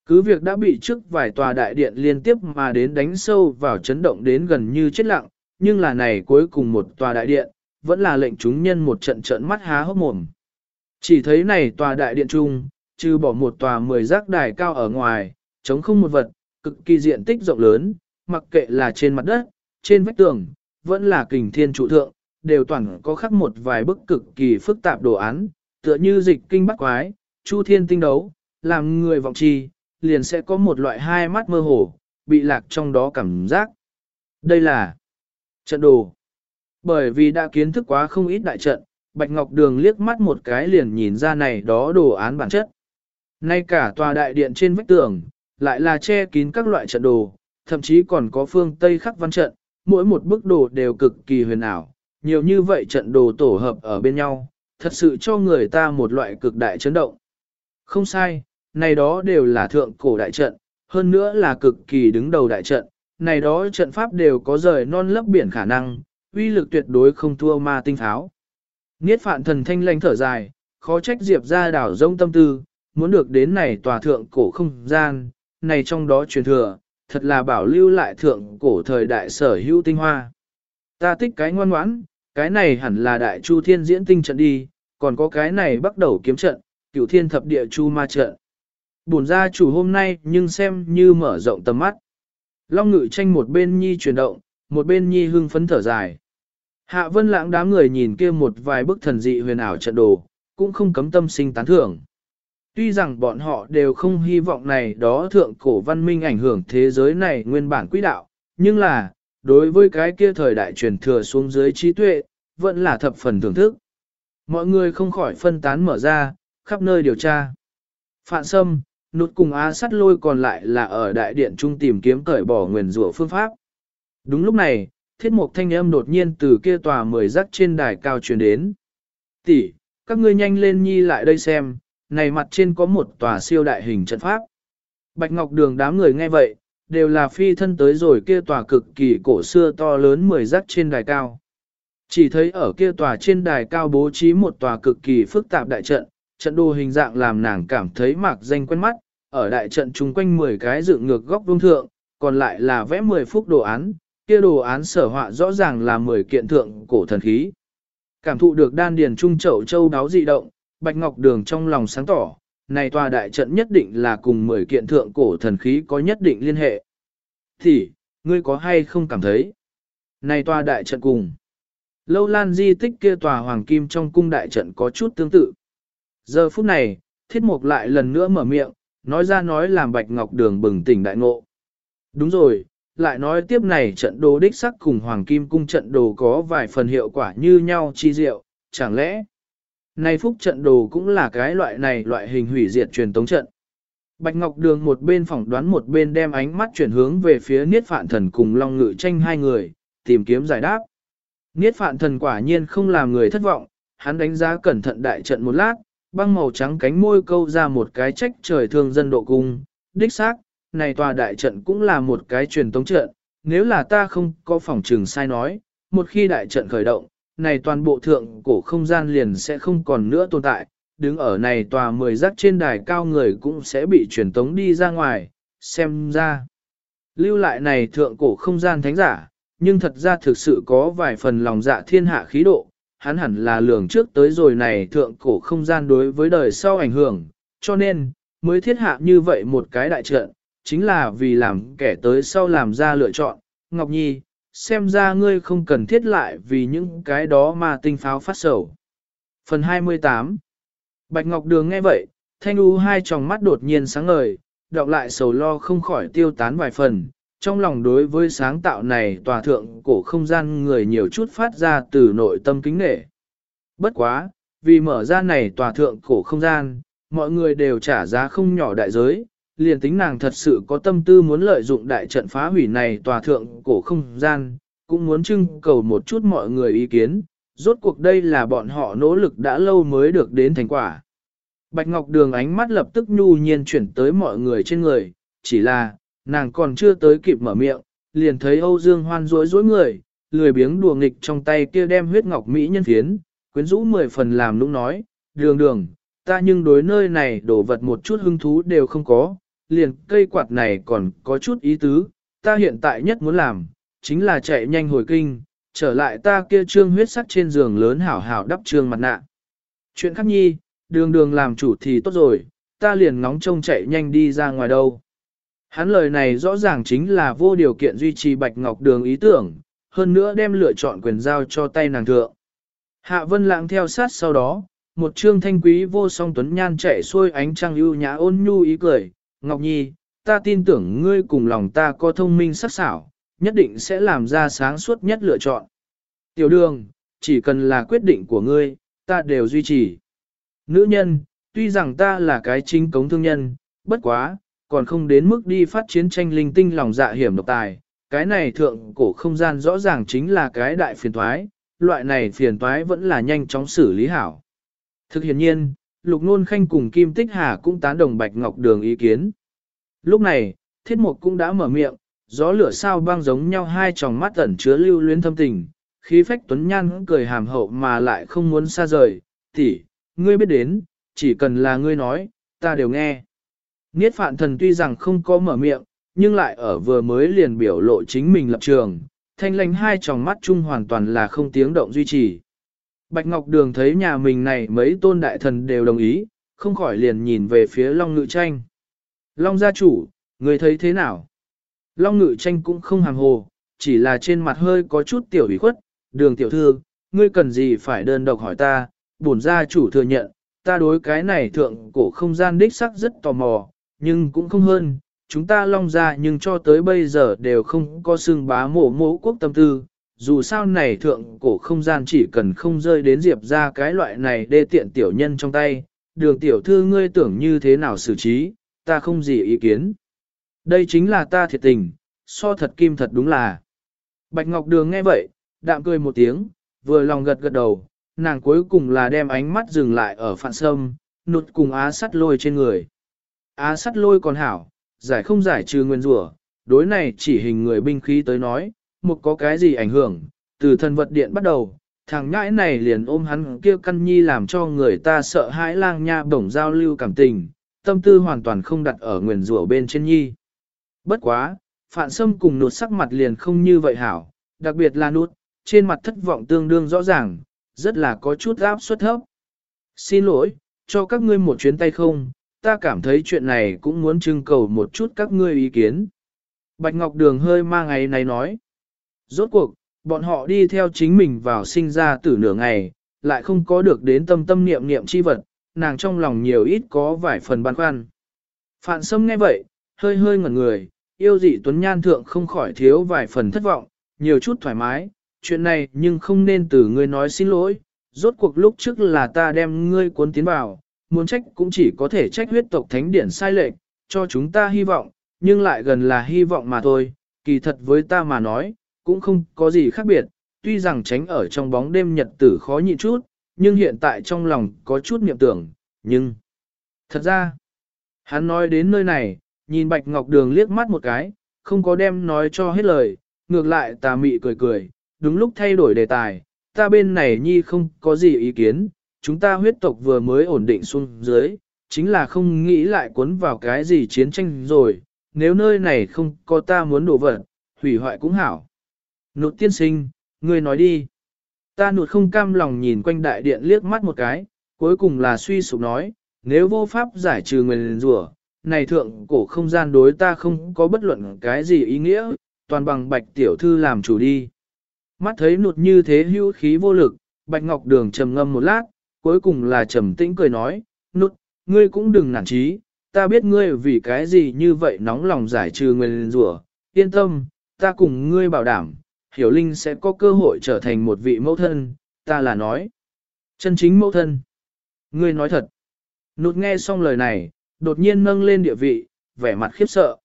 [SPEAKER 1] Cứ việc đã bị trước vài tòa đại điện liên tiếp mà đến đánh sâu vào chấn động đến gần như chết lặng, nhưng là này cuối cùng một tòa đại điện, vẫn là lệnh chúng nhân một trận trận mắt há hốc mồm. Chỉ thấy này tòa đại điện trung, trừ bỏ một tòa mười giác đài cao ở ngoài, chống không một vật, cực kỳ diện tích rộng lớn, mặc kệ là trên mặt đất, trên vách tường, vẫn là kình thiên trụ thượng, đều toàn có khắc một vài bức cực kỳ phức tạp đồ án, tựa như dịch kinh bắt quái, chu thiên tinh đấu, làm người vọng trì, liền sẽ có một loại hai mắt mơ hồ, bị lạc trong đó cảm giác. Đây là trận đồ. Bởi vì đã kiến thức quá không ít đại trận, Bạch Ngọc Đường liếc mắt một cái liền nhìn ra này đó đồ án bản chất. Nay cả tòa đại điện trên vách tường, lại là che kín các loại trận đồ, thậm chí còn có phương Tây khắc văn trận, mỗi một bức đồ đều cực kỳ huyền ảo, nhiều như vậy trận đồ tổ hợp ở bên nhau, thật sự cho người ta một loại cực đại chấn động. Không sai, này đó đều là thượng cổ đại trận, hơn nữa là cực kỳ đứng đầu đại trận, này đó trận pháp đều có rời non lấp biển khả năng, uy lực tuyệt đối không thua ma tinh tháo. Niết phạn thần thanh lãnh thở dài, khó trách diệp ra đảo rông tâm tư, muốn được đến này tòa thượng cổ không gian, này trong đó truyền thừa, thật là bảo lưu lại thượng cổ thời đại sở hữu tinh hoa. Ta thích cái ngoan ngoãn, cái này hẳn là đại chu thiên diễn tinh trận đi, còn có cái này bắt đầu kiếm trận, cửu thiên thập địa chu ma trận. Bổn gia chủ hôm nay nhưng xem như mở rộng tầm mắt. Long ngự tranh một bên nhi chuyển động, một bên nhi hưng phấn thở dài. Hạ vân lãng đám người nhìn kia một vài bức thần dị huyền ảo trận đồ, cũng không cấm tâm sinh tán thưởng. Tuy rằng bọn họ đều không hy vọng này đó thượng cổ văn minh ảnh hưởng thế giới này nguyên bản quỹ đạo, nhưng là, đối với cái kia thời đại truyền thừa xuống dưới trí tuệ, vẫn là thập phần thưởng thức. Mọi người không khỏi phân tán mở ra, khắp nơi điều tra. Phạn Sâm, nút cùng á sắt lôi còn lại là ở đại điện trung tìm kiếm cởi bỏ nguyền rủa phương pháp. Đúng lúc này, thiết mục thanh âm đột nhiên từ kia tòa mười rắc trên đài cao truyền đến. Tỷ, các ngươi nhanh lên nhi lại đây xem, này mặt trên có một tòa siêu đại hình trận pháp. Bạch Ngọc Đường đám người nghe vậy, đều là phi thân tới rồi kia tòa cực kỳ cổ xưa to lớn mười rắc trên đài cao. Chỉ thấy ở kia tòa trên đài cao bố trí một tòa cực kỳ phức tạp đại trận, trận đồ hình dạng làm nàng cảm thấy mạc danh quen mắt, ở đại trận chung quanh 10 cái dựng ngược góc vương thượng, còn lại là vẽ 10 phút đồ án, kia đồ án sở họa rõ ràng là 10 kiện thượng cổ thần khí. Cảm thụ được đan điền trung chậu châu đáo dị động, Bạch Ngọc Đường trong lòng sáng tỏ, này tòa đại trận nhất định là cùng 10 kiện thượng cổ thần khí có nhất định liên hệ. Thì, ngươi có hay không cảm thấy? Này tòa đại trận cùng. Lâu lan di tích kia tòa hoàng kim trong cung đại trận có chút tương tự. Giờ phút này, thiết mục lại lần nữa mở miệng, nói ra nói làm Bạch Ngọc Đường bừng tỉnh đại ngộ. Đúng rồi, lại nói tiếp này trận đồ đích sắc cùng Hoàng Kim Cung trận đồ có vài phần hiệu quả như nhau chi diệu, chẳng lẽ này phúc trận đồ cũng là cái loại này loại hình hủy diệt truyền tống trận. Bạch Ngọc Đường một bên phỏng đoán một bên đem ánh mắt chuyển hướng về phía Niết Phạn Thần cùng Long Ngự tranh hai người, tìm kiếm giải đáp. Niết Phạn Thần quả nhiên không làm người thất vọng, hắn đánh giá cẩn thận đại trận một lát, băng màu trắng cánh môi câu ra một cái trách trời thương dân độ cung, đích xác, này tòa đại trận cũng là một cái truyền tống trận, nếu là ta không có phòng trường sai nói, một khi đại trận khởi động, này toàn bộ thượng cổ không gian liền sẽ không còn nữa tồn tại, đứng ở này tòa mười giác trên đài cao người cũng sẽ bị truyền tống đi ra ngoài, xem ra. Lưu lại này thượng cổ không gian thánh giả, nhưng thật ra thực sự có vài phần lòng dạ thiên hạ khí độ, hắn hẳn là lường trước tới rồi này thượng cổ không gian đối với đời sau ảnh hưởng, cho nên, mới thiết hạ như vậy một cái đại trận, chính là vì làm kẻ tới sau làm ra lựa chọn. Ngọc Nhi, xem ra ngươi không cần thiết lại vì những cái đó mà tinh pháo phát sầu. Phần 28 Bạch Ngọc Đường nghe vậy, thanh u hai tròng mắt đột nhiên sáng ngời, đọc lại sầu lo không khỏi tiêu tán vài phần, trong lòng đối với sáng tạo này tòa thượng cổ không gian người nhiều chút phát ra từ nội tâm kính nghệ. Bất quá, vì mở ra này tòa thượng cổ không gian, mọi người đều trả giá không nhỏ đại giới, liền tính nàng thật sự có tâm tư muốn lợi dụng đại trận phá hủy này tòa thượng cổ không gian, cũng muốn trưng cầu một chút mọi người ý kiến, rốt cuộc đây là bọn họ nỗ lực đã lâu mới được đến thành quả. Bạch Ngọc Đường ánh mắt lập tức nhu nhiên chuyển tới mọi người trên người, chỉ là, nàng còn chưa tới kịp mở miệng, liền thấy Âu Dương Hoan rối rối người, lười biếng đùa nghịch trong tay kia đem huyết ngọc mỹ nhân phiến, quyến rũ mười phần làm nũng nói, đường đường, ta nhưng đối nơi này đổ vật một chút hứng thú đều không có, liền cây quạt này còn có chút ý tứ, ta hiện tại nhất muốn làm, chính là chạy nhanh hồi kinh, trở lại ta kia trương huyết sắc trên giường lớn hảo hảo đắp trương mặt nạ. Chuyện khác nhi, đường đường làm chủ thì tốt rồi, ta liền ngóng trông chạy nhanh đi ra ngoài đâu. Hắn lời này rõ ràng chính là vô điều kiện duy trì Bạch Ngọc Đường ý tưởng, hơn nữa đem lựa chọn quyền giao cho tay nàng thượng. Hạ Vân Lãng theo sát sau đó, một trương thanh quý vô song tuấn nhan chạy xuôi ánh trăng ưu nhã ôn nhu ý cười, Ngọc Nhi, ta tin tưởng ngươi cùng lòng ta có thông minh sắc sảo, nhất định sẽ làm ra sáng suốt nhất lựa chọn. Tiểu đường, chỉ cần là quyết định của ngươi, ta đều duy trì. Nữ nhân, tuy rằng ta là cái chính cống thương nhân, bất quá, còn không đến mức đi phát chiến tranh linh tinh lòng dạ hiểm độc tài. Cái này thượng cổ không gian rõ ràng chính là cái đại phiền thoái, loại này phiền toái vẫn là nhanh chóng xử lý hảo. Thực hiện nhiên, Lục Nôn Khanh cùng Kim Tích Hà cũng tán đồng Bạch Ngọc Đường ý kiến. Lúc này, Thiết Mục cũng đã mở miệng, gió lửa sao băng giống nhau hai tròng mắt ẩn chứa lưu luyến thâm tình, khí phách tuấn nhan cười hàm hậu mà lại không muốn xa rời, tỷ, ngươi biết đến, chỉ cần là ngươi nói, ta đều nghe. Niết phạn thần tuy rằng không có mở miệng, nhưng lại ở vừa mới liền biểu lộ chính mình lập trường, thanh lành hai tròng mắt chung hoàn toàn là không tiếng động duy trì. Bạch Ngọc Đường thấy nhà mình này mấy tôn đại thần đều đồng ý, không khỏi liền nhìn về phía Long Ngự Tranh. Long gia chủ, người thấy thế nào? Long Ngự Tranh cũng không hàng hồ, chỉ là trên mặt hơi có chút tiểu ủy khuất, đường tiểu thư, ngươi cần gì phải đơn độc hỏi ta, bổn gia chủ thừa nhận, ta đối cái này thượng cổ không gian đích sắc rất tò mò, nhưng cũng không hơn, chúng ta long ra nhưng cho tới bây giờ đều không có xương bá mổ mổ quốc tâm tư. Dù sao này thượng cổ không gian chỉ cần không rơi đến diệp ra cái loại này đê tiện tiểu nhân trong tay, đường tiểu thư ngươi tưởng như thế nào xử trí, ta không gì ý kiến. Đây chính là ta thiệt tình, so thật kim thật đúng là. Bạch Ngọc Đường nghe vậy, đạm cười một tiếng, vừa lòng gật gật đầu, nàng cuối cùng là đem ánh mắt dừng lại ở phạn sâm, nụt cùng á sắt lôi trên người. Á sắt lôi còn hảo, giải không giải trừ nguyên rủa, đối này chỉ hình người binh khí tới nói, một có cái gì ảnh hưởng, từ thần vật điện bắt đầu, thằng nhãi này liền ôm hắn kia căn nhi làm cho người ta sợ hãi lang nha bổng giao lưu cảm tình, tâm tư hoàn toàn không đặt ở nguyền rủa bên trên nhi. Bất quá, phạn sâm cùng nụt sắc mặt liền không như vậy hảo, đặc biệt là nụt trên mặt thất vọng tương đương rõ ràng, rất là có chút áp suất thấp. Xin lỗi, cho các ngươi một chuyến tay không, ta cảm thấy chuyện này cũng muốn trưng cầu một chút các ngươi ý kiến. Bạch Ngọc Đường hơi mang ngày này nói. Rốt cuộc, bọn họ đi theo chính mình vào sinh ra tử nửa ngày, lại không có được đến tâm tâm niệm niệm chi vật, nàng trong lòng nhiều ít có vài phần băn khoăn. Phạn Sâm nghe vậy, hơi hơi ngẩn người, yêu dị tuấn nhan thượng không khỏi thiếu vài phần thất vọng, nhiều chút thoải mái, chuyện này nhưng không nên từ ngươi nói xin lỗi, rốt cuộc lúc trước là ta đem ngươi cuốn tiến vào, muốn trách cũng chỉ có thể trách huyết tộc thánh điển sai lệch, cho chúng ta hy vọng, nhưng lại gần là hy vọng mà thôi, kỳ thật với ta mà nói, cũng không có gì khác biệt, tuy rằng tránh ở trong bóng đêm nhật tử khó nhịn chút, nhưng hiện tại trong lòng có chút niệm tưởng, nhưng... Thật ra, hắn nói đến nơi này, nhìn Bạch Ngọc Đường liếc mắt một cái, không có đem nói cho hết lời, ngược lại tà mị cười cười, đúng lúc thay đổi đề tài, ta bên này nhi không có gì ý kiến, chúng ta huyết tộc vừa mới ổn định xuống dưới, chính là không nghĩ lại cuốn vào cái gì chiến tranh rồi, nếu nơi này không có ta muốn đổ vật, hủy hoại cũng hảo. Nụt tiên sinh, ngươi nói đi. Ta nụt không cam lòng nhìn quanh đại điện liếc mắt một cái, cuối cùng là suy sụp nói, nếu vô pháp giải trừ nguyền rủa, này thượng cổ không gian đối ta không có bất luận cái gì ý nghĩa, toàn bằng bạch tiểu thư làm chủ đi. Mắt thấy nụt như thế hưu khí vô lực, bạch ngọc đường trầm ngâm một lát, cuối cùng là trầm tĩnh cười nói, nụt, ngươi cũng đừng nản trí, ta biết ngươi vì cái gì như vậy nóng lòng giải trừ nguyên rủa, yên tâm, ta cùng ngươi bảo đảm, hiểu linh sẽ có cơ hội trở thành một vị mẫu thân, ta là nói. Chân chính mẫu thân. Ngươi nói thật. Nụt nghe xong lời này, đột nhiên nâng lên địa vị, vẻ mặt khiếp sợ.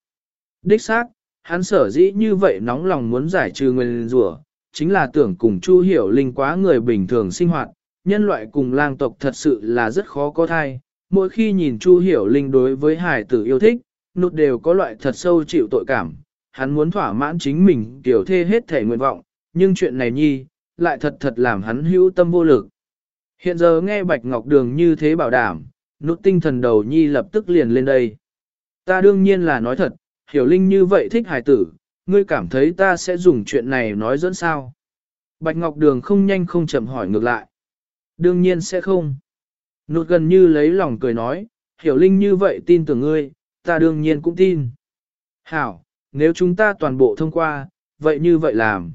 [SPEAKER 1] Đích xác, hắn sở dĩ như vậy nóng lòng muốn giải trừ nguyên rủa, chính là tưởng cùng Chu Hiểu Linh quá người bình thường sinh hoạt, nhân loại cùng lang tộc thật sự là rất khó có thai. Mỗi khi nhìn Chu Hiểu Linh đối với hải tử yêu thích, Nụt đều có loại thật sâu chịu tội cảm. Hắn muốn thỏa mãn chính mình tiểu thê hết thể nguyện vọng, nhưng chuyện này nhi, lại thật thật làm hắn hữu tâm vô lực. Hiện giờ nghe Bạch Ngọc Đường như thế bảo đảm, nút tinh thần đầu nhi lập tức liền lên đây. Ta đương nhiên là nói thật, Hiểu Linh như vậy thích hải tử, ngươi cảm thấy ta sẽ dùng chuyện này nói dẫn sao. Bạch Ngọc Đường không nhanh không chậm hỏi ngược lại. Đương nhiên sẽ không. Nụt gần như lấy lòng cười nói, hiểu linh như vậy tin tưởng ngươi, ta đương nhiên cũng tin. Hảo, nếu chúng ta toàn bộ thông qua, vậy như vậy làm.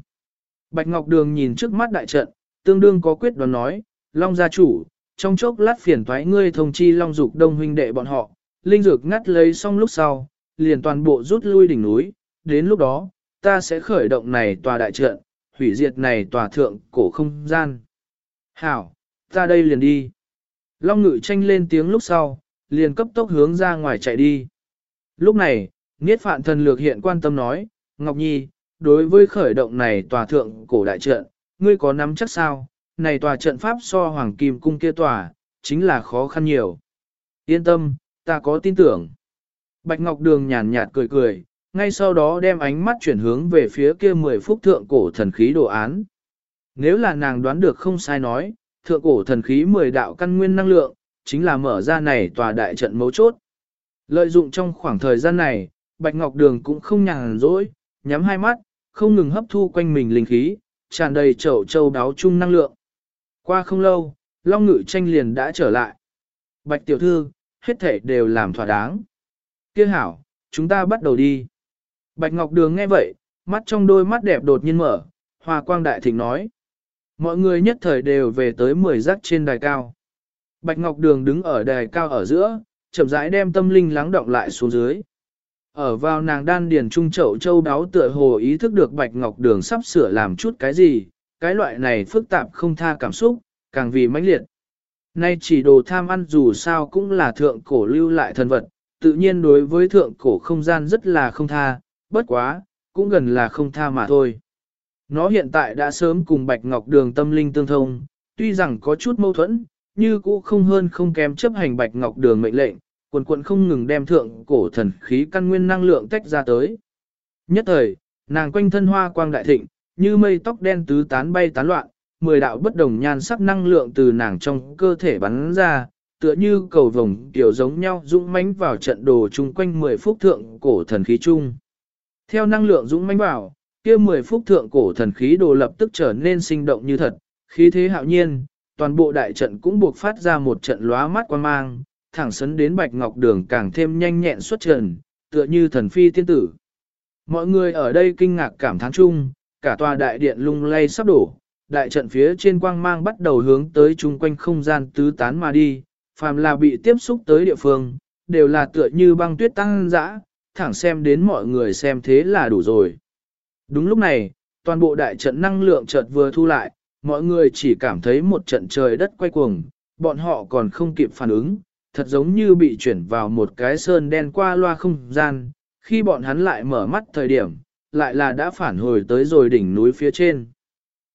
[SPEAKER 1] Bạch Ngọc Đường nhìn trước mắt đại trận, tương đương có quyết đoán nói, Long gia chủ, trong chốc lát phiền thoái ngươi thông chi Long Dục Đông huynh đệ bọn họ, linh dược ngắt lấy xong lúc sau, liền toàn bộ rút lui đỉnh núi, đến lúc đó, ta sẽ khởi động này tòa đại trận, hủy diệt này tòa thượng cổ không gian. Hảo, ta đây liền đi. Long ngự tranh lên tiếng lúc sau, liền cấp tốc hướng ra ngoài chạy đi. Lúc này, Niết Phạn Thần Lược hiện quan tâm nói, Ngọc Nhi, đối với khởi động này tòa thượng cổ đại trận, ngươi có nắm chắc sao? Này tòa trận pháp so Hoàng Kim Cung kia tòa, chính là khó khăn nhiều. Yên tâm, ta có tin tưởng. Bạch Ngọc Đường nhàn nhạt cười cười, ngay sau đó đem ánh mắt chuyển hướng về phía kia mười phúc thượng cổ thần khí đồ án. Nếu là nàng đoán được không sai nói, thượng cổ thần khí mười đạo căn nguyên năng lượng, chính là mở ra này tòa đại trận mấu chốt. Lợi dụng trong khoảng thời gian này, Bạch Ngọc Đường cũng không nhàn rỗi, nhắm hai mắt, không ngừng hấp thu quanh mình linh khí, tràn đầy chậu châu đáo chung năng lượng. Qua không lâu, Long Ngự tranh liền đã trở lại. Bạch Tiểu Thư, hết thể đều làm thỏa đáng. Kia hảo, chúng ta bắt đầu đi. Bạch Ngọc Đường nghe vậy, mắt trong đôi mắt đẹp đột nhiên mở, hòa quang đại thịnh nói. Mọi người nhất thời đều về tới 10 rắc trên đài cao. Bạch Ngọc Đường đứng ở đài cao ở giữa, chậm rãi đem tâm linh lắng động lại xuống dưới. Ở vào nàng đan điền trung chậu châu đáo tựa hồ ý thức được Bạch Ngọc Đường sắp sửa làm chút cái gì, cái loại này phức tạp không tha cảm xúc, càng vì mãnh liệt. Nay chỉ đồ tham ăn dù sao cũng là thượng cổ lưu lại thần vật, tự nhiên đối với thượng cổ không gian rất là không tha, bất quá, cũng gần là không tha mà thôi. Nó hiện tại đã sớm cùng Bạch Ngọc Đường tâm linh tương thông, tuy rằng có chút mâu thuẫn, như cũ không hơn không kém chấp hành Bạch Ngọc Đường mệnh lệnh, quần quận không ngừng đem thượng cổ thần khí căn nguyên năng lượng tách ra tới. Nhất thời, nàng quanh thân hoa quang đại thịnh, như mây tóc đen tứ tán bay tán loạn, mười đạo bất đồng nhan sắc năng lượng từ nàng trong cơ thể bắn ra, tựa như cầu vồng tiểu giống nhau dũng mãnh vào trận đồ chung quanh mười phút thượng cổ thần khí chung. Theo năng lượng dũng mãnh vào, kia mười phút thượng cổ thần khí đồ lập tức trở nên sinh động như thật, khí thế hạo nhiên, toàn bộ đại trận cũng buộc phát ra một trận lóa mắt quan mang, thẳng sấn đến bạch ngọc đường càng thêm nhanh nhẹn xuất trần, tựa như thần phi tiên tử. Mọi người ở đây kinh ngạc cảm thán chung, cả tòa đại điện lung lay sắp đổ, đại trận phía trên quang mang bắt đầu hướng tới chung quanh không gian tứ tán mà đi, phàm là bị tiếp xúc tới địa phương, đều là tựa như băng tuyết tăng dã, thẳng xem đến mọi người xem thế là đủ rồi. Đúng lúc này, toàn bộ đại trận năng lượng chợt vừa thu lại, mọi người chỉ cảm thấy một trận trời đất quay cuồng, bọn họ còn không kịp phản ứng, thật giống như bị chuyển vào một cái sơn đen qua loa không gian, khi bọn hắn lại mở mắt thời điểm, lại là đã phản hồi tới rồi đỉnh núi phía trên.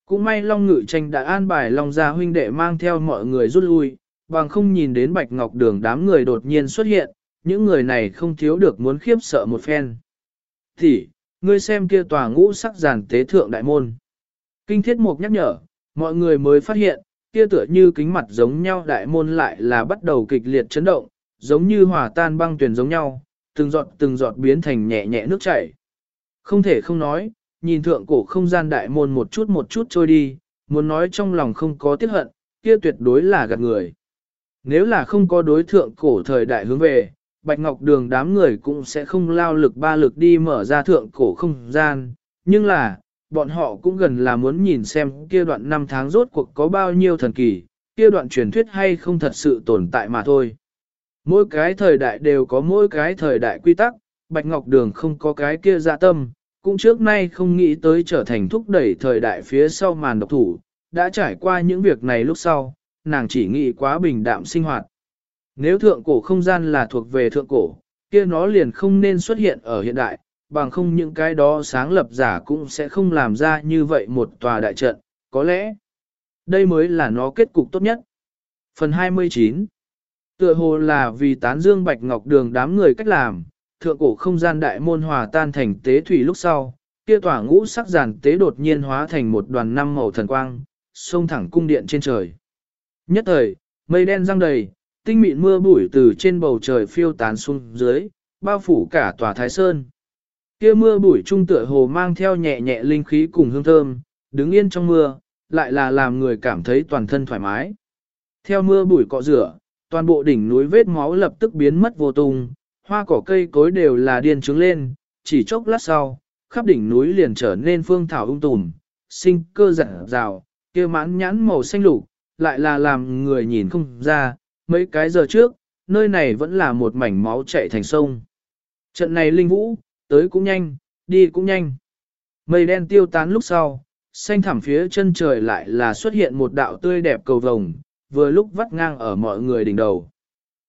[SPEAKER 1] Cũng may Long Ngự Tranh đã an bài Long Gia huynh đệ mang theo mọi người rút lui, bằng không nhìn đến Bạch Ngọc Đường đám người đột nhiên xuất hiện, những người này không thiếu được muốn khiếp sợ một phen. Thì, ngươi xem kia tòa ngũ sắc giàn tế thượng đại môn. Kinh thiết mục nhắc nhở, mọi người mới phát hiện, kia tựa như kính mặt giống nhau đại môn lại là bắt đầu kịch liệt chấn động, giống như hòa tan băng tuyển giống nhau, từng giọt từng giọt biến thành nhẹ nhẹ nước chảy. Không thể không nói, nhìn thượng cổ không gian đại môn một chút một chút trôi đi, muốn nói trong lòng không có tiếc hận, kia tuyệt đối là gạt người. Nếu là không có đối thượng cổ thời đại hướng về, Bạch Ngọc Đường đám người cũng sẽ không lao lực ba lực đi mở ra thượng cổ không gian, nhưng là, bọn họ cũng gần là muốn nhìn xem kia đoạn năm tháng rốt cuộc có bao nhiêu thần kỳ, kia đoạn truyền thuyết hay không thật sự tồn tại mà thôi. Mỗi cái thời đại đều có mỗi cái thời đại quy tắc, Bạch Ngọc Đường không có cái kia dạ tâm, cũng trước nay không nghĩ tới trở thành thúc đẩy thời đại phía sau màn độc thủ, đã trải qua những việc này lúc sau, nàng chỉ nghĩ quá bình đạm sinh hoạt. Nếu thượng cổ không gian là thuộc về thượng cổ, kia nó liền không nên xuất hiện ở hiện đại, bằng không những cái đó sáng lập giả cũng sẽ không làm ra như vậy một tòa đại trận, có lẽ đây mới là nó kết cục tốt nhất. Phần 29 Tựa hồ là vì tán dương bạch ngọc đường đám người cách làm, thượng cổ không gian đại môn hòa tan thành tế thủy lúc sau, kia tỏa ngũ sắc giàn tế đột nhiên hóa thành một đoàn năm màu thần quang, xông thẳng cung điện trên trời. Nhất thời, mây đen răng đầy, tinh mịn mưa bụi từ trên bầu trời phiêu tán xuống dưới, bao phủ cả tòa Thái Sơn. Kia mưa bụi trung tựa hồ mang theo nhẹ nhẹ linh khí cùng hương thơm, đứng yên trong mưa, lại là làm người cảm thấy toàn thân thoải mái. Theo mưa bụi cọ rửa, toàn bộ đỉnh núi vết máu lập tức biến mất vô tung, hoa cỏ cây cối đều là điên trứng lên, chỉ chốc lát sau, khắp đỉnh núi liền trở nên phương thảo ung tùm, sinh cơ dặn rào, kia mãn nhãn màu xanh lục, lại là làm người nhìn không ra, mấy cái giờ trước, nơi này vẫn là một mảnh máu chảy thành sông. Trận này linh vũ, tới cũng nhanh, đi cũng nhanh. Mây đen tiêu tán lúc sau, xanh thẳm phía chân trời lại là xuất hiện một đạo tươi đẹp cầu vồng, vừa lúc vắt ngang ở mọi người đỉnh đầu.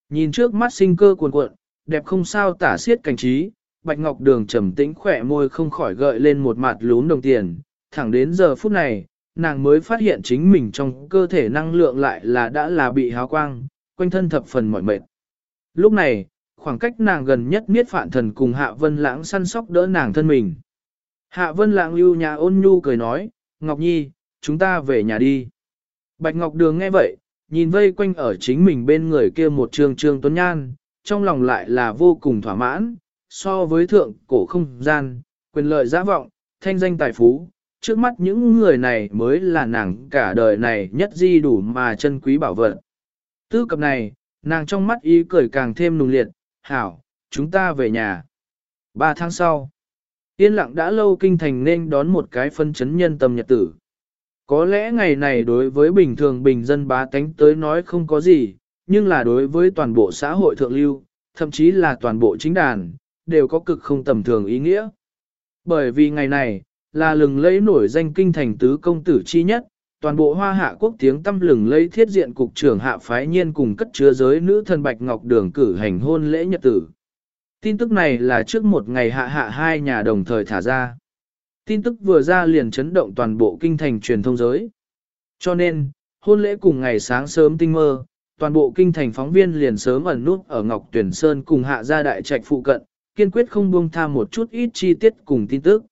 [SPEAKER 1] Nhìn trước mắt sinh cơ cuồn cuộn, đẹp không sao tả xiết cảnh trí, Bạch Ngọc Đường trầm tĩnh khỏe môi không khỏi gợi lên một mặt lún đồng tiền, thẳng đến giờ phút này, nàng mới phát hiện chính mình trong cơ thể năng lượng lại là đã là bị háo quang, quanh thân thập phần mỏi mệt. Lúc này, khoảng cách nàng gần nhất Niết phạn thần cùng Hạ Vân Lãng săn sóc đỡ nàng thân mình. Hạ Vân Lãng lưu nhà ôn nhu cười nói, Ngọc Nhi, chúng ta về nhà đi. Bạch Ngọc Đường nghe vậy, nhìn vây quanh ở chính mình bên người kia một trường trường tuấn nhan, trong lòng lại là vô cùng thỏa mãn, so với thượng cổ không gian, quyền lợi giá vọng, thanh danh tài phú, trước mắt những người này mới là nàng cả đời này nhất di đủ mà chân quý bảo vật. Tư cập này, nàng trong mắt ý cười càng thêm nùng liệt, hảo, chúng ta về nhà. Ba tháng sau, yên lặng đã lâu kinh thành nên đón một cái phân chấn nhân tâm nhật tử. Có lẽ ngày này đối với bình thường bình dân bá tánh tới nói không có gì, nhưng là đối với toàn bộ xã hội thượng lưu, thậm chí là toàn bộ chính đàn, đều có cực không tầm thường ý nghĩa. Bởi vì ngày này, là lừng lẫy nổi danh kinh thành tứ công tử chi nhất, toàn bộ hoa hạ quốc tiếng tâm lừng lấy thiết diện cục trưởng hạ phái nhiên cùng cất chứa giới nữ thần Bạch Ngọc Đường cử hành hôn lễ nhật tử. Tin tức này là trước một ngày hạ hạ hai nhà đồng thời thả ra. Tin tức vừa ra liền chấn động toàn bộ kinh thành truyền thông giới. Cho nên, hôn lễ cùng ngày sáng sớm tinh mơ, toàn bộ kinh thành phóng viên liền sớm ẩn nút ở Ngọc Tuyển Sơn cùng hạ gia đại trạch phụ cận, kiên quyết không buông tha một chút ít chi tiết cùng tin tức.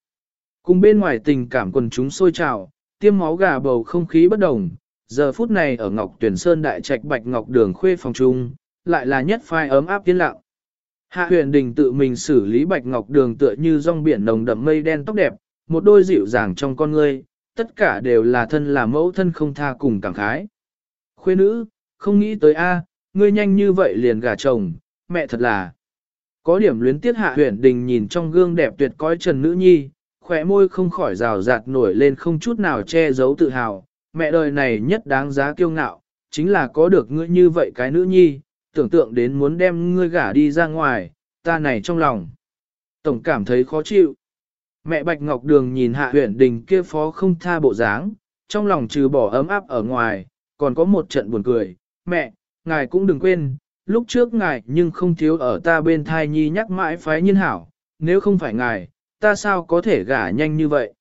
[SPEAKER 1] Cùng bên ngoài tình cảm quần chúng sôi trào, tiêm máu gà bầu không khí bất đồng, giờ phút này ở Ngọc Tuyển Sơn đại trạch Bạch Ngọc Đường khuê phòng trung, lại là nhất phai ấm áp tiến lặng. Hạ huyền đình tự mình xử lý Bạch Ngọc Đường tựa như rong biển nồng đậm mây đen tóc đẹp, một đôi dịu dàng trong con ngươi, tất cả đều là thân là mẫu thân không tha cùng cảm khái. Khuê nữ, không nghĩ tới a, ngươi nhanh như vậy liền gả chồng, mẹ thật là. Có điểm luyến tiết hạ huyền đình nhìn trong gương đẹp tuyệt cõi trần nữ nhi, khỏe môi không khỏi rào rạt nổi lên không chút nào che giấu tự hào, mẹ đời này nhất đáng giá kiêu ngạo, chính là có được ngươi như vậy cái nữ nhi, tưởng tượng đến muốn đem ngươi gả đi ra ngoài, ta này trong lòng. Tổng cảm thấy khó chịu. Mẹ Bạch Ngọc Đường nhìn hạ huyện đình kia phó không tha bộ dáng, trong lòng trừ bỏ ấm áp ở ngoài, còn có một trận buồn cười. Mẹ, ngài cũng đừng quên, lúc trước ngài nhưng không thiếu ở ta bên thai nhi nhắc mãi phái nhiên hảo, nếu không phải ngài, ta sao có thể gả nhanh như vậy?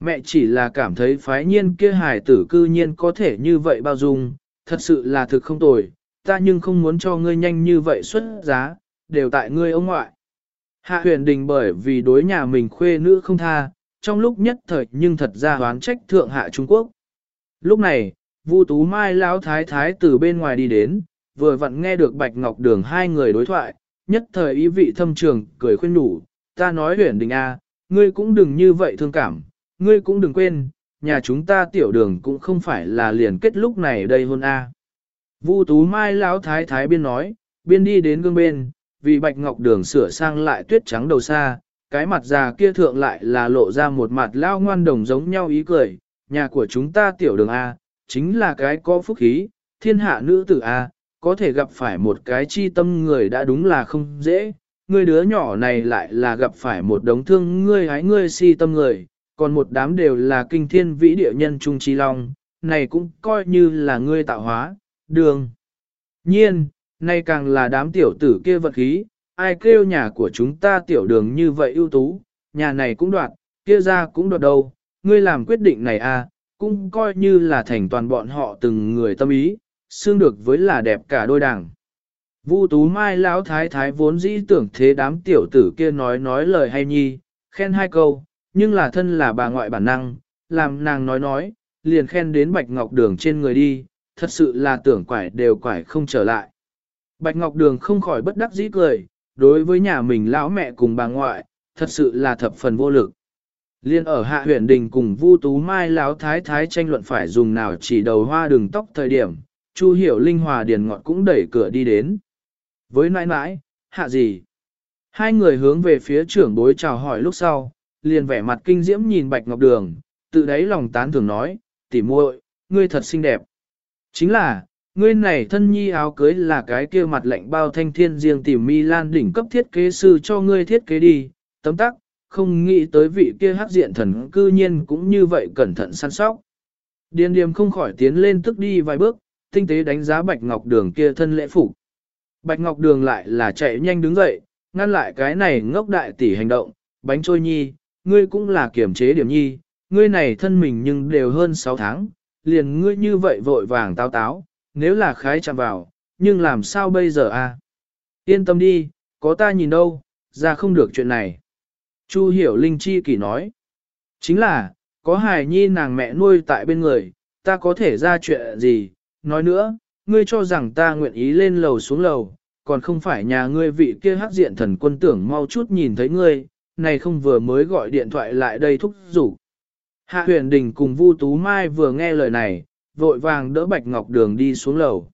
[SPEAKER 1] Mẹ chỉ là cảm thấy phái nhiên kia hài tử cư nhiên có thể như vậy bao dung, thật sự là thực không tồi, ta nhưng không muốn cho ngươi nhanh như vậy xuất giá, đều tại ngươi ông ngoại. Hạ huyền đình bởi vì đối nhà mình khuê nữ không tha, trong lúc nhất thời nhưng thật ra hoán trách thượng hạ Trung Quốc. Lúc này, Vu Tú Mai lão thái thái từ bên ngoài đi đến, vừa vặn nghe được Bạch Ngọc Đường hai người đối thoại, nhất thời ý vị thâm trường, cười khuyên nhủ, ta nói huyền đình A, ngươi cũng đừng như vậy thương cảm, ngươi cũng đừng quên, nhà chúng ta tiểu đường cũng không phải là liền kết lúc này đây hôn A. Vu Tú Mai lão thái thái biên nói, biên đi đến gương bên, vì bạch ngọc đường sửa sang lại tuyết trắng đầu xa, cái mặt già kia thượng lại là lộ ra một mặt lao ngoan đồng giống nhau ý cười, nhà của chúng ta tiểu đường A, chính là cái có phúc khí, thiên hạ nữ tử A, có thể gặp phải một cái chi tâm người đã đúng là không dễ, ngươi đứa nhỏ này lại là gặp phải một đống thương ngươi hái ngươi si tâm người, còn một đám đều là kinh thiên vĩ địa nhân trung trí long, này cũng coi như là ngươi tạo hóa, đường. Nhiên, nay càng là đám tiểu tử kia vật khí, ai kêu nhà của chúng ta tiểu đường như vậy ưu tú, nhà này cũng đoạt, kia ra cũng đoạt đâu, ngươi làm quyết định này à, cũng coi như là thành toàn bọn họ từng người tâm ý, xương được với là đẹp cả đôi đảng. Vu Tú Mai lão thái thái vốn dĩ tưởng thế đám tiểu tử kia nói nói lời hay nhi, khen hai câu, nhưng là thân là bà ngoại bản năng, làm nàng nói nói, liền khen đến Bạch Ngọc Đường trên người đi, thật sự là tưởng quải đều quải không trở lại. Bạch Ngọc Đường không khỏi bất đắc dĩ cười, đối với nhà mình lão mẹ cùng bà ngoại, thật sự là thập phần vô lực. Liên ở hạ huyện đình cùng Vu Tú Mai lão thái thái tranh luận phải dùng nào chỉ đầu hoa đường tóc thời điểm, Chu Hiểu Linh Hòa Điền Ngọt cũng đẩy cửa đi đến. Với nãi nãi, hạ gì? Hai người hướng về phía trưởng bối chào hỏi lúc sau, liền vẻ mặt kinh diễm nhìn Bạch Ngọc Đường, tự đáy lòng tán thưởng nói, tỉ muội, ngươi thật xinh đẹp. Chính là, ngươi này thân nhi áo cưới là cái kia mặt lạnh bao thanh thiên riêng tìm Milan đỉnh cấp thiết kế sư cho ngươi thiết kế đi, tấm tắc, không nghĩ tới vị kia hắc diện thần cư nhiên cũng như vậy cẩn thận săn sóc. Điền điềm không khỏi tiến lên tức đi vài bước, tinh tế đánh giá Bạch Ngọc Đường kia thân lễ phục. Bạch Ngọc Đường lại là chạy nhanh đứng dậy, ngăn lại cái này ngốc đại tỷ hành động, bánh trôi nhi, ngươi cũng là kiểm chế điểm nhi, ngươi này thân mình nhưng đều hơn 6 tháng, liền ngươi như vậy vội vàng táo táo, nếu là khái chạm vào, nhưng làm sao bây giờ a? Yên tâm đi, có ta nhìn đâu, ra không được chuyện này. Chu hiểu linh chi kỳ nói, chính là, có hài nhi nàng mẹ nuôi tại bên người, ta có thể ra chuyện gì, nói nữa, ngươi cho rằng ta nguyện ý lên lầu xuống lầu, còn không phải nhà ngươi vị kia hắc diện thần quân tưởng mau chút nhìn thấy ngươi, này không vừa mới gọi điện thoại lại đây thúc rủ. Hạ huyền đình cùng Vu Tú Mai vừa nghe lời này, vội vàng đỡ Bạch Ngọc Đường đi xuống lầu.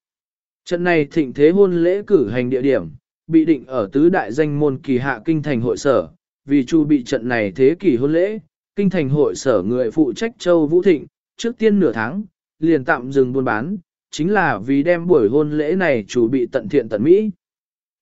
[SPEAKER 1] Trận này thịnh thế hôn lễ cử hành địa điểm, bị định ở tứ đại danh môn kỳ hạ kinh thành hội sở, vì chu bị trận này thế kỷ hôn lễ, kinh thành hội sở người phụ trách châu Vũ Thịnh, trước tiên nửa tháng, liền tạm dừng buôn bán, chính là vì đem buổi hôn lễ này chủ bị tận thiện tận mỹ.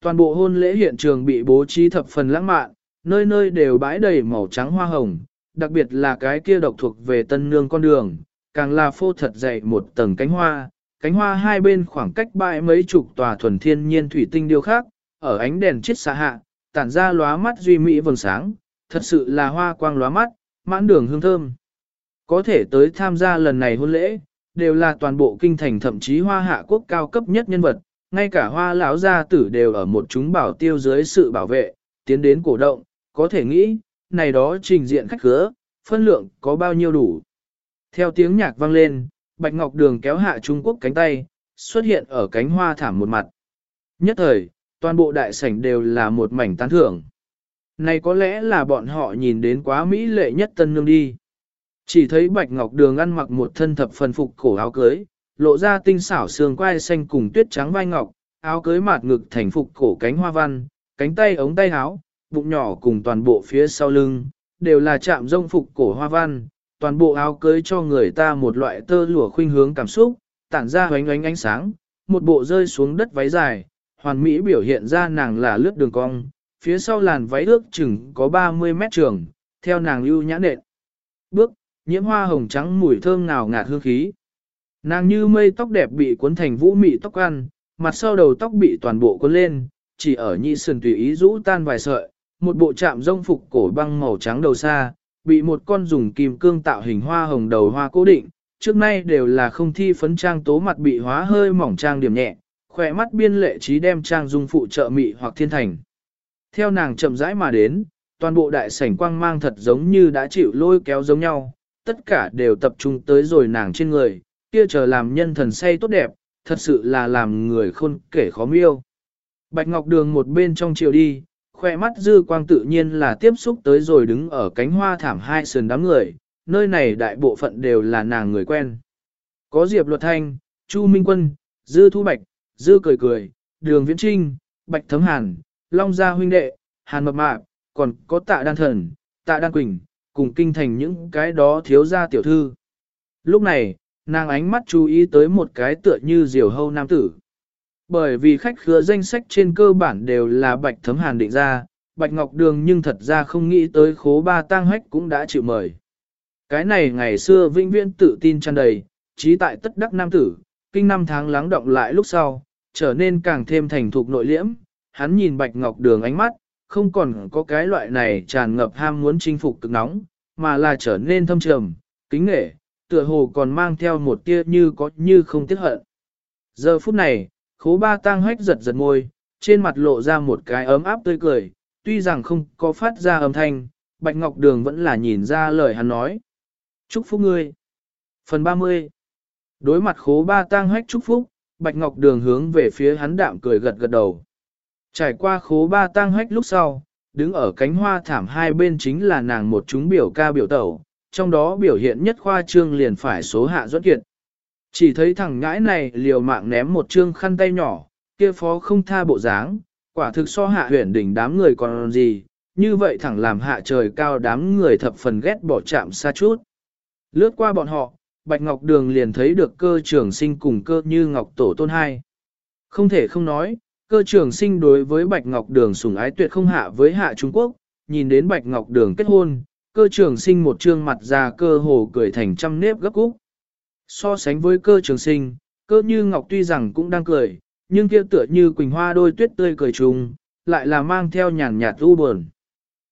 [SPEAKER 1] Toàn bộ hôn lễ hiện trường bị bố trí thập phần lãng mạn, nơi nơi đều bãi đầy màu trắng hoa hồng, đặc biệt là cái kia độc thuộc về tân nương con đường, càng là phô thật dày một tầng cánh hoa, cánh hoa hai bên khoảng cách bãi mấy chục tòa thuần thiên nhiên thủy tinh điêu khác, ở ánh đèn chết xa hạ, tản ra lóa mắt duy mỹ vầng sáng, thật sự là hoa quang lóa mắt, mãn đường hương thơm. Có thể tới tham gia lần này hôn lễ, đều là toàn bộ kinh thành thậm chí hoa hạ quốc cao cấp nhất nhân vật, ngay cả hoa lão gia tử đều ở một chúng bảo tiêu dưới sự bảo vệ, tiến đến cổ động, có thể nghĩ, này đó trình diện khách khứa, phân lượng có bao nhiêu đủ. Theo tiếng nhạc vang lên, Bạch Ngọc Đường kéo hạ Trung Quốc cánh tay, xuất hiện ở cánh hoa thảm một mặt. Nhất thời, toàn bộ đại sảnh đều là một mảnh tán thưởng. Này có lẽ là bọn họ nhìn đến quá mỹ lệ nhất tân nương đi. Chỉ thấy Bạch Ngọc Đường ăn mặc một thân thập phần phục cổ áo cưới, lộ ra tinh xảo xương quai xanh cùng tuyết trắng vai ngọc, áo cưới mạt ngực thành phục cổ cánh hoa văn, cánh tay ống tay áo, bụng nhỏ cùng toàn bộ phía sau lưng, đều là chạm rông phục cổ hoa văn, toàn bộ áo cưới cho người ta một loại tơ lụa khuynh hướng cảm xúc, tản ra hoánh ánh ánh sáng, một bộ rơi xuống đất váy dài, hoàn mỹ biểu hiện ra nàng là lướt đường cong, phía sau làn váy ước chừng có 30 mét trường, theo nàng lưu nhã nện. Bước, nhiễm hoa hồng trắng mùi thơm ngào ngạt hương khí. Nàng như mây tóc đẹp bị cuốn thành vũ mị tóc ăn, mặt sau đầu tóc bị toàn bộ cuốn lên, chỉ ở nhị sườn tùy ý rũ tan vài sợi, một bộ chạm rông phục cổ băng màu trắng đầu xa, bị một con dùng kim cương tạo hình hoa hồng đầu hoa cố định, trước nay đều là không thi phấn trang tố mặt bị hóa hơi mỏng trang điểm nhẹ, khỏe mắt biên lệ trí đem trang dung phụ trợ mị hoặc thiên thành. Theo nàng chậm rãi mà đến, toàn bộ đại sảnh quang mang thật giống như đã chịu lôi kéo giống nhau, tất cả đều tập trung tới rồi nàng trên người, kia chờ làm nhân thần say tốt đẹp, thật sự là làm người khôn kể khó miêu. Bạch Ngọc Đường một bên trong chiều đi, khoe mắt dư quang tự nhiên là tiếp xúc tới rồi đứng ở cánh hoa thảm hai sườn đám người, nơi này đại bộ phận đều là nàng người quen. Có Diệp Luật Thanh, Chu Minh Quân, Dư Thu Bạch, Dư Cười Cười, Đường Viễn Trinh, Bạch Thấm Hàn, Long Gia Huynh Đệ, Hàn Mập Mạp, còn có Tạ Đan Thần, Tạ Đan Quỳnh, cùng kinh thành những cái đó thiếu gia tiểu thư. Lúc này, nàng ánh mắt chú ý tới một cái tựa như diều hâu nam tử. Bởi vì khách khứa danh sách trên cơ bản đều là bạch thấm hàn định ra, bạch ngọc đường nhưng thật ra không nghĩ tới khố ba tang hách cũng đã chịu mời. Cái này ngày xưa vinh viễn tự tin tràn đầy, trí tại tất đắc nam tử, kinh năm tháng lắng động lại lúc sau, trở nên càng thêm thành thục nội liễm, hắn nhìn bạch ngọc đường ánh mắt, không còn có cái loại này tràn ngập ham muốn chinh phục cực nóng, mà là trở nên thâm trầm, kính nghệ, tựa hồ còn mang theo một tia như có như không tiếc hận. Giờ phút này, khố ba tang hách giật giật môi, trên mặt lộ ra một cái ấm áp tươi cười, tuy rằng không có phát ra âm thanh, Bạch Ngọc Đường vẫn là nhìn ra lời hắn nói. Chúc phúc ngươi. Phần 30 Đối mặt khố ba tang hách chúc phúc, Bạch Ngọc Đường hướng về phía hắn đạm cười gật gật đầu. Trải qua khố ba tang hách lúc sau, đứng ở cánh hoa thảm hai bên chính là nàng một chúng biểu ca biểu tẩu, trong đó biểu hiện nhất khoa trương liền phải số hạ duẫn kiệt. Chỉ thấy thằng ngãi này liều mạng ném một trương khăn tay nhỏ, kia phó không tha bộ dáng, quả thực so hạ huyền đỉnh đám người còn gì, như vậy thẳng làm hạ trời cao đám người thập phần ghét bỏ chạm xa chút. Lướt qua bọn họ, Bạch Ngọc Đường liền thấy được cơ trường sinh cùng cơ như Ngọc Tổ Tôn hai. Không thể không nói, cơ trường sinh đối với Bạch Ngọc Đường sủng ái tuyệt không hạ với hạ Trung Quốc, nhìn đến Bạch Ngọc Đường kết hôn, cơ trường sinh một trương mặt ra cơ hồ cười thành trăm nếp gấp cúc. So sánh với cơ trường sinh, cơ như Ngọc tuy rằng cũng đang cười, nhưng kia tựa như quỳnh hoa đôi tuyết tươi cười trùng, lại là mang theo nhàn nhạt u buồn.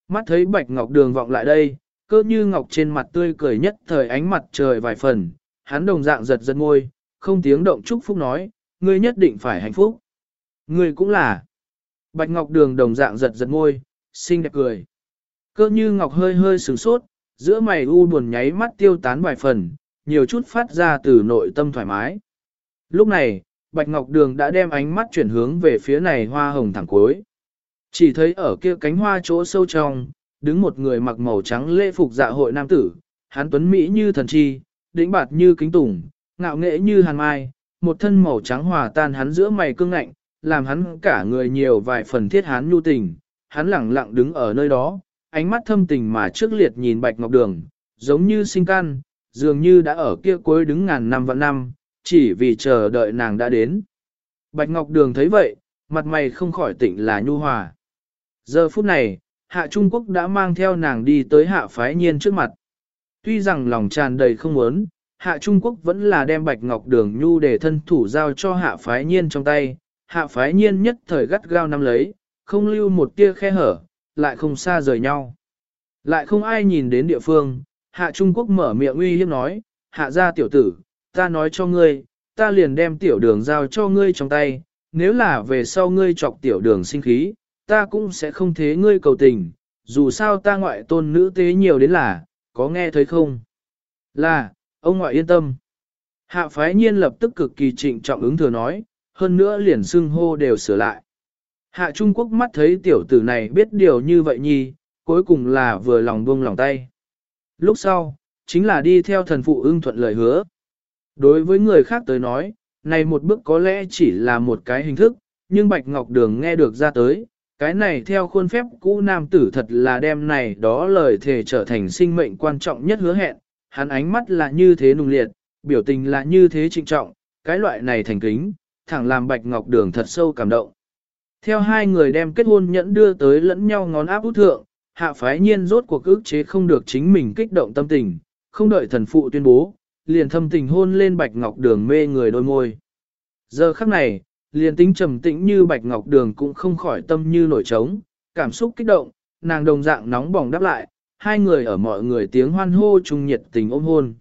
[SPEAKER 1] Mắt thấy Bạch Ngọc Đường vọng lại đây, cơ như Ngọc trên mặt tươi cười nhất thời ánh mặt trời vài phần, hắn đồng dạng giật giật ngôi, không tiếng động chúc phúc nói, ngươi nhất định phải hạnh phúc. Ngươi cũng là. Bạch Ngọc Đường đồng dạng giật giật môi, xinh đẹp cười. Cơ như Ngọc hơi hơi sửng sốt, giữa mày u buồn nháy mắt tiêu tán vài phần, nhiều chút phát ra từ nội tâm thoải mái. Lúc này, Bạch Ngọc Đường đã đem ánh mắt chuyển hướng về phía này hoa hồng thẳng cuối. Chỉ thấy ở kia cánh hoa chỗ sâu trong, đứng một người mặc màu trắng lễ phục dạ hội nam tử, hán tuấn mỹ như thần chi, đĩnh bạt như kính tùng, ngạo nghệ như hàn mai, một thân màu trắng hòa tan hắn giữa mày cương ngạnh, làm hắn cả người nhiều vài phần thiết hắn nhu tình, hắn lẳng lặng đứng ở nơi đó, ánh mắt thâm tình mà trước liệt nhìn Bạch Ngọc Đường, giống như sinh can, dường như đã ở kia cuối đứng ngàn năm vạn năm, chỉ vì chờ đợi nàng đã đến. Bạch Ngọc Đường thấy vậy, mặt mày không khỏi tỉnh là nhu hòa. Giờ phút này, Hạ Trung Quốc đã mang theo nàng đi tới Hạ Phái Nhiên trước mặt. Tuy rằng lòng tràn đầy không muốn, Hạ Trung Quốc vẫn là đem Bạch Ngọc Đường Nhu để thân thủ giao cho Hạ Phái Nhiên trong tay. Hạ Phái Nhiên nhất thời gắt gao nắm lấy, không lưu một tia khe hở, lại không xa rời nhau. Lại không ai nhìn đến địa phương, Hạ Trung Quốc mở miệng uy hiếp nói, Hạ gia tiểu tử, ta nói cho ngươi, ta liền đem tiểu đường giao cho ngươi trong tay, nếu là về sau ngươi chọc tiểu đường sinh khí, ta cũng sẽ không thế ngươi cầu tình, dù sao ta ngoại tôn nữ tế nhiều đến là, có nghe thấy không? Là, ông ngoại yên tâm. Hạ phái nhiên lập tức cực kỳ trịnh trọng ứng thừa nói, hơn nữa liền xưng hô đều sửa lại. Hạ Trung Quốc mắt thấy tiểu tử này biết điều như vậy nhi, cuối cùng là vừa lòng buông lòng tay. Lúc sau, chính là đi theo thần phụ ưng thuận lời hứa. Đối với người khác tới nói, này một bước có lẽ chỉ là một cái hình thức, nhưng Bạch Ngọc Đường nghe được ra tới, cái này theo khuôn phép cũ nam tử thật là đem này đó lời thề trở thành sinh mệnh quan trọng nhất hứa hẹn, hắn ánh mắt là như thế nung liệt, biểu tình là như thế trịnh trọng, cái loại này thành kính, thẳng làm Bạch Ngọc Đường thật sâu cảm động. Theo hai người đem kết hôn nhẫn đưa tới lẫn nhau ngón áp út thượng, hạ phái nhiên rốt cuộc ức chế không được chính mình kích động tâm tình, không đợi thần phụ tuyên bố, liền thâm tình hôn lên Bạch Ngọc Đường mê người đôi môi. Giờ khắc này, liền tính trầm tĩnh như Bạch Ngọc Đường cũng không khỏi tâm như nổi trống, cảm xúc kích động, nàng đồng dạng nóng bỏng đáp lại, hai người ở mọi người tiếng hoan hô chung nhiệt tình ôm hôn.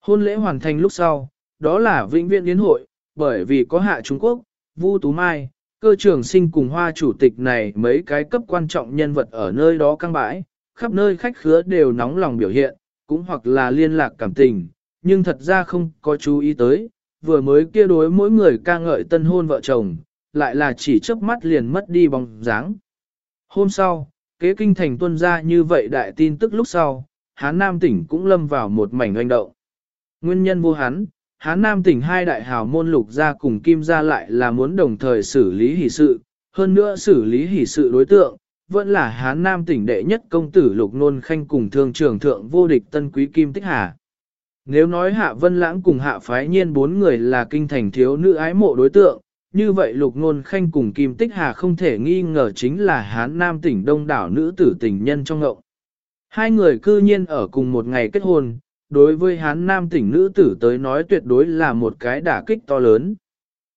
[SPEAKER 1] Hôn lễ hoàn thành lúc sau, đó là vĩnh viễn yến hội, bởi vì có hạ Trung Quốc, Vu Tú Mai, cơ trưởng sinh cùng hoa chủ tịch này mấy cái cấp quan trọng nhân vật ở nơi đó căng bãi, khắp nơi khách khứa đều nóng lòng biểu hiện, cũng hoặc là liên lạc cảm tình, nhưng thật ra không có chú ý tới, vừa mới kia đối mỗi người ca ngợi tân hôn vợ chồng, lại là chỉ chớp mắt liền mất đi bóng dáng. Hôm sau, kế kinh thành tuân ra như vậy đại tin tức lúc sau, Hán Nam tỉnh cũng lâm vào một mảnh hoành động. Nguyên nhân vô hắn, Hán Nam tỉnh hai đại hào môn lục gia cùng Kim gia lại là muốn đồng thời xử lý hỷ sự, hơn nữa xử lý hỷ sự đối tượng, vẫn là Hán Nam tỉnh đệ nhất công tử lục nôn khanh cùng thương trưởng thượng vô địch tân quý Kim Tích Hà. Nếu nói Hạ Vân Lãng cùng Hạ Phái Nhiên bốn người là kinh thành thiếu nữ ái mộ đối tượng, như vậy Lục Nôn Khanh cùng Kim Tích Hà không thể nghi ngờ chính là Hán Nam tỉnh đông đảo nữ tử tình nhân trong ngậu. Hai người cư nhiên ở cùng một ngày kết hôn, đối với Hán Nam tỉnh nữ tử tới nói tuyệt đối là một cái đả kích to lớn.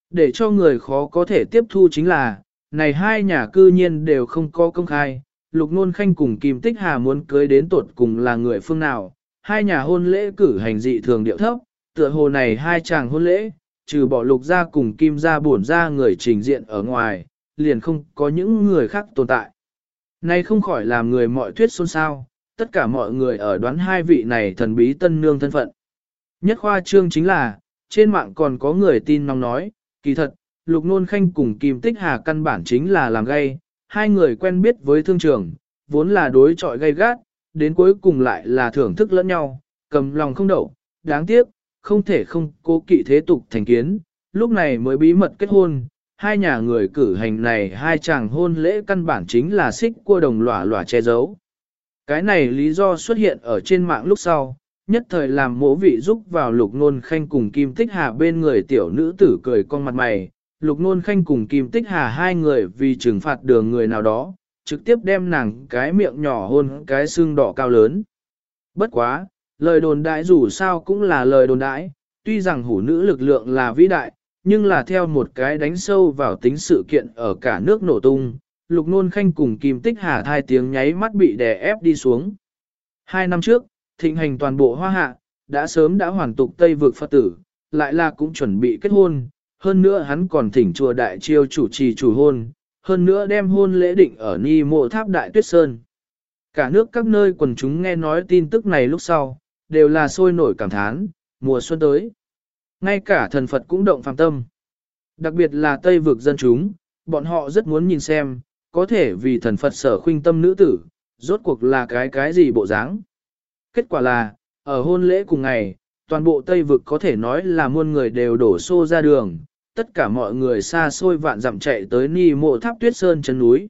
[SPEAKER 1] Để cho người khó có thể tiếp thu chính là, này hai nhà cư nhiên đều không có công khai, Lục Nôn Khanh cùng Kim Tích Hà muốn cưới đến tột cùng là người phương nào, hai nhà hôn lễ cử hành dị thường điệu thấp, tựa hồ này hai chàng hôn lễ, trừ bỏ lục ra cùng kim ra bổn ra người trình diện ở ngoài, liền không có những người khác tồn tại. Nay không khỏi làm người mọi thuyết xôn xao, tất cả mọi người ở đoán hai vị này thần bí tân nương thân phận. Nhất khoa trương chính là, trên mạng còn có người tin nóng nói, kỳ thật, lục nôn khanh cùng kim tích hà căn bản chính là làm gay, hai người quen biết với thương trường, vốn là đối trọi gay gắt, đến cuối cùng lại là thưởng thức lẫn nhau, cầm lòng không đậu, đáng tiếc, không thể không cố kỵ thế tục thành kiến, lúc này mới bí mật kết hôn. Hai nhà người cử hành này hai chàng hôn lễ căn bản chính là xích cua đồng lỏa lỏa che giấu. Cái này lý do xuất hiện ở trên mạng lúc sau, nhất thời làm mỗ vị giúp vào lục nôn khanh cùng kim tích hà bên người tiểu nữ tử cười con mặt mày. Lục nôn khanh cùng kim tích hà hai người vì trừng phạt đường người nào đó, trực tiếp đem nàng cái miệng nhỏ hôn cái xương đỏ cao lớn. Bất quá, lời đồn đại dù sao cũng là lời đồn đại, tuy rằng hủ nữ lực lượng là vĩ đại, nhưng là theo một cái đánh sâu vào tính sự kiện ở cả nước nổ tung, lục nôn khanh cùng kim tích hà thai tiếng nháy mắt bị đè ép đi xuống. Hai năm trước, thịnh hành toàn bộ hoa hạ, đã sớm đã hoàn tục Tây vực Phật tử, lại là cũng chuẩn bị kết hôn, hơn nữa hắn còn thỉnh chùa đại chiêu chủ trì chủ hôn, hơn nữa đem hôn lễ định ở Ni Mộ Tháp Đại Tuyết Sơn. Cả nước các nơi quần chúng nghe nói tin tức này lúc sau, đều là sôi nổi cảm thán, mùa xuân tới. Ngay cả thần Phật cũng động phàm tâm. Đặc biệt là Tây vực dân chúng, bọn họ rất muốn nhìn xem, có thể vì thần Phật sở khuynh tâm nữ tử, rốt cuộc là cái cái gì bộ dáng. Kết quả là, ở hôn lễ cùng ngày, toàn bộ Tây vực có thể nói là muôn người đều đổ xô ra đường, tất cả mọi người xa xôi vạn dặm chạy tới ni mộ tháp tuyết sơn chân núi.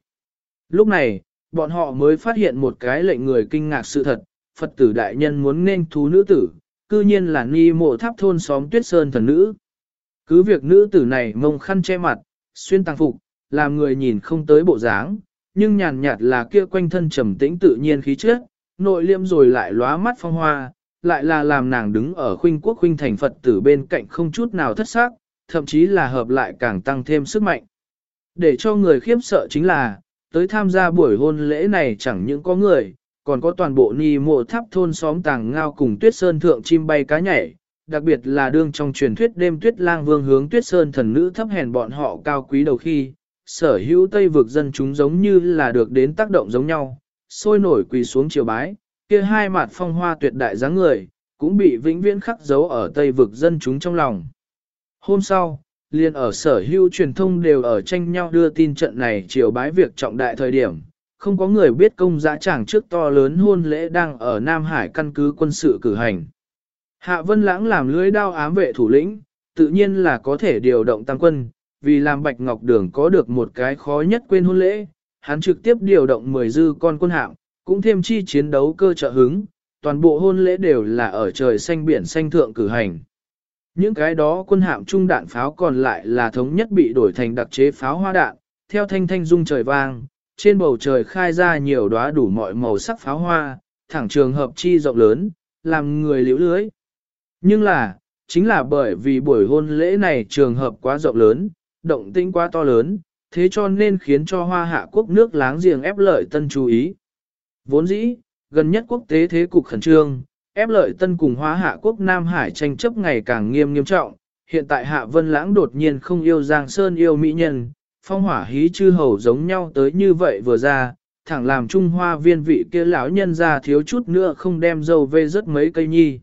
[SPEAKER 1] Lúc này, bọn họ mới phát hiện một cái lệnh người kinh ngạc sự thật, Phật tử đại nhân muốn nên thú nữ tử, cư nhiên là ni mộ tháp thôn xóm tuyết sơn thần nữ. Cứ việc nữ tử này mông khăn che mặt, xuyên tăng phục, làm người nhìn không tới bộ dáng, nhưng nhàn nhạt là kia quanh thân trầm tĩnh tự nhiên khí chất, nội liêm rồi lại lóa mắt phong hoa, lại là làm nàng đứng ở khuynh quốc khuynh thành Phật tử bên cạnh không chút nào thất xác, thậm chí là hợp lại càng tăng thêm sức mạnh. Để cho người khiếp sợ chính là, tới tham gia buổi hôn lễ này chẳng những có người, còn có toàn bộ ni mộ tháp thôn xóm tàng ngao cùng tuyết sơn thượng chim bay cá nhảy, đặc biệt là đương trong truyền thuyết đêm tuyết lang vương hướng tuyết sơn thần nữ thấp hèn bọn họ cao quý đầu khi, sở hữu tây vực dân chúng giống như là được đến tác động giống nhau, sôi nổi quỳ xuống chiều bái, kia hai mặt phong hoa tuyệt đại dáng người, cũng bị vĩnh viễn khắc dấu ở tây vực dân chúng trong lòng. Hôm sau, liền ở sở hữu truyền thông đều ở tranh nhau đưa tin trận này chiều bái việc trọng đại thời điểm, không có người biết công giá tràng trước to lớn hôn lễ đang ở Nam Hải căn cứ quân sự cử hành. Hạ Vân Lãng làm lưới đao ám vệ thủ lĩnh, tự nhiên là có thể điều động tăng quân, vì làm Bạch Ngọc Đường có được một cái khó nhất quên hôn lễ, hắn trực tiếp điều động 10 dư con quân hạm, cũng thêm chi chiến đấu cơ trợ hứng, toàn bộ hôn lễ đều là ở trời xanh biển xanh thượng cử hành. Những cái đó quân hạm trung đạn pháo còn lại là thống nhất bị đổi thành đặc chế pháo hoa đạn, theo thanh thanh dung trời vang, trên bầu trời khai ra nhiều đóa đủ mọi màu sắc pháo hoa, thẳng trường hợp chi rộng lớn, làm người liễu lưới. Nhưng là, chính là bởi vì buổi hôn lễ này trường hợp quá rộng lớn, động tĩnh quá to lớn, thế cho nên khiến cho hoa hạ quốc nước láng giềng ép lợi tân chú ý. Vốn dĩ, gần nhất quốc tế thế cục khẩn trương, ép lợi tân cùng hoa hạ quốc Nam Hải tranh chấp ngày càng nghiêm nghiêm trọng, hiện tại hạ vân lãng đột nhiên không yêu Giang Sơn yêu mỹ nhân, phong hỏa hí chư hầu giống nhau tới như vậy vừa ra, thẳng làm Trung Hoa viên vị kia lão nhân ra thiếu chút nữa không đem dâu vê rất mấy cây nhi.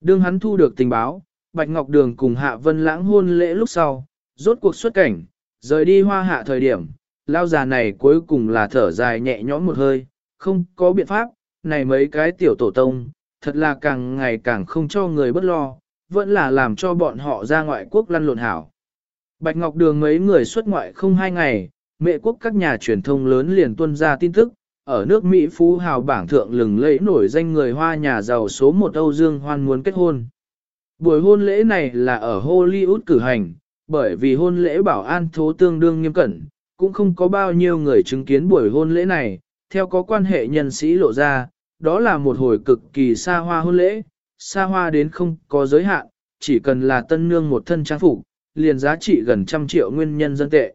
[SPEAKER 1] Đương hắn thu được tình báo, Bạch Ngọc Đường cùng Hạ Vân Lãng hôn lễ lúc sau, rốt cuộc xuất cảnh, rời đi hoa hạ thời điểm, lao già này cuối cùng là thở dài nhẹ nhõm một hơi, không có biện pháp, này mấy cái tiểu tổ tông, thật là càng ngày càng không cho người bất lo, vẫn là làm cho bọn họ ra ngoại quốc lăn lộn hảo. Bạch Ngọc Đường mấy người xuất ngoại không hai ngày, mẹ quốc các nhà truyền thông lớn liền tuân ra tin tức, ở nước Mỹ Phú Hào bảng thượng lừng lẫy nổi danh người hoa nhà giàu số một Âu Dương Hoan muốn kết hôn. Buổi hôn lễ này là ở Hollywood cử hành, bởi vì hôn lễ bảo an thố tương đương nghiêm cẩn, cũng không có bao nhiêu người chứng kiến buổi hôn lễ này, theo có quan hệ nhân sĩ lộ ra, đó là một hồi cực kỳ xa hoa hôn lễ, xa hoa đến không có giới hạn, chỉ cần là tân nương một thân trang phục, liền giá trị gần trăm triệu nguyên nhân dân tệ.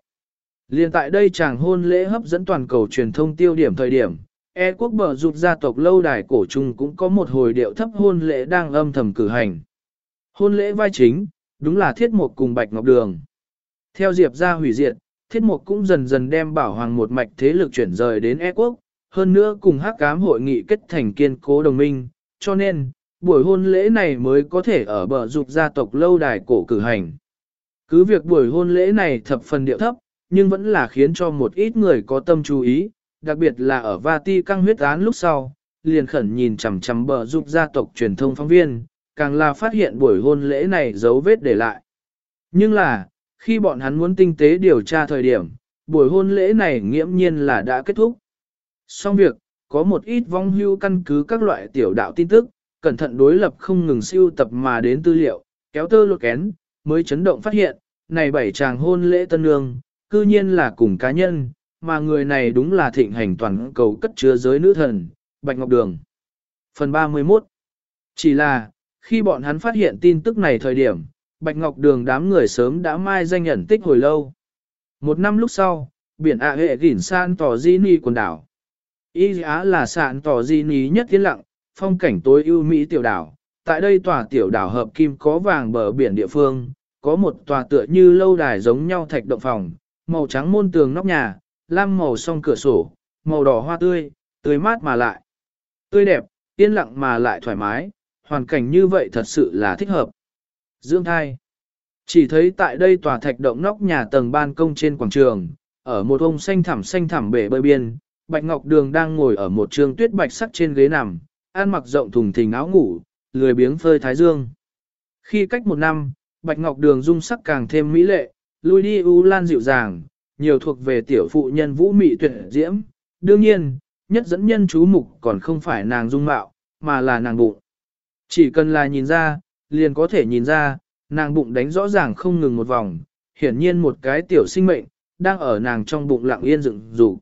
[SPEAKER 1] Liên tại đây chàng hôn lễ hấp dẫn toàn cầu truyền thông tiêu điểm thời điểm, E quốc bờ rụt gia tộc lâu đài cổ trung cũng có một hồi điệu thấp hôn lễ đang âm thầm cử hành. Hôn lễ vai chính, đúng là thiết mục cùng bạch ngọc đường. Theo Diệp gia hủy diệt, thiết mục cũng dần dần đem bảo hoàng một mạch thế lực chuyển rời đến E quốc, hơn nữa cùng hắc cám hội nghị kết thành kiên cố đồng minh, cho nên, buổi hôn lễ này mới có thể ở bờ dục gia tộc lâu đài cổ cử hành. Cứ việc buổi hôn lễ này thập phần điệu thấp, nhưng vẫn là khiến cho một ít người có tâm chú ý, đặc biệt là ở Vati căng huyết án lúc sau, liền khẩn nhìn chằm chằm bờ dục gia tộc truyền thông phóng viên, càng là phát hiện buổi hôn lễ này dấu vết để lại. Nhưng là, khi bọn hắn muốn tinh tế điều tra thời điểm, buổi hôn lễ này nghiễm nhiên là đã kết thúc. Xong việc, có một ít vong hưu căn cứ các loại tiểu đạo tin tức, cẩn thận đối lập không ngừng siêu tập mà đến tư liệu, kéo tơ lột kén, mới chấn động phát hiện, này bảy chàng hôn lễ tân nương, cư nhiên là cùng cá nhân, mà người này đúng là thịnh hành toàn cầu cất chứa giới nữ thần, Bạch Ngọc Đường. Phần 31 Chỉ là, khi bọn hắn phát hiện tin tức này thời điểm, Bạch Ngọc Đường đám người sớm đã mai danh nhận tích hồi lâu. Một năm lúc sau, biển ạ hệ gỉn san tỏ di ni quần đảo. Y Á là sạn tỏ di ni nhất tiến lặng, phong cảnh tối ưu mỹ tiểu đảo. Tại đây tòa tiểu đảo hợp kim có vàng bờ biển địa phương, có một tòa tựa như lâu đài giống nhau thạch động phòng, màu trắng môn tường nóc nhà, lam màu song cửa sổ, màu đỏ hoa tươi, tươi mát mà lại. Tươi đẹp, yên lặng mà lại thoải mái, hoàn cảnh như vậy thật sự là thích hợp. Dưỡng thai. Chỉ thấy tại đây tòa thạch động nóc nhà tầng ban công trên quảng trường, ở một ông xanh thẳm xanh thẳm bể bơi biên, Bạch Ngọc Đường đang ngồi ở một trường tuyết bạch sắc trên ghế nằm, ăn mặc rộng thùng thình áo ngủ, lười biếng phơi thái dương. Khi cách một năm, Bạch Ngọc Đường dung sắc càng thêm mỹ lệ, lui đi u lan dịu dàng, nhiều thuộc về tiểu phụ nhân vũ mị tuyệt diễm. Đương nhiên, nhất dẫn nhân chú mục còn không phải nàng dung mạo, mà là nàng bụng. Chỉ cần là nhìn ra, liền có thể nhìn ra, nàng bụng đánh rõ ràng không ngừng một vòng, hiển nhiên một cái tiểu sinh mệnh, đang ở nàng trong bụng lặng yên dựng dục.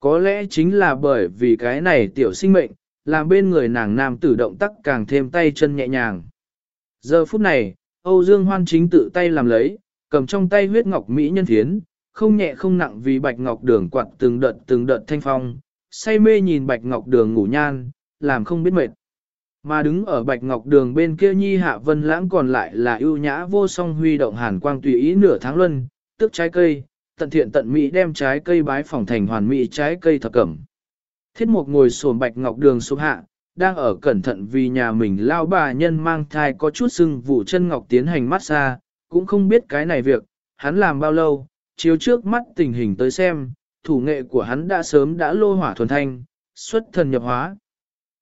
[SPEAKER 1] Có lẽ chính là bởi vì cái này tiểu sinh mệnh, làm bên người nàng nam tử động tác càng thêm tay chân nhẹ nhàng. Giờ phút này, Âu Dương Hoan chính tự tay làm lấy, cầm trong tay huyết ngọc mỹ nhân thiến, không nhẹ không nặng vì bạch ngọc đường quạt từng đợt từng đợt thanh phong, say mê nhìn bạch ngọc đường ngủ nhan, làm không biết mệt. Mà đứng ở bạch ngọc đường bên kia nhi hạ vân lãng còn lại là ưu nhã vô song huy động hàn quang tùy ý nửa tháng luân, tức trái cây, tận thiện tận mỹ đem trái cây bái phỏng thành hoàn mỹ trái cây thập cẩm. Thiết mục ngồi xổm bạch ngọc đường xuống hạ, đang ở cẩn thận vì nhà mình lao bà nhân mang thai có chút sưng vụ chân ngọc tiến hành massage, cũng không biết cái này việc, hắn làm bao lâu, chiếu trước mắt tình hình tới xem, thủ nghệ của hắn đã sớm đã lô hỏa thuần thanh, xuất thần nhập hóa.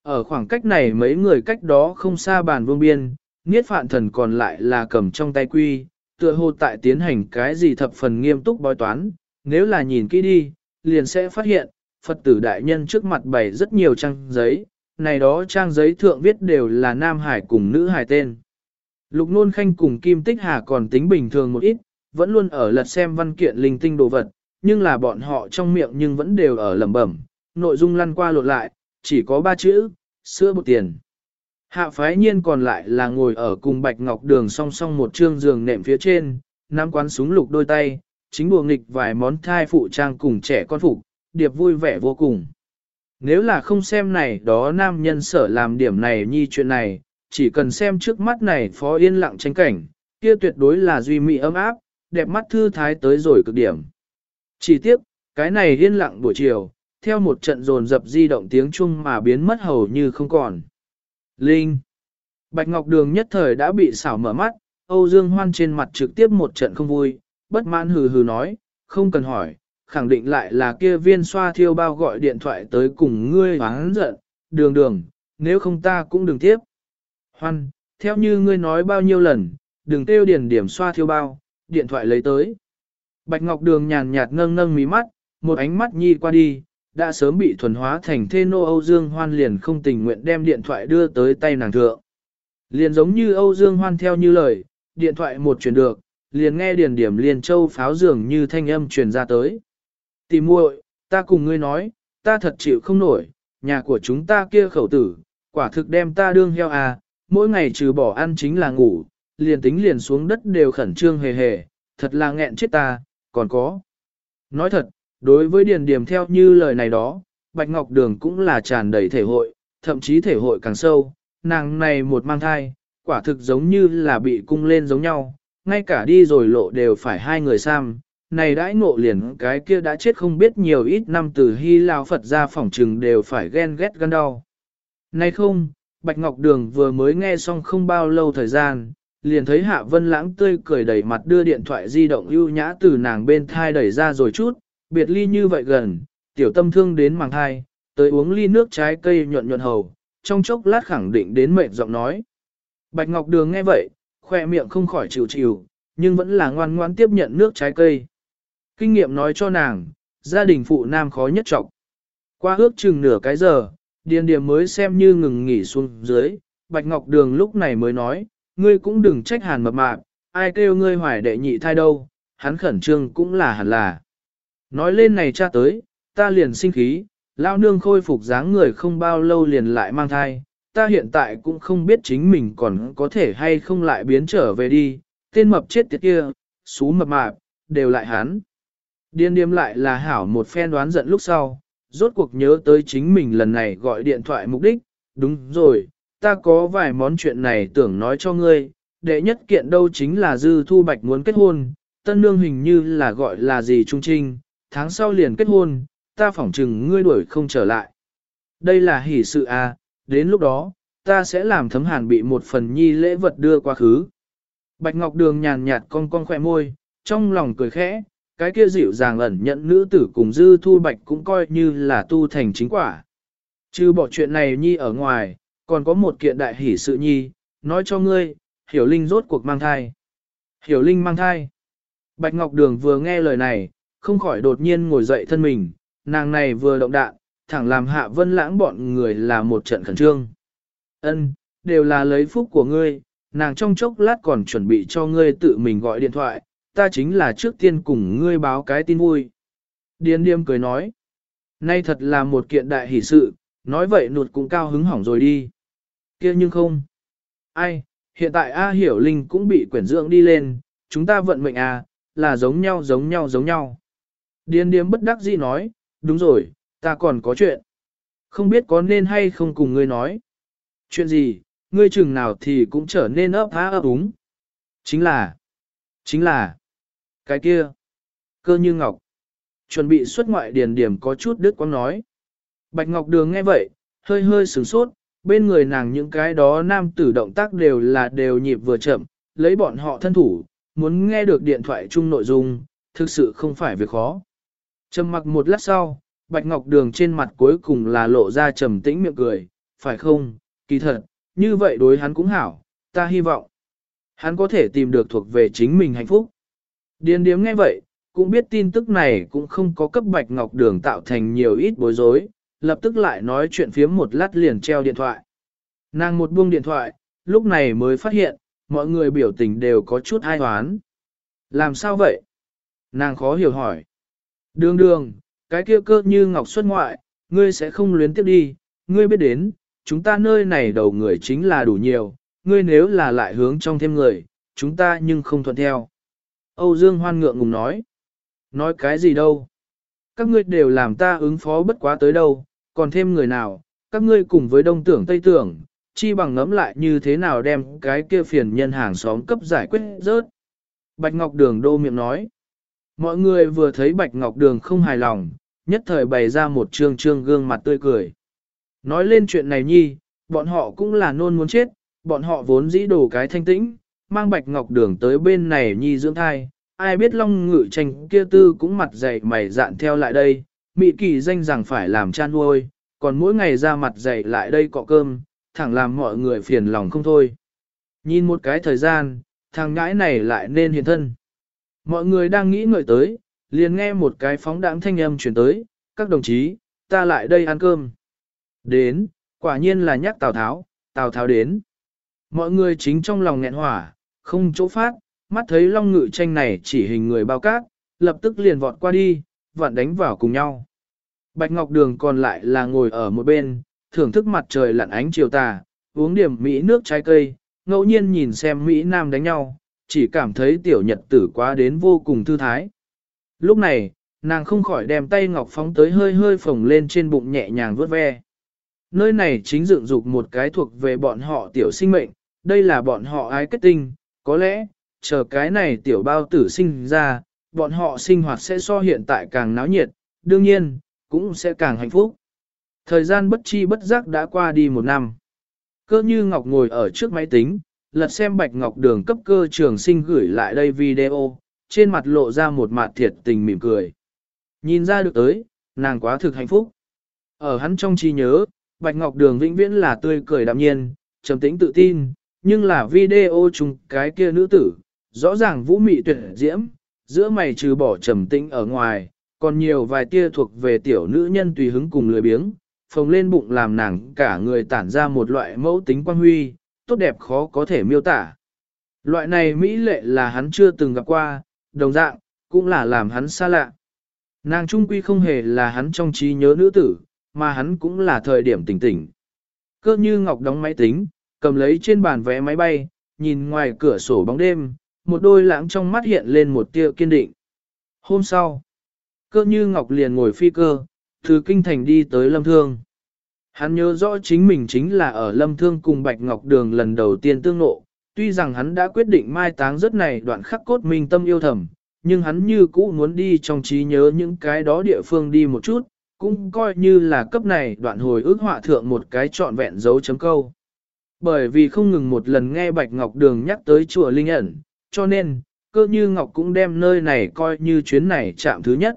[SPEAKER 1] Ở khoảng cách này mấy người cách đó không xa bàn vương biên, Niết Phạn Thần còn lại là cầm trong tay quy, tựa hồ tại tiến hành cái gì thập phần nghiêm túc bói toán, nếu là nhìn kỹ đi, liền sẽ phát hiện, Phật tử đại nhân trước mặt bày rất nhiều trang giấy, này đó trang giấy thượng viết đều là Nam Hải cùng nữ Hải tên. Lục Nôn Khanh cùng Kim Tích Hà còn tính bình thường một ít, vẫn luôn ở lật xem văn kiện linh tinh đồ vật, nhưng là bọn họ trong miệng nhưng vẫn đều ở lẩm bẩm, nội dung lăn qua lột lại, chỉ có ba chữ, sữa bột tiền. Hạ phái nhiên còn lại là ngồi ở cùng Bạch Ngọc Đường song song một trương giường nệm phía trên, nắm quán súng lục đôi tay, chính buồng nghịch vài món thai phụ trang cùng trẻ con phục, điệp vui vẻ vô cùng. Nếu là không xem này đó nam nhân sở làm điểm này nhi chuyện này, chỉ cần xem trước mắt này phó yên lặng tranh cảnh, kia tuyệt đối là duy mỹ ấm áp, đẹp mắt thư thái tới rồi cực điểm. Chỉ tiếc, cái này yên lặng buổi chiều, theo một trận dồn dập di động tiếng chung mà biến mất hầu như không còn. Linh Bạch Ngọc Đường nhất thời đã bị xảo mở mắt, Âu Dương Hoan trên mặt trực tiếp một trận không vui, bất mãn hừ hừ nói, không cần hỏi, khẳng định lại là kia viên xoa thiêu bao gọi điện thoại tới cùng ngươi hoáng giận, đường đường, nếu không ta cũng đừng tiếp. Hoan, theo như ngươi nói bao nhiêu lần, đừng tiêu điển điểm xoa thiêu bao, điện thoại lấy tới. Bạch Ngọc Đường nhàn nhạt nâng nâng mí mắt, một ánh mắt nhi qua đi, đã sớm bị thuần hóa thành thê nô Âu Dương Hoan liền không tình nguyện đem điện thoại đưa tới tay nàng thượng. Liền giống như Âu Dương Hoan theo như lời, điện thoại một truyền được, liền nghe điền điểm liền châu pháo dường như thanh âm truyền ra tới. Tìm muội, ta cùng ngươi nói, ta thật chịu không nổi, nhà của chúng ta kia khẩu tử, quả thực đem ta đương heo à, mỗi ngày trừ bỏ ăn chính là ngủ, liền tính liền xuống đất đều khẩn trương hề hề, thật là nghẹn chết ta, còn có. Nói thật, đối với điền điểm theo như lời này đó, Bạch Ngọc Đường cũng là tràn đầy thể hội, thậm chí thể hội càng sâu, nàng này một mang thai, quả thực giống như là bị cung lên giống nhau, ngay cả đi rồi lộ đều phải hai người sam, này đãi ngộ liền cái kia đã chết không biết nhiều ít năm từ hy lao Phật ra phỏng trừng đều phải ghen ghét gan đau. Này không, Bạch Ngọc Đường vừa mới nghe xong không bao lâu thời gian, liền thấy Hạ Vân Lãng tươi cười đầy mặt đưa điện thoại di động ưu nhã từ nàng bên thai đẩy ra rồi chút, biệt ly như vậy gần, tiểu tâm thương đến màng thai, tới uống ly nước trái cây nhuận nhuận hầu, trong chốc lát khẳng định đến mệt giọng nói. Bạch Ngọc Đường nghe vậy, khoe miệng không khỏi chịu chịu, nhưng vẫn là ngoan ngoan tiếp nhận nước trái cây. Kinh nghiệm nói cho nàng, gia đình phụ nam khó nhất trọng. Qua ước chừng nửa cái giờ, điền điểm mới xem như ngừng nghỉ xuống dưới, Bạch Ngọc Đường lúc này mới nói, ngươi cũng đừng trách hàn mập mạp, ai kêu ngươi hoài đệ nhị thai đâu, hắn khẩn trương cũng là hẳn là. Nói lên này cha tới, ta liền sinh khí, lao nương khôi phục dáng người không bao lâu liền lại mang thai, ta hiện tại cũng không biết chính mình còn có thể hay không lại biến trở về đi, tên mập chết tiệt kia, xú mập mạp, đều lại hắn. Điên điếm lại là hảo một phen đoán giận lúc sau, rốt cuộc nhớ tới chính mình lần này gọi điện thoại mục đích, đúng rồi, ta có vài món chuyện này tưởng nói cho ngươi, đệ nhất kiện đâu chính là dư thu bạch muốn kết hôn, tân nương hình như là gọi là gì trung trinh, tháng sau liền kết hôn, ta phỏng chừng ngươi đuổi không trở lại. Đây là hỷ sự à, đến lúc đó, ta sẽ làm thấm hàn bị một phần nhi lễ vật đưa qua khứ. Bạch Ngọc Đường nhàn nhạt con cong khỏe môi, trong lòng cười khẽ, cái kia dịu dàng ẩn nhận nữ tử cùng dư thu bạch cũng coi như là tu thành chính quả. Chứ bỏ chuyện này nhi ở ngoài, còn có một kiện đại hỷ sự nhi, nói cho ngươi, hiểu linh rốt cuộc mang thai. Hiểu linh mang thai. Bạch Ngọc Đường vừa nghe lời này, không khỏi đột nhiên ngồi dậy thân mình, nàng này vừa động đạn, thẳng làm hạ vân lãng bọn người là một trận khẩn trương. Ân, đều là lấy phúc của ngươi, nàng trong chốc lát còn chuẩn bị cho ngươi tự mình gọi điện thoại, ta chính là trước tiên cùng ngươi báo cái tin vui. Điên điềm cười nói, nay thật là một kiện đại hỷ sự, nói vậy nụt cũng cao hứng hỏng rồi đi. kia nhưng không. Ai, hiện tại A Hiểu Linh cũng bị quyển dưỡng đi lên, chúng ta vận mệnh A, là giống nhau giống nhau giống nhau. Điền điếm bất đắc dĩ nói, đúng rồi, ta còn có chuyện. Không biết có nên hay không cùng ngươi nói. Chuyện gì, ngươi chừng nào thì cũng trở nên ấp há ấp úng. Chính là, chính là, cái kia, cơ như ngọc. Chuẩn bị xuất ngoại điền điểm có chút đứt quang nói. Bạch Ngọc Đường nghe vậy, hơi hơi sửng sốt, bên người nàng những cái đó nam tử động tác đều là đều nhịp vừa chậm, lấy bọn họ thân thủ, muốn nghe được điện thoại chung nội dung, thực sự không phải việc khó. Trầm mặc một lát sau, Bạch Ngọc Đường trên mặt cuối cùng là lộ ra trầm tĩnh miệng cười, phải không, kỳ thật, như vậy đối hắn cũng hảo, ta hy vọng. Hắn có thể tìm được thuộc về chính mình hạnh phúc. Điền điếm nghe vậy, cũng biết tin tức này cũng không có cấp Bạch Ngọc Đường tạo thành nhiều ít bối rối, lập tức lại nói chuyện phiếm một lát liền treo điện thoại. Nàng một buông điện thoại, lúc này mới phát hiện, mọi người biểu tình đều có chút ai hoán. Làm sao vậy? Nàng khó hiểu hỏi. Đường đường, cái kia cơ như ngọc xuất ngoại, ngươi sẽ không luyến tiếp đi, ngươi biết đến, chúng ta nơi này đầu người chính là đủ nhiều, ngươi nếu là lại hướng trong thêm người, chúng ta nhưng không thuận theo. Âu Dương hoan ngượng ngùng nói. Nói cái gì đâu? Các ngươi đều làm ta ứng phó bất quá tới đâu, còn thêm người nào, các ngươi cùng với đông tưởng tây tưởng, chi bằng ngẫm lại như thế nào đem cái kia phiền nhân hàng xóm cấp giải quyết rớt. Bạch Ngọc Đường đô miệng nói. Mọi người vừa thấy Bạch Ngọc Đường không hài lòng, nhất thời bày ra một trương trương gương mặt tươi cười. Nói lên chuyện này nhi, bọn họ cũng là nôn muốn chết, bọn họ vốn dĩ đồ cái thanh tĩnh, mang Bạch Ngọc Đường tới bên này nhi dưỡng thai, ai biết Long Ngự tranh kia tư cũng mặt dày mày dạn theo lại đây, mị kỳ danh rằng phải làm cha nuôi, còn mỗi ngày ra mặt dày lại đây cọ cơm, thẳng làm mọi người phiền lòng không thôi. Nhìn một cái thời gian, thằng ngãi này lại nên hiện thân. Mọi người đang nghĩ ngợi tới, liền nghe một cái phóng đãng thanh âm chuyển tới, các đồng chí, ta lại đây ăn cơm. Đến, quả nhiên là nhắc Tào Tháo, Tào Tháo đến. Mọi người chính trong lòng nghẹn hỏa, không chỗ phát, mắt thấy long ngự tranh này chỉ hình người bao cát, lập tức liền vọt qua đi, vặn đánh vào cùng nhau. Bạch Ngọc Đường còn lại là ngồi ở một bên, thưởng thức mặt trời lặn ánh chiều tà, uống điểm Mỹ nước trái cây, ngẫu nhiên nhìn xem Mỹ Nam đánh nhau, chỉ cảm thấy tiểu nhật tử quá đến vô cùng thư thái. Lúc này, nàng không khỏi đem tay ngọc phóng tới hơi hơi phồng lên trên bụng nhẹ nhàng vuốt ve. Nơi này chính dựng dục một cái thuộc về bọn họ tiểu sinh mệnh, đây là bọn họ ái kết tinh, có lẽ, chờ cái này tiểu bao tử sinh ra, bọn họ sinh hoạt sẽ so hiện tại càng náo nhiệt, đương nhiên, cũng sẽ càng hạnh phúc. Thời gian bất chi bất giác đã qua đi một năm. Cơ như Ngọc ngồi ở trước máy tính, lật xem Bạch Ngọc Đường cấp cơ trường sinh gửi lại đây video, trên mặt lộ ra một mặt thiệt tình mỉm cười. Nhìn ra được tới, nàng quá thực hạnh phúc. Ở hắn trong trí nhớ, Bạch Ngọc Đường vĩnh viễn là tươi cười đạm nhiên, trầm tĩnh tự tin, nhưng là video chung cái kia nữ tử, rõ ràng vũ mị tuyệt diễm, giữa mày trừ bỏ trầm tĩnh ở ngoài, còn nhiều vài tia thuộc về tiểu nữ nhân tùy hứng cùng lười biếng, phồng lên bụng làm nàng cả người tản ra một loại mẫu tính quan huy, tốt đẹp khó có thể miêu tả. Loại này mỹ lệ là hắn chưa từng gặp qua, đồng dạng, cũng là làm hắn xa lạ. Nàng trung quy không hề là hắn trong trí nhớ nữ tử, mà hắn cũng là thời điểm tỉnh tỉnh. Cơ như ngọc đóng máy tính, cầm lấy trên bàn vé máy bay, nhìn ngoài cửa sổ bóng đêm, một đôi lãng trong mắt hiện lên một tia kiên định. Hôm sau, cơ như ngọc liền ngồi phi cơ, từ kinh thành đi tới lâm thương. Hắn nhớ rõ chính mình chính là ở lâm thương cùng Bạch Ngọc Đường lần đầu tiên tương nộ, tuy rằng hắn đã quyết định mai táng rất này đoạn khắc cốt minh tâm yêu thầm, nhưng hắn như cũ muốn đi trong trí nhớ những cái đó địa phương đi một chút, cũng coi như là cấp này đoạn hồi ước họa thượng một cái trọn vẹn dấu chấm câu. Bởi vì không ngừng một lần nghe Bạch Ngọc Đường nhắc tới chùa Linh ẩn, cho nên, cơ như Ngọc cũng đem nơi này coi như chuyến này chạm thứ nhất.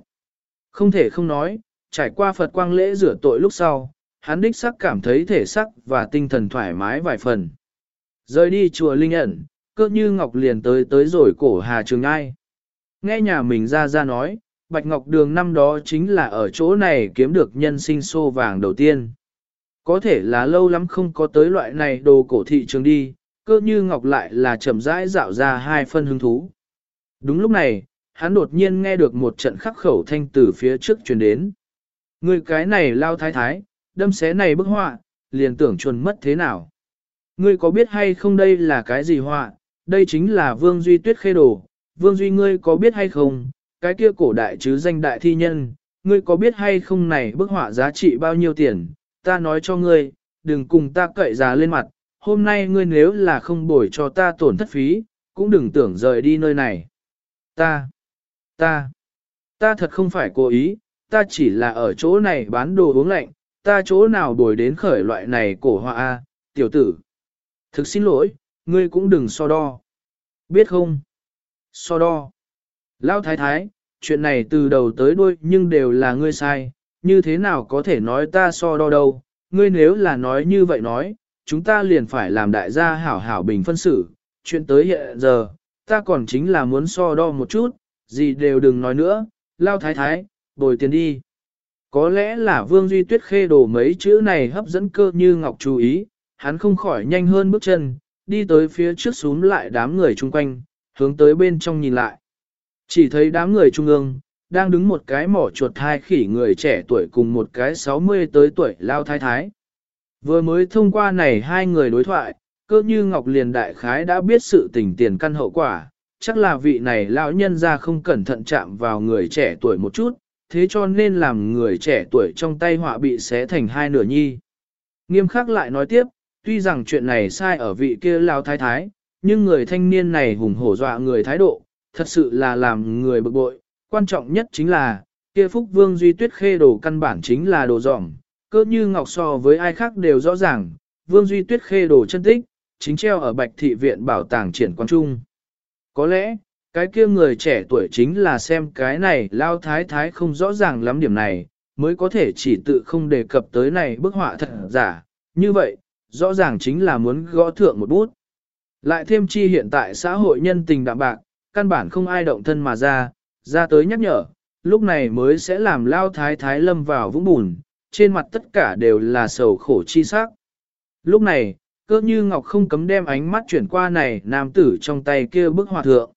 [SPEAKER 1] Không thể không nói, trải qua Phật quang lễ rửa tội lúc sau, hắn đích sắc cảm thấy thể sắc và tinh thần thoải mái vài phần. Rời đi chùa Linh ẩn, cơ như Ngọc liền tới tới rồi cổ Hà Trường Ai. Nghe nhà mình ra ra nói, Bạch Ngọc Đường năm đó chính là ở chỗ này kiếm được nhân sinh xô vàng đầu tiên. Có thể là lâu lắm không có tới loại này đồ cổ thị trường đi, cơ như Ngọc lại là chậm rãi dạo ra hai phân hứng thú. Đúng lúc này, hắn đột nhiên nghe được một trận khắc khẩu thanh từ phía trước truyền đến. Người cái này lao thái thái, đâm xé này bức họa, liền tưởng chuẩn mất thế nào. Ngươi có biết hay không đây là cái gì họa, đây chính là Vương Duy Tuyết khê đồ, Vương Duy ngươi có biết hay không, cái kia cổ đại chứ danh đại thi nhân, ngươi có biết hay không này bức họa giá trị bao nhiêu tiền, ta nói cho ngươi, đừng cùng ta cậy giá lên mặt, hôm nay ngươi nếu là không bồi cho ta tổn thất phí, cũng đừng tưởng rời đi nơi này. Ta, ta, ta thật không phải cố ý, ta chỉ là ở chỗ này bán đồ uống lạnh, ta chỗ nào bồi đến khởi loại này cổ họa a, tiểu tử. Thực xin lỗi, ngươi cũng đừng so đo. Biết không? So đo. Lão thái thái, chuyện này từ đầu tới đuôi nhưng đều là ngươi sai, như thế nào có thể nói ta so đo đâu, ngươi nếu là nói như vậy nói, chúng ta liền phải làm đại gia hảo hảo bình phân xử, chuyện tới hiện giờ, ta còn chính là muốn so đo một chút, gì đều đừng nói nữa, lao thái thái, bồi tiền đi. Có lẽ là Vương Duy Tuyết khê đổ mấy chữ này hấp dẫn cơ như ngọc chú ý, hắn không khỏi nhanh hơn bước chân, đi tới phía trước xuống lại đám người chung quanh, hướng tới bên trong nhìn lại. Chỉ thấy đám người trung ương, đang đứng một cái mỏ chuột hai khỉ người trẻ tuổi cùng một cái 60 tới tuổi lao thái thái. Vừa mới thông qua này hai người đối thoại, cơ như Ngọc liền đại khái đã biết sự tình tiền căn hậu quả, chắc là vị này lão nhân ra không cẩn thận chạm vào người trẻ tuổi một chút, thế cho nên làm người trẻ tuổi trong tay họa bị xé thành hai nửa nhi. Nghiêm khắc lại nói tiếp, tuy rằng chuyện này sai ở vị kia lao thái thái, nhưng người thanh niên này hùng hổ dọa người thái độ, thật sự là làm người bực bội, quan trọng nhất chính là, kia phúc vương duy tuyết khê đồ căn bản chính là đồ dỏng, cơ như ngọc so với ai khác đều rõ ràng, vương duy tuyết khê đồ chân tích, chính treo ở bạch thị viện bảo tàng triển quan trung. Có lẽ, cái kia người trẻ tuổi chính là xem cái này lao thái thái không rõ ràng lắm điểm này, mới có thể chỉ tự không đề cập tới này bức họa thật giả, như vậy, rõ ràng chính là muốn gõ thượng một bút. Lại thêm chi hiện tại xã hội nhân tình đạm bạc, căn bản không ai động thân mà ra, ra tới nhắc nhở, lúc này mới sẽ làm lao thái thái lâm vào vũng bùn, trên mặt tất cả đều là sầu khổ chi sắc. Lúc này, cơ như ngọc không cấm đem ánh mắt chuyển qua này nam tử trong tay kia bức họa thượng.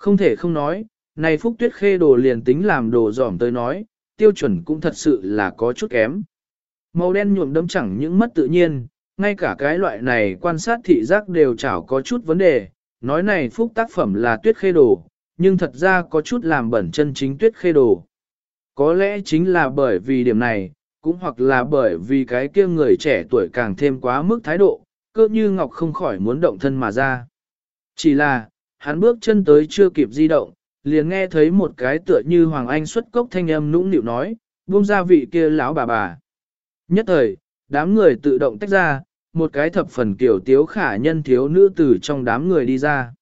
[SPEAKER 1] Không thể không nói, này phúc tuyết khê đồ liền tính làm đồ giỏm tới nói, tiêu chuẩn cũng thật sự là có chút kém. Màu đen nhuộm đấm chẳng những mất tự nhiên, ngay cả cái loại này quan sát thị giác đều chảo có chút vấn đề, nói này phúc tác phẩm là tuyết khê đồ, nhưng thật ra có chút làm bẩn chân chính tuyết khê đồ. Có lẽ chính là bởi vì điểm này, cũng hoặc là bởi vì cái kia người trẻ tuổi càng thêm quá mức thái độ, cơ như Ngọc không khỏi muốn động thân mà ra. Chỉ là, hắn bước chân tới chưa kịp di động, liền nghe thấy một cái tựa như Hoàng Anh xuất cốc thanh âm nũng nịu nói, buông ra vị kia lão bà bà. Nhất thời, đám người tự động tách ra, một cái thập phần kiểu tiếu khả nhân thiếu nữ tử trong đám người đi ra.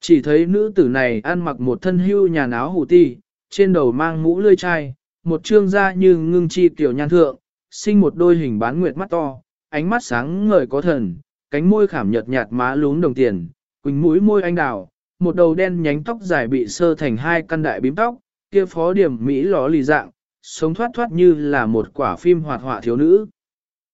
[SPEAKER 1] Chỉ thấy nữ tử này ăn mặc một thân hưu nhà áo hủ ti, trên đầu mang mũ lươi chai, một trương da như ngưng chi tiểu nhan thượng, sinh một đôi hình bán nguyệt mắt to, ánh mắt sáng ngời có thần, cánh môi khảm nhợt nhạt má lún đồng tiền, quỳnh mũi môi anh đào, một đầu đen nhánh tóc dài bị sơ thành hai căn đại bím tóc, kia phó điểm Mỹ ló lì dạng, sống thoát thoát như là một quả phim hoạt họa thiếu nữ.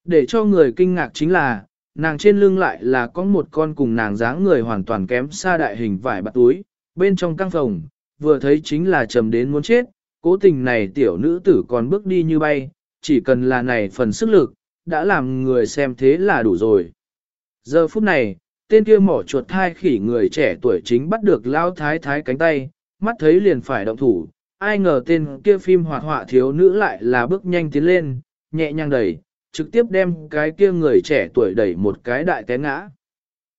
[SPEAKER 1] Để cho người kinh ngạc chính là, nàng trên lưng lại là có một con cùng nàng dáng người hoàn toàn kém xa đại hình vải bạt túi, bên trong căng phòng, vừa thấy chính là trầm đến muốn chết, cố tình này tiểu nữ tử còn bước đi như bay, chỉ cần là này phần sức lực, đã làm người xem thế là đủ rồi. Giờ phút này, tên kia mỏ chuột thai khỉ người trẻ tuổi chính bắt được lao thái thái cánh tay, mắt thấy liền phải động thủ, ai ngờ tên kia phim hoạt họa thiếu nữ lại là bước nhanh tiến lên, nhẹ nhàng đẩy, trực tiếp đem cái kia người trẻ tuổi đẩy một cái đại té ngã.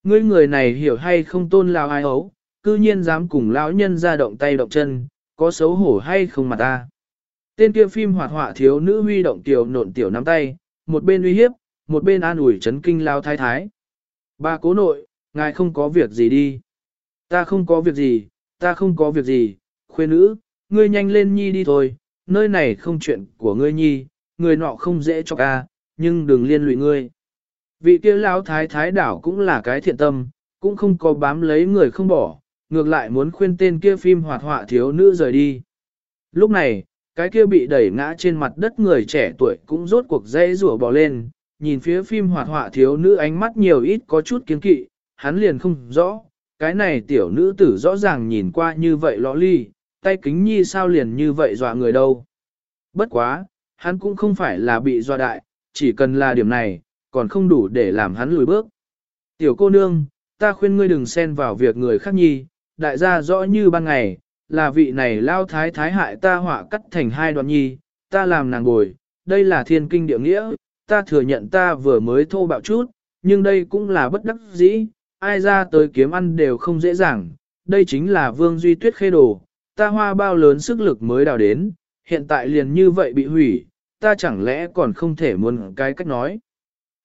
[SPEAKER 1] Ngươi người này hiểu hay không tôn lao ai ấu, cư nhiên dám cùng lão nhân ra động tay động chân, có xấu hổ hay không mà ta. Tên kia phim hoạt họa thiếu nữ huy động tiểu nộn tiểu nắm tay, một bên uy hiếp, một bên an ủi chấn kinh lao thái thái. Bà cố nội, ngài không có việc gì đi. Ta không có việc gì, ta không có việc gì, khuê nữ, ngươi nhanh lên nhi đi thôi, nơi này không chuyện của ngươi nhi, người nọ không dễ cho ca, nhưng đừng liên lụy ngươi. Vị kia lão thái thái đảo cũng là cái thiện tâm, cũng không có bám lấy người không bỏ, ngược lại muốn khuyên tên kia phim hoạt họa thiếu nữ rời đi. Lúc này, cái kia bị đẩy ngã trên mặt đất người trẻ tuổi cũng rốt cuộc dây rủa bò lên, nhìn phía phim hoạt họa thiếu nữ ánh mắt nhiều ít có chút kiến kỵ, hắn liền không rõ, cái này tiểu nữ tử rõ ràng nhìn qua như vậy lõ ly, tay kính nhi sao liền như vậy dọa người đâu. Bất quá, hắn cũng không phải là bị dọa đại, chỉ cần là điểm này, còn không đủ để làm hắn lùi bước. Tiểu cô nương, ta khuyên ngươi đừng xen vào việc người khác nhi, đại gia rõ như ban ngày, là vị này lao thái thái hại ta họa cắt thành hai đoạn nhi, ta làm nàng bồi, đây là thiên kinh địa nghĩa, ta thừa nhận ta vừa mới thô bạo chút, nhưng đây cũng là bất đắc dĩ, ai ra tới kiếm ăn đều không dễ dàng, đây chính là vương duy tuyết khê đồ, ta hoa bao lớn sức lực mới đào đến, hiện tại liền như vậy bị hủy, ta chẳng lẽ còn không thể muốn cái cách nói.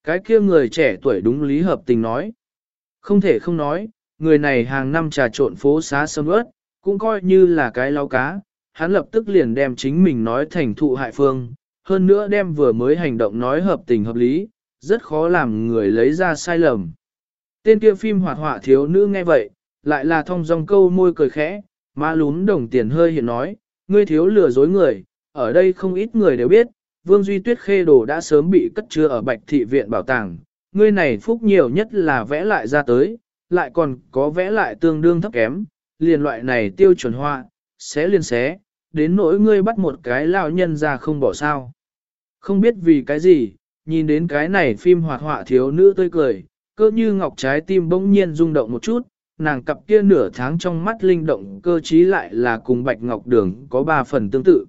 [SPEAKER 1] Cái kia người trẻ tuổi đúng lý hợp tình nói. Không thể không nói, người này hàng năm trà trộn phố xá sâm ớt, cũng coi như là cái lau cá, hắn lập tức liền đem chính mình nói thành thụ hại phương, hơn nữa đem vừa mới hành động nói hợp tình hợp lý, rất khó làm người lấy ra sai lầm. Tên kia phim hoạt họa thiếu nữ nghe vậy, lại là thông dong câu môi cười khẽ, má lún đồng tiền hơi hiện nói, ngươi thiếu lừa dối người, ở đây không ít người đều biết, Vương Duy Tuyết khê đồ đã sớm bị cất chứa ở bạch thị viện bảo tàng, ngươi này phúc nhiều nhất là vẽ lại ra tới, lại còn có vẽ lại tương đương thấp kém, liền loại này tiêu chuẩn hoa, xé liền xé, đến nỗi ngươi bắt một cái lao nhân ra không bỏ sao. Không biết vì cái gì, nhìn đến cái này phim hoạt họa thiếu nữ tươi cười, cơ như ngọc trái tim bỗng nhiên rung động một chút, nàng cặp kia nửa tháng trong mắt linh động cơ trí lại là cùng bạch ngọc đường có ba phần tương tự.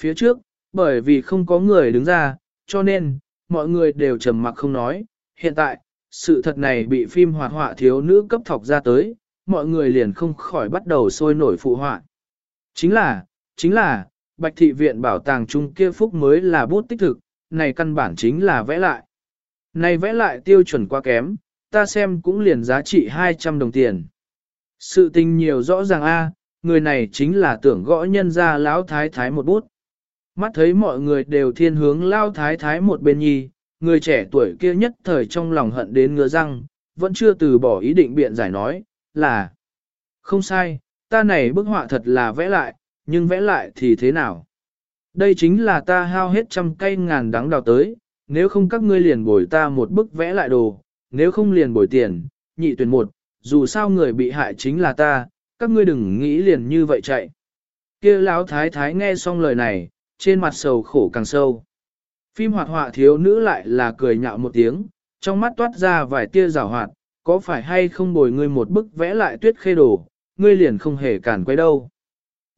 [SPEAKER 1] Phía trước, bởi vì không có người đứng ra, cho nên, mọi người đều trầm mặc không nói, hiện tại, sự thật này bị phim hoạt họa thiếu nữ cấp thọc ra tới, mọi người liền không khỏi bắt đầu sôi nổi phụ họa. Chính là, chính là, bạch thị viện bảo tàng chung kia phúc mới là bút tích thực, này căn bản chính là vẽ lại. Này vẽ lại tiêu chuẩn quá kém, ta xem cũng liền giá trị 200 đồng tiền. Sự tình nhiều rõ ràng a, người này chính là tưởng gõ nhân ra lão thái thái một bút. Mắt thấy mọi người đều thiên hướng lao thái thái một bên nhi, người trẻ tuổi kia nhất thời trong lòng hận đến ngứa răng, vẫn chưa từ bỏ ý định biện giải nói, là Không sai, ta này bức họa thật là vẽ lại, nhưng vẽ lại thì thế nào? Đây chính là ta hao hết trăm cây ngàn đắng đào tới, nếu không các ngươi liền bồi ta một bức vẽ lại đồ, nếu không liền bồi tiền, nhị tuyển một, dù sao người bị hại chính là ta, các ngươi đừng nghĩ liền như vậy chạy. kia lão thái thái nghe xong lời này, trên mặt sầu khổ càng sâu. Phim hoạt họa thiếu nữ lại là cười nhạo một tiếng, trong mắt toát ra vài tia rào hoạt, có phải hay không bồi ngươi một bức vẽ lại tuyết khê đồ, ngươi liền không hề cản quay đâu.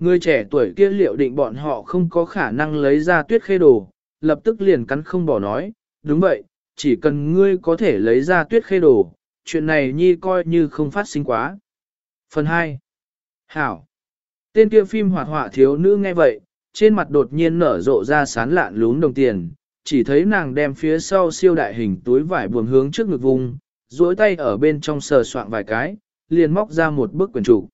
[SPEAKER 1] Người trẻ tuổi kia liệu định bọn họ không có khả năng lấy ra tuyết khê đồ, lập tức liền cắn không bỏ nói, đúng vậy, chỉ cần ngươi có thể lấy ra tuyết khê đồ, chuyện này nhi coi như không phát sinh quá. Phần 2. Hảo. Tên kia phim hoạt họa thiếu nữ nghe vậy, trên mặt đột nhiên nở rộ ra sán lạn lún đồng tiền, chỉ thấy nàng đem phía sau siêu đại hình túi vải buồm hướng trước ngực vùng, duỗi tay ở bên trong sờ soạn vài cái, liền móc ra một bức quyển trục.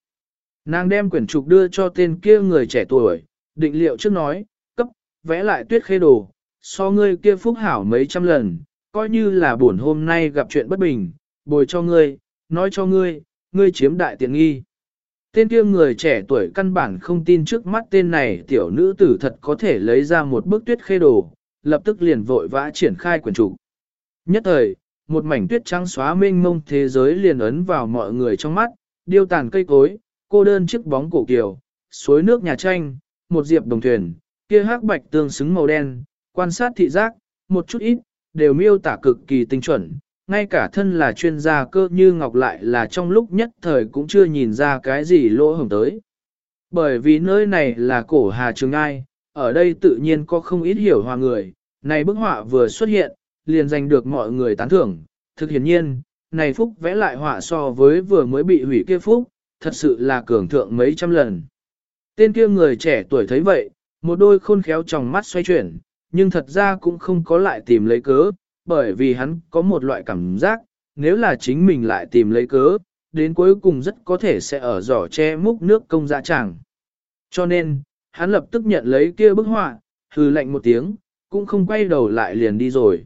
[SPEAKER 1] Nàng đem quyển trục đưa cho tên kia người trẻ tuổi, định liệu trước nói, cấp, vẽ lại tuyết khê đồ, so ngươi kia phúc hảo mấy trăm lần, coi như là buồn hôm nay gặp chuyện bất bình, bồi cho ngươi, nói cho ngươi, ngươi chiếm đại tiện nghi. Tên kia người trẻ tuổi căn bản không tin trước mắt tên này tiểu nữ tử thật có thể lấy ra một bức tuyết khê đồ, lập tức liền vội vã triển khai quyển trục. Nhất thời, một mảnh tuyết trắng xóa mênh mông thế giới liền ấn vào mọi người trong mắt, điêu tàn cây cối, cô đơn chiếc bóng cổ kiều, suối nước nhà tranh, một diệp đồng thuyền, kia hắc bạch tương xứng màu đen, quan sát thị giác, một chút ít, đều miêu tả cực kỳ tinh chuẩn, ngay cả thân là chuyên gia cơ như ngọc lại là trong lúc nhất thời cũng chưa nhìn ra cái gì lỗ hổng tới. Bởi vì nơi này là cổ Hà Trường Ai, ở đây tự nhiên có không ít hiểu hòa người, này bức họa vừa xuất hiện, liền giành được mọi người tán thưởng, thực hiển nhiên, này phúc vẽ lại họa so với vừa mới bị hủy kia phúc, thật sự là cường thượng mấy trăm lần. Tên kia người trẻ tuổi thấy vậy, một đôi khôn khéo trong mắt xoay chuyển, nhưng thật ra cũng không có lại tìm lấy cớ, bởi vì hắn có một loại cảm giác, nếu là chính mình lại tìm lấy cớ, đến cuối cùng rất có thể sẽ ở giỏ che múc nước công dạ chẳng. Cho nên, hắn lập tức nhận lấy kia bức họa, hừ lạnh một tiếng, cũng không quay đầu lại liền đi rồi.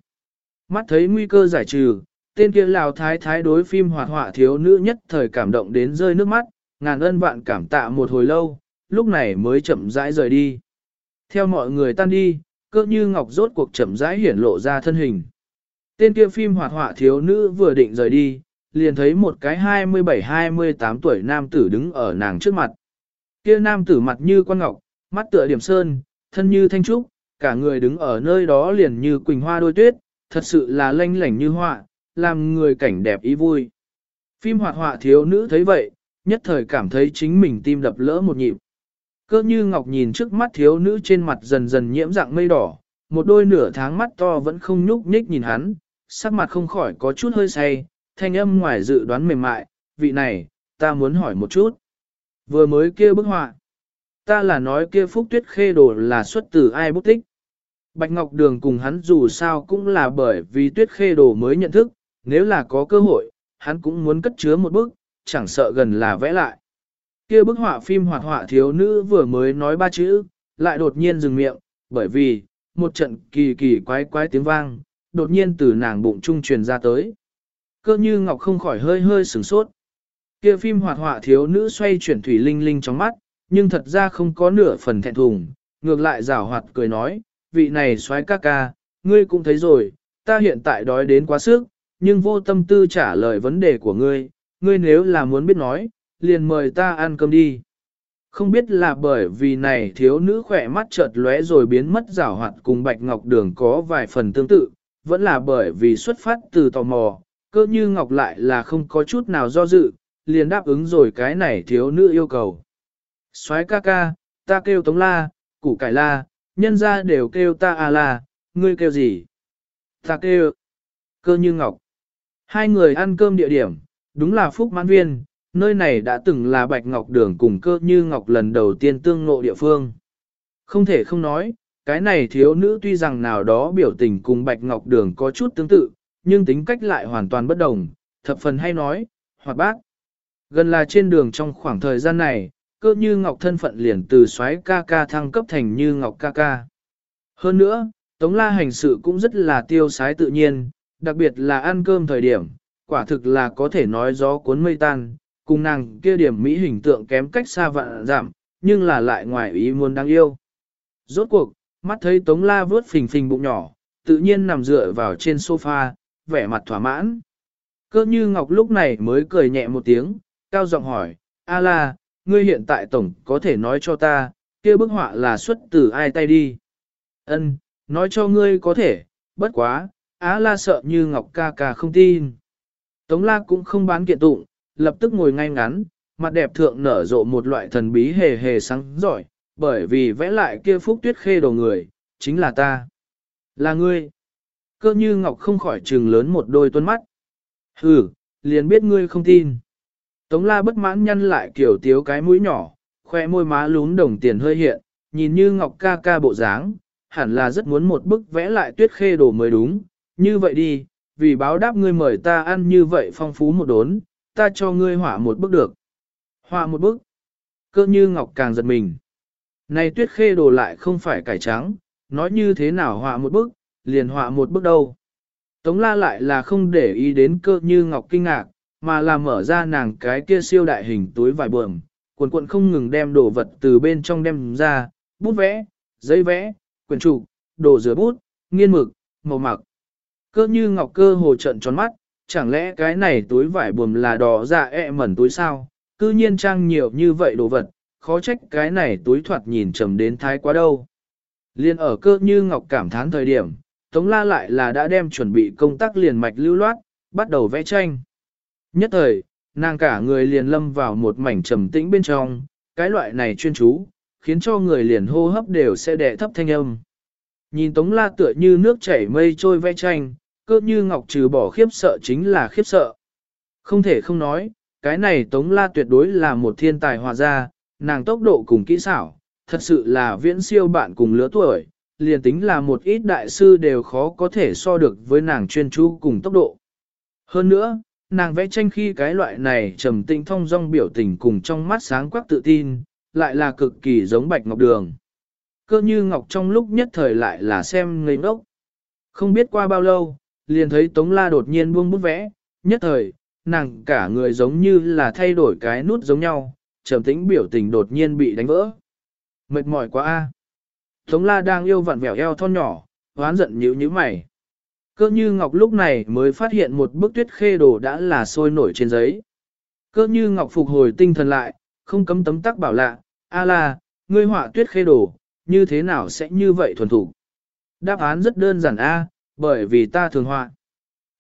[SPEAKER 1] Mắt thấy nguy cơ giải trừ, tên kia lào thái thái đối phim hoạt họa thiếu nữ nhất thời cảm động đến rơi nước mắt, ngàn ân vạn cảm tạ một hồi lâu, lúc này mới chậm rãi rời đi. Theo mọi người tan đi, cơ như ngọc rốt cuộc chậm rãi hiển lộ ra thân hình. Tên kia phim hoạt họa thiếu nữ vừa định rời đi, liền thấy một cái 27-28 tuổi nam tử đứng ở nàng trước mặt. Kia nam tử mặt như quan ngọc, mắt tựa điểm sơn, thân như thanh trúc, cả người đứng ở nơi đó liền như quỳnh hoa đôi tuyết, thật sự là lanh lảnh như họa, làm người cảnh đẹp ý vui. Phim hoạt họa thiếu nữ thấy vậy, nhất thời cảm thấy chính mình tim đập lỡ một nhịp. Cơ như ngọc nhìn trước mắt thiếu nữ trên mặt dần dần nhiễm dạng mây đỏ, một đôi nửa tháng mắt to vẫn không nhúc nhích nhìn hắn, sắc mặt không khỏi có chút hơi say, thanh âm ngoài dự đoán mềm mại, vị này, ta muốn hỏi một chút. Vừa mới kia bức họa, ta là nói kia phúc tuyết khê đồ là xuất từ ai bút tích. Bạch Ngọc Đường cùng hắn dù sao cũng là bởi vì tuyết khê đồ mới nhận thức, nếu là có cơ hội, hắn cũng muốn cất chứa một bức, chẳng sợ gần là vẽ lại. Kia bức họa phim hoạt họa thiếu nữ vừa mới nói ba chữ, lại đột nhiên dừng miệng, bởi vì, một trận kỳ kỳ quái quái tiếng vang, đột nhiên từ nàng bụng trung truyền ra tới. Cơ như ngọc không khỏi hơi hơi sửng sốt. Kia phim hoạt họa thiếu nữ xoay chuyển thủy linh linh trong mắt, nhưng thật ra không có nửa phần thẹn thùng, ngược lại rảo hoạt cười nói, vị này xoái ca ca, ngươi cũng thấy rồi, ta hiện tại đói đến quá sức, nhưng vô tâm tư trả lời vấn đề của ngươi, ngươi nếu là muốn biết nói, liền mời ta ăn cơm đi. Không biết là bởi vì này thiếu nữ khỏe mắt chợt lóe rồi biến mất rảo hoạt cùng Bạch Ngọc Đường có vài phần tương tự, vẫn là bởi vì xuất phát từ tò mò, cơ như Ngọc lại là không có chút nào do dự, liền đáp ứng rồi cái này thiếu nữ yêu cầu. soái ca ca, ta kêu Tống La, củ cải La, nhân ra đều kêu ta à La, ngươi kêu gì? Ta kêu cơ như Ngọc. Hai người ăn cơm địa điểm, đúng là Phúc Mãn Viên, nơi này đã từng là Bạch Ngọc Đường cùng cơ như Ngọc lần đầu tiên tương ngộ địa phương. Không thể không nói, cái này thiếu nữ tuy rằng nào đó biểu tình cùng Bạch Ngọc Đường có chút tương tự, nhưng tính cách lại hoàn toàn bất đồng, thập phần hay nói, hoặc bác. Gần là trên đường trong khoảng thời gian này, cơ như Ngọc thân phận liền từ xoáy ca ca thăng cấp thành như Ngọc ca ca. Hơn nữa, Tống La hành sự cũng rất là tiêu sái tự nhiên, đặc biệt là ăn cơm thời điểm, quả thực là có thể nói gió cuốn mây tan, cùng nàng kia điểm mỹ hình tượng kém cách xa vạn giảm, nhưng là lại ngoài ý muốn đáng yêu. Rốt cuộc, mắt thấy Tống La vớt phình phình bụng nhỏ, tự nhiên nằm dựa vào trên sofa, vẻ mặt thỏa mãn. Cơ như Ngọc lúc này mới cười nhẹ một tiếng, cao giọng hỏi, A la, ngươi hiện tại tổng có thể nói cho ta, kia bức họa là xuất từ ai tay đi. Ân, nói cho ngươi có thể, bất quá, Á la sợ như Ngọc ca ca không tin. Tống la cũng không bán kiện tụng, lập tức ngồi ngay ngắn, mặt đẹp thượng nở rộ một loại thần bí hề hề sáng giỏi, bởi vì vẽ lại kia phúc tuyết khê đồ người, chính là ta. Là ngươi. Cơ như Ngọc không khỏi trừng lớn một đôi tuân mắt. Hừ, liền biết ngươi không tin. Tống la bất mãn nhăn lại kiểu tiếu cái mũi nhỏ, khoe môi má lún đồng tiền hơi hiện, nhìn như Ngọc ca ca bộ dáng, hẳn là rất muốn một bức vẽ lại tuyết khê đồ mới đúng, như vậy đi, vì báo đáp ngươi mời ta ăn như vậy phong phú một đốn, ta cho ngươi họa một bức được. Họa một bức. Cơ như ngọc càng giật mình. Này tuyết khê đồ lại không phải cải trắng, nói như thế nào họa một bức, liền họa một bức đâu. Tống la lại là không để ý đến cơ như ngọc kinh ngạc, mà là mở ra nàng cái kia siêu đại hình túi vải buồm, cuộn cuộn không ngừng đem đồ vật từ bên trong đem ra, bút vẽ, giấy vẽ, quyển trục, đồ rửa bút, nghiên mực, màu mặc. Cơ như ngọc cơ hồ trận tròn mắt, chẳng lẽ cái này túi vải buồm là đỏ dạ ẹ mẩn túi sao, cư nhiên trang nhiều như vậy đồ vật, khó trách cái này túi thoạt nhìn trầm đến thái quá đâu. Liên ở cơ như ngọc cảm thán thời điểm, Tống La lại là đã đem chuẩn bị công tác liền mạch lưu loát, bắt đầu vẽ tranh. Nhất thời, nàng cả người liền lâm vào một mảnh trầm tĩnh bên trong, cái loại này chuyên chú, khiến cho người liền hô hấp đều sẽ đẻ thấp thanh âm. Nhìn Tống La tựa như nước chảy mây trôi vẽ tranh, cơ như ngọc trừ bỏ khiếp sợ chính là khiếp sợ. Không thể không nói, cái này Tống La tuyệt đối là một thiên tài hòa gia, nàng tốc độ cùng kỹ xảo, thật sự là viễn siêu bạn cùng lứa tuổi, liền tính là một ít đại sư đều khó có thể so được với nàng chuyên chú cùng tốc độ. Hơn nữa, nàng vẽ tranh khi cái loại này trầm tĩnh thông dong biểu tình cùng trong mắt sáng quắc tự tin, lại là cực kỳ giống bạch ngọc đường. Cơ như ngọc trong lúc nhất thời lại là xem ngây ngốc. Không biết qua bao lâu, liền thấy Tống La đột nhiên buông bút vẽ, nhất thời, nàng cả người giống như là thay đổi cái nút giống nhau, trầm tĩnh biểu tình đột nhiên bị đánh vỡ. Mệt mỏi quá a. Tống La đang yêu vặn vẹo eo thon nhỏ, hoán giận nhíu nhíu mày. Cơ như Ngọc lúc này mới phát hiện một bức tuyết khê đồ đã là sôi nổi trên giấy. Cơ như Ngọc phục hồi tinh thần lại, không cấm tấm tắc bảo lạ, a la, ngươi họa tuyết khê đồ, như thế nào sẽ như vậy thuần thủ? Đáp án rất đơn giản a, bởi vì ta thường họa.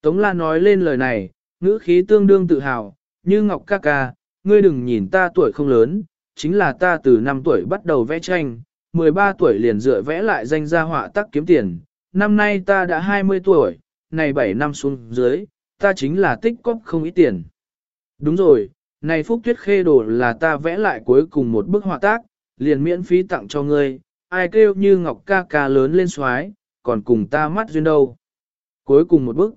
[SPEAKER 1] Tống La nói lên lời này, ngữ khí tương đương tự hào, như Ngọc ca ca, ngươi đừng nhìn ta tuổi không lớn, chính là ta từ 5 tuổi bắt đầu vẽ tranh, 13 tuổi liền dựa vẽ lại danh gia họa tác kiếm tiền, năm nay ta đã 20 tuổi, này 7 năm xuống dưới, ta chính là tích cóp không ít tiền. Đúng rồi, này Phúc Tuyết Khê đồ là ta vẽ lại cuối cùng một bức họa tác, liền miễn phí tặng cho ngươi, ai kêu như ngọc ca ca lớn lên xoái, còn cùng ta mắt duyên đâu. Cuối cùng một bức.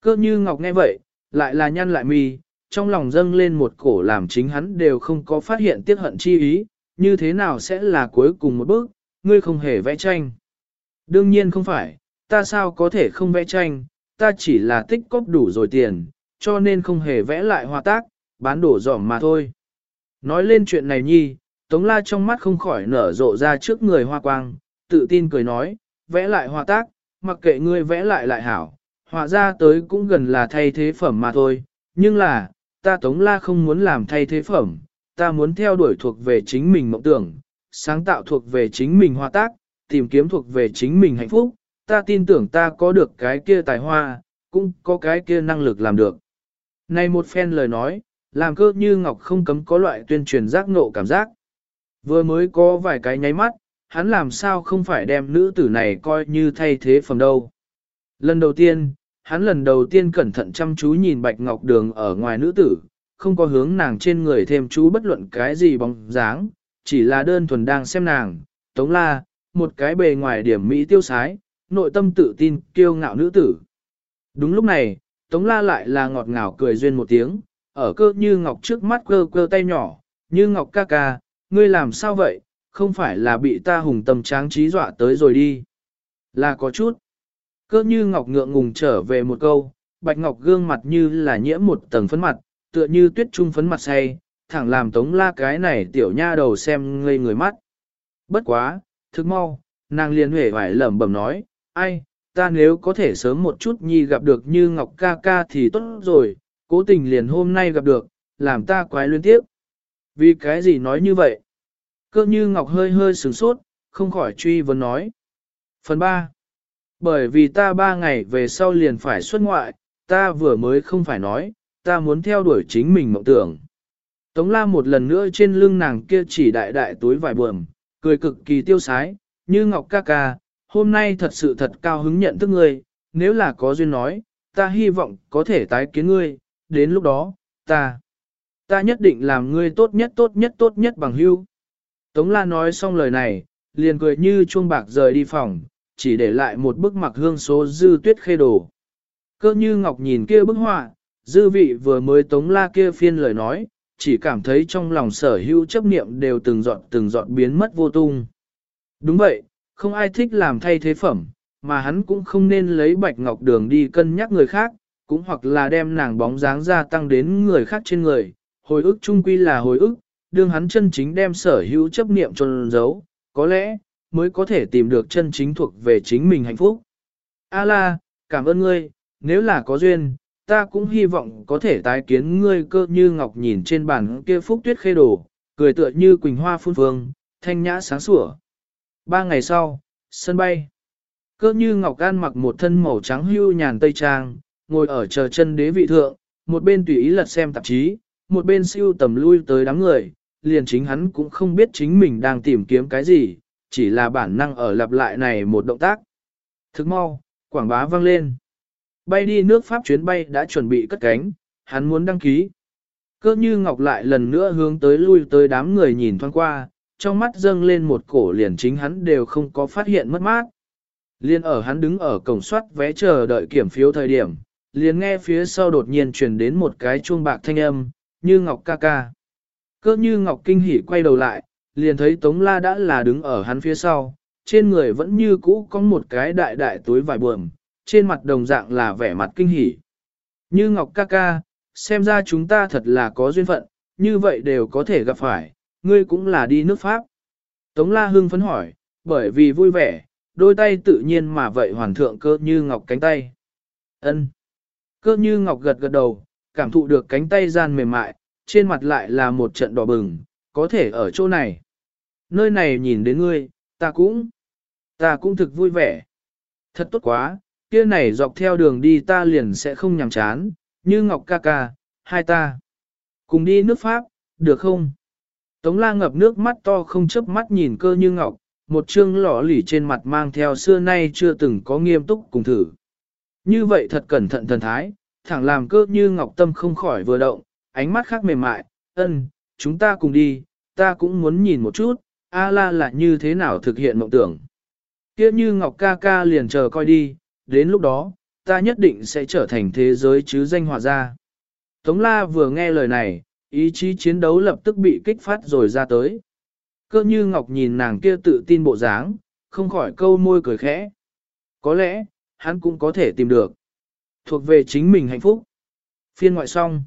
[SPEAKER 1] Cơ như ngọc nghe vậy, lại là nhăn lại mi, trong lòng dâng lên một cổ làm chính hắn đều không có phát hiện tiếc hận chi ý, như thế nào sẽ là cuối cùng một bước, ngươi không hề vẽ tranh. Đương nhiên không phải, ta sao có thể không vẽ tranh, ta chỉ là tích cóp đủ rồi tiền, cho nên không hề vẽ lại hòa tác, bán đổ giỏm mà thôi. Nói lên chuyện này nhi, Tống La trong mắt không khỏi nở rộ ra trước người hoa quang, tự tin cười nói, vẽ lại hòa tác, mặc kệ ngươi vẽ lại lại hảo, họa ra tới cũng gần là thay thế phẩm mà thôi, nhưng là, ta Tống La không muốn làm thay thế phẩm, ta muốn theo đuổi thuộc về chính mình mộng tưởng, sáng tạo thuộc về chính mình hòa tác, tìm kiếm thuộc về chính mình hạnh phúc, ta tin tưởng ta có được cái kia tài hoa, cũng có cái kia năng lực làm được. Này một phen lời nói, làm cơ như Ngọc không cấm có loại tuyên truyền giác ngộ cảm giác. Vừa mới có vài cái nháy mắt, hắn làm sao không phải đem nữ tử này coi như thay thế phẩm đâu. Lần đầu tiên, hắn lần đầu tiên cẩn thận chăm chú nhìn Bạch Ngọc Đường ở ngoài nữ tử, không có hướng nàng trên người thêm chú bất luận cái gì bóng dáng, chỉ là đơn thuần đang xem nàng, tống la, một cái bề ngoài điểm mỹ tiêu sái, nội tâm tự tin, kiêu ngạo nữ tử. Đúng lúc này, tống la lại là ngọt ngào cười duyên một tiếng, ở cơ như ngọc trước mắt cơ cơ tay nhỏ, như ngọc ca ca, ngươi làm sao vậy, không phải là bị ta hùng tâm tráng trí dọa tới rồi đi. Là có chút. Cơ như ngọc ngượng ngùng trở về một câu, bạch ngọc gương mặt như là nhiễm một tầng phấn mặt, tựa như tuyết trung phấn mặt say, thẳng làm tống la cái này tiểu nha đầu xem ngây người mắt. Bất quá, thức mau, nàng liền huệ vải lẩm bẩm nói, ai, ta nếu có thể sớm một chút nhi gặp được như Ngọc ca ca thì tốt rồi, cố tình liền hôm nay gặp được, làm ta quái liên tiếp. Vì cái gì nói như vậy? Cơ như Ngọc hơi hơi sửng sốt, không khỏi truy vấn nói. Phần 3. Bởi vì ta ba ngày về sau liền phải xuất ngoại, ta vừa mới không phải nói, ta muốn theo đuổi chính mình mộng tưởng. Tống la một lần nữa trên lưng nàng kia chỉ đại đại túi vải buồm, cười cực kỳ tiêu sái, như ngọc ca ca, hôm nay thật sự thật cao hứng nhận thức ngươi, nếu là có duyên nói, ta hy vọng có thể tái kiến ngươi, đến lúc đó, ta, ta nhất định làm ngươi tốt nhất tốt nhất tốt nhất bằng hưu. Tống la nói xong lời này, liền cười như chuông bạc rời đi phòng, chỉ để lại một bức mặc hương số dư tuyết khê đồ. Cơ như ngọc nhìn kia bức họa, dư vị vừa mới tống la kia phiên lời nói, chỉ cảm thấy trong lòng sở hữu chấp niệm đều từng dọn từng dọn biến mất vô tung. Đúng vậy, không ai thích làm thay thế phẩm, mà hắn cũng không nên lấy bạch ngọc đường đi cân nhắc người khác, cũng hoặc là đem nàng bóng dáng gia tăng đến người khác trên người. Hồi ức chung quy là hồi ức, đương hắn chân chính đem sở hữu chấp niệm trôn giấu, có lẽ, mới có thể tìm được chân chính thuộc về chính mình hạnh phúc. A la, cảm ơn ngươi, nếu là có duyên, ta cũng hy vọng có thể tái kiến ngươi cơ như ngọc nhìn trên bàn kia phúc tuyết khê đổ, cười tựa như quỳnh hoa phun phương, thanh nhã sáng sủa. Ba ngày sau, sân bay. Cơ như ngọc an mặc một thân màu trắng hưu nhàn tây trang, ngồi ở chờ chân đế vị thượng, một bên tùy ý lật xem tạp chí, một bên siêu tầm lui tới đám người, liền chính hắn cũng không biết chính mình đang tìm kiếm cái gì, chỉ là bản năng ở lặp lại này một động tác. Thức mau, quảng bá vang lên. Bay đi nước Pháp chuyến bay đã chuẩn bị cất cánh, hắn muốn đăng ký. Cơ như ngọc lại lần nữa hướng tới lui tới đám người nhìn thoáng qua, trong mắt dâng lên một cổ liền chính hắn đều không có phát hiện mất mát. Liên ở hắn đứng ở cổng soát vé chờ đợi kiểm phiếu thời điểm, liền nghe phía sau đột nhiên truyền đến một cái chuông bạc thanh âm, như ngọc ca ca. Cơ như ngọc kinh hỉ quay đầu lại, liền thấy Tống La đã là đứng ở hắn phía sau, trên người vẫn như cũ có một cái đại đại túi vải buồm, trên mặt đồng dạng là vẻ mặt kinh hỉ. Như Ngọc ca ca, xem ra chúng ta thật là có duyên phận, như vậy đều có thể gặp phải, ngươi cũng là đi nước Pháp. Tống La Hưng phấn hỏi, bởi vì vui vẻ, đôi tay tự nhiên mà vậy hoàn thượng cơ như Ngọc cánh tay. ân Cơ như Ngọc gật gật đầu, cảm thụ được cánh tay gian mềm mại, trên mặt lại là một trận đỏ bừng, có thể ở chỗ này. Nơi này nhìn đến ngươi, ta cũng, ta cũng thực vui vẻ. Thật tốt quá, kia này dọc theo đường đi ta liền sẽ không nhàm chán, như Ngọc ca ca, hai ta. Cùng đi nước Pháp, được không? Tống la ngập nước mắt to không chớp mắt nhìn cơ như Ngọc, một chương lỏ lỉ trên mặt mang theo xưa nay chưa từng có nghiêm túc cùng thử. Như vậy thật cẩn thận thần thái, thẳng làm cơ như Ngọc tâm không khỏi vừa động, ánh mắt khác mềm mại, ân, chúng ta cùng đi, ta cũng muốn nhìn một chút, A la là như thế nào thực hiện mộng tưởng. Kia như Ngọc ca ca liền chờ coi đi, đến lúc đó, ta nhất định sẽ trở thành thế giới chứ danh hòa gia. Tống la vừa nghe lời này, ý chí chiến đấu lập tức bị kích phát rồi ra tới. Cơ như Ngọc nhìn nàng kia tự tin bộ dáng, không khỏi câu môi cười khẽ. Có lẽ, hắn cũng có thể tìm được. Thuộc về chính mình hạnh phúc. Phiên ngoại xong.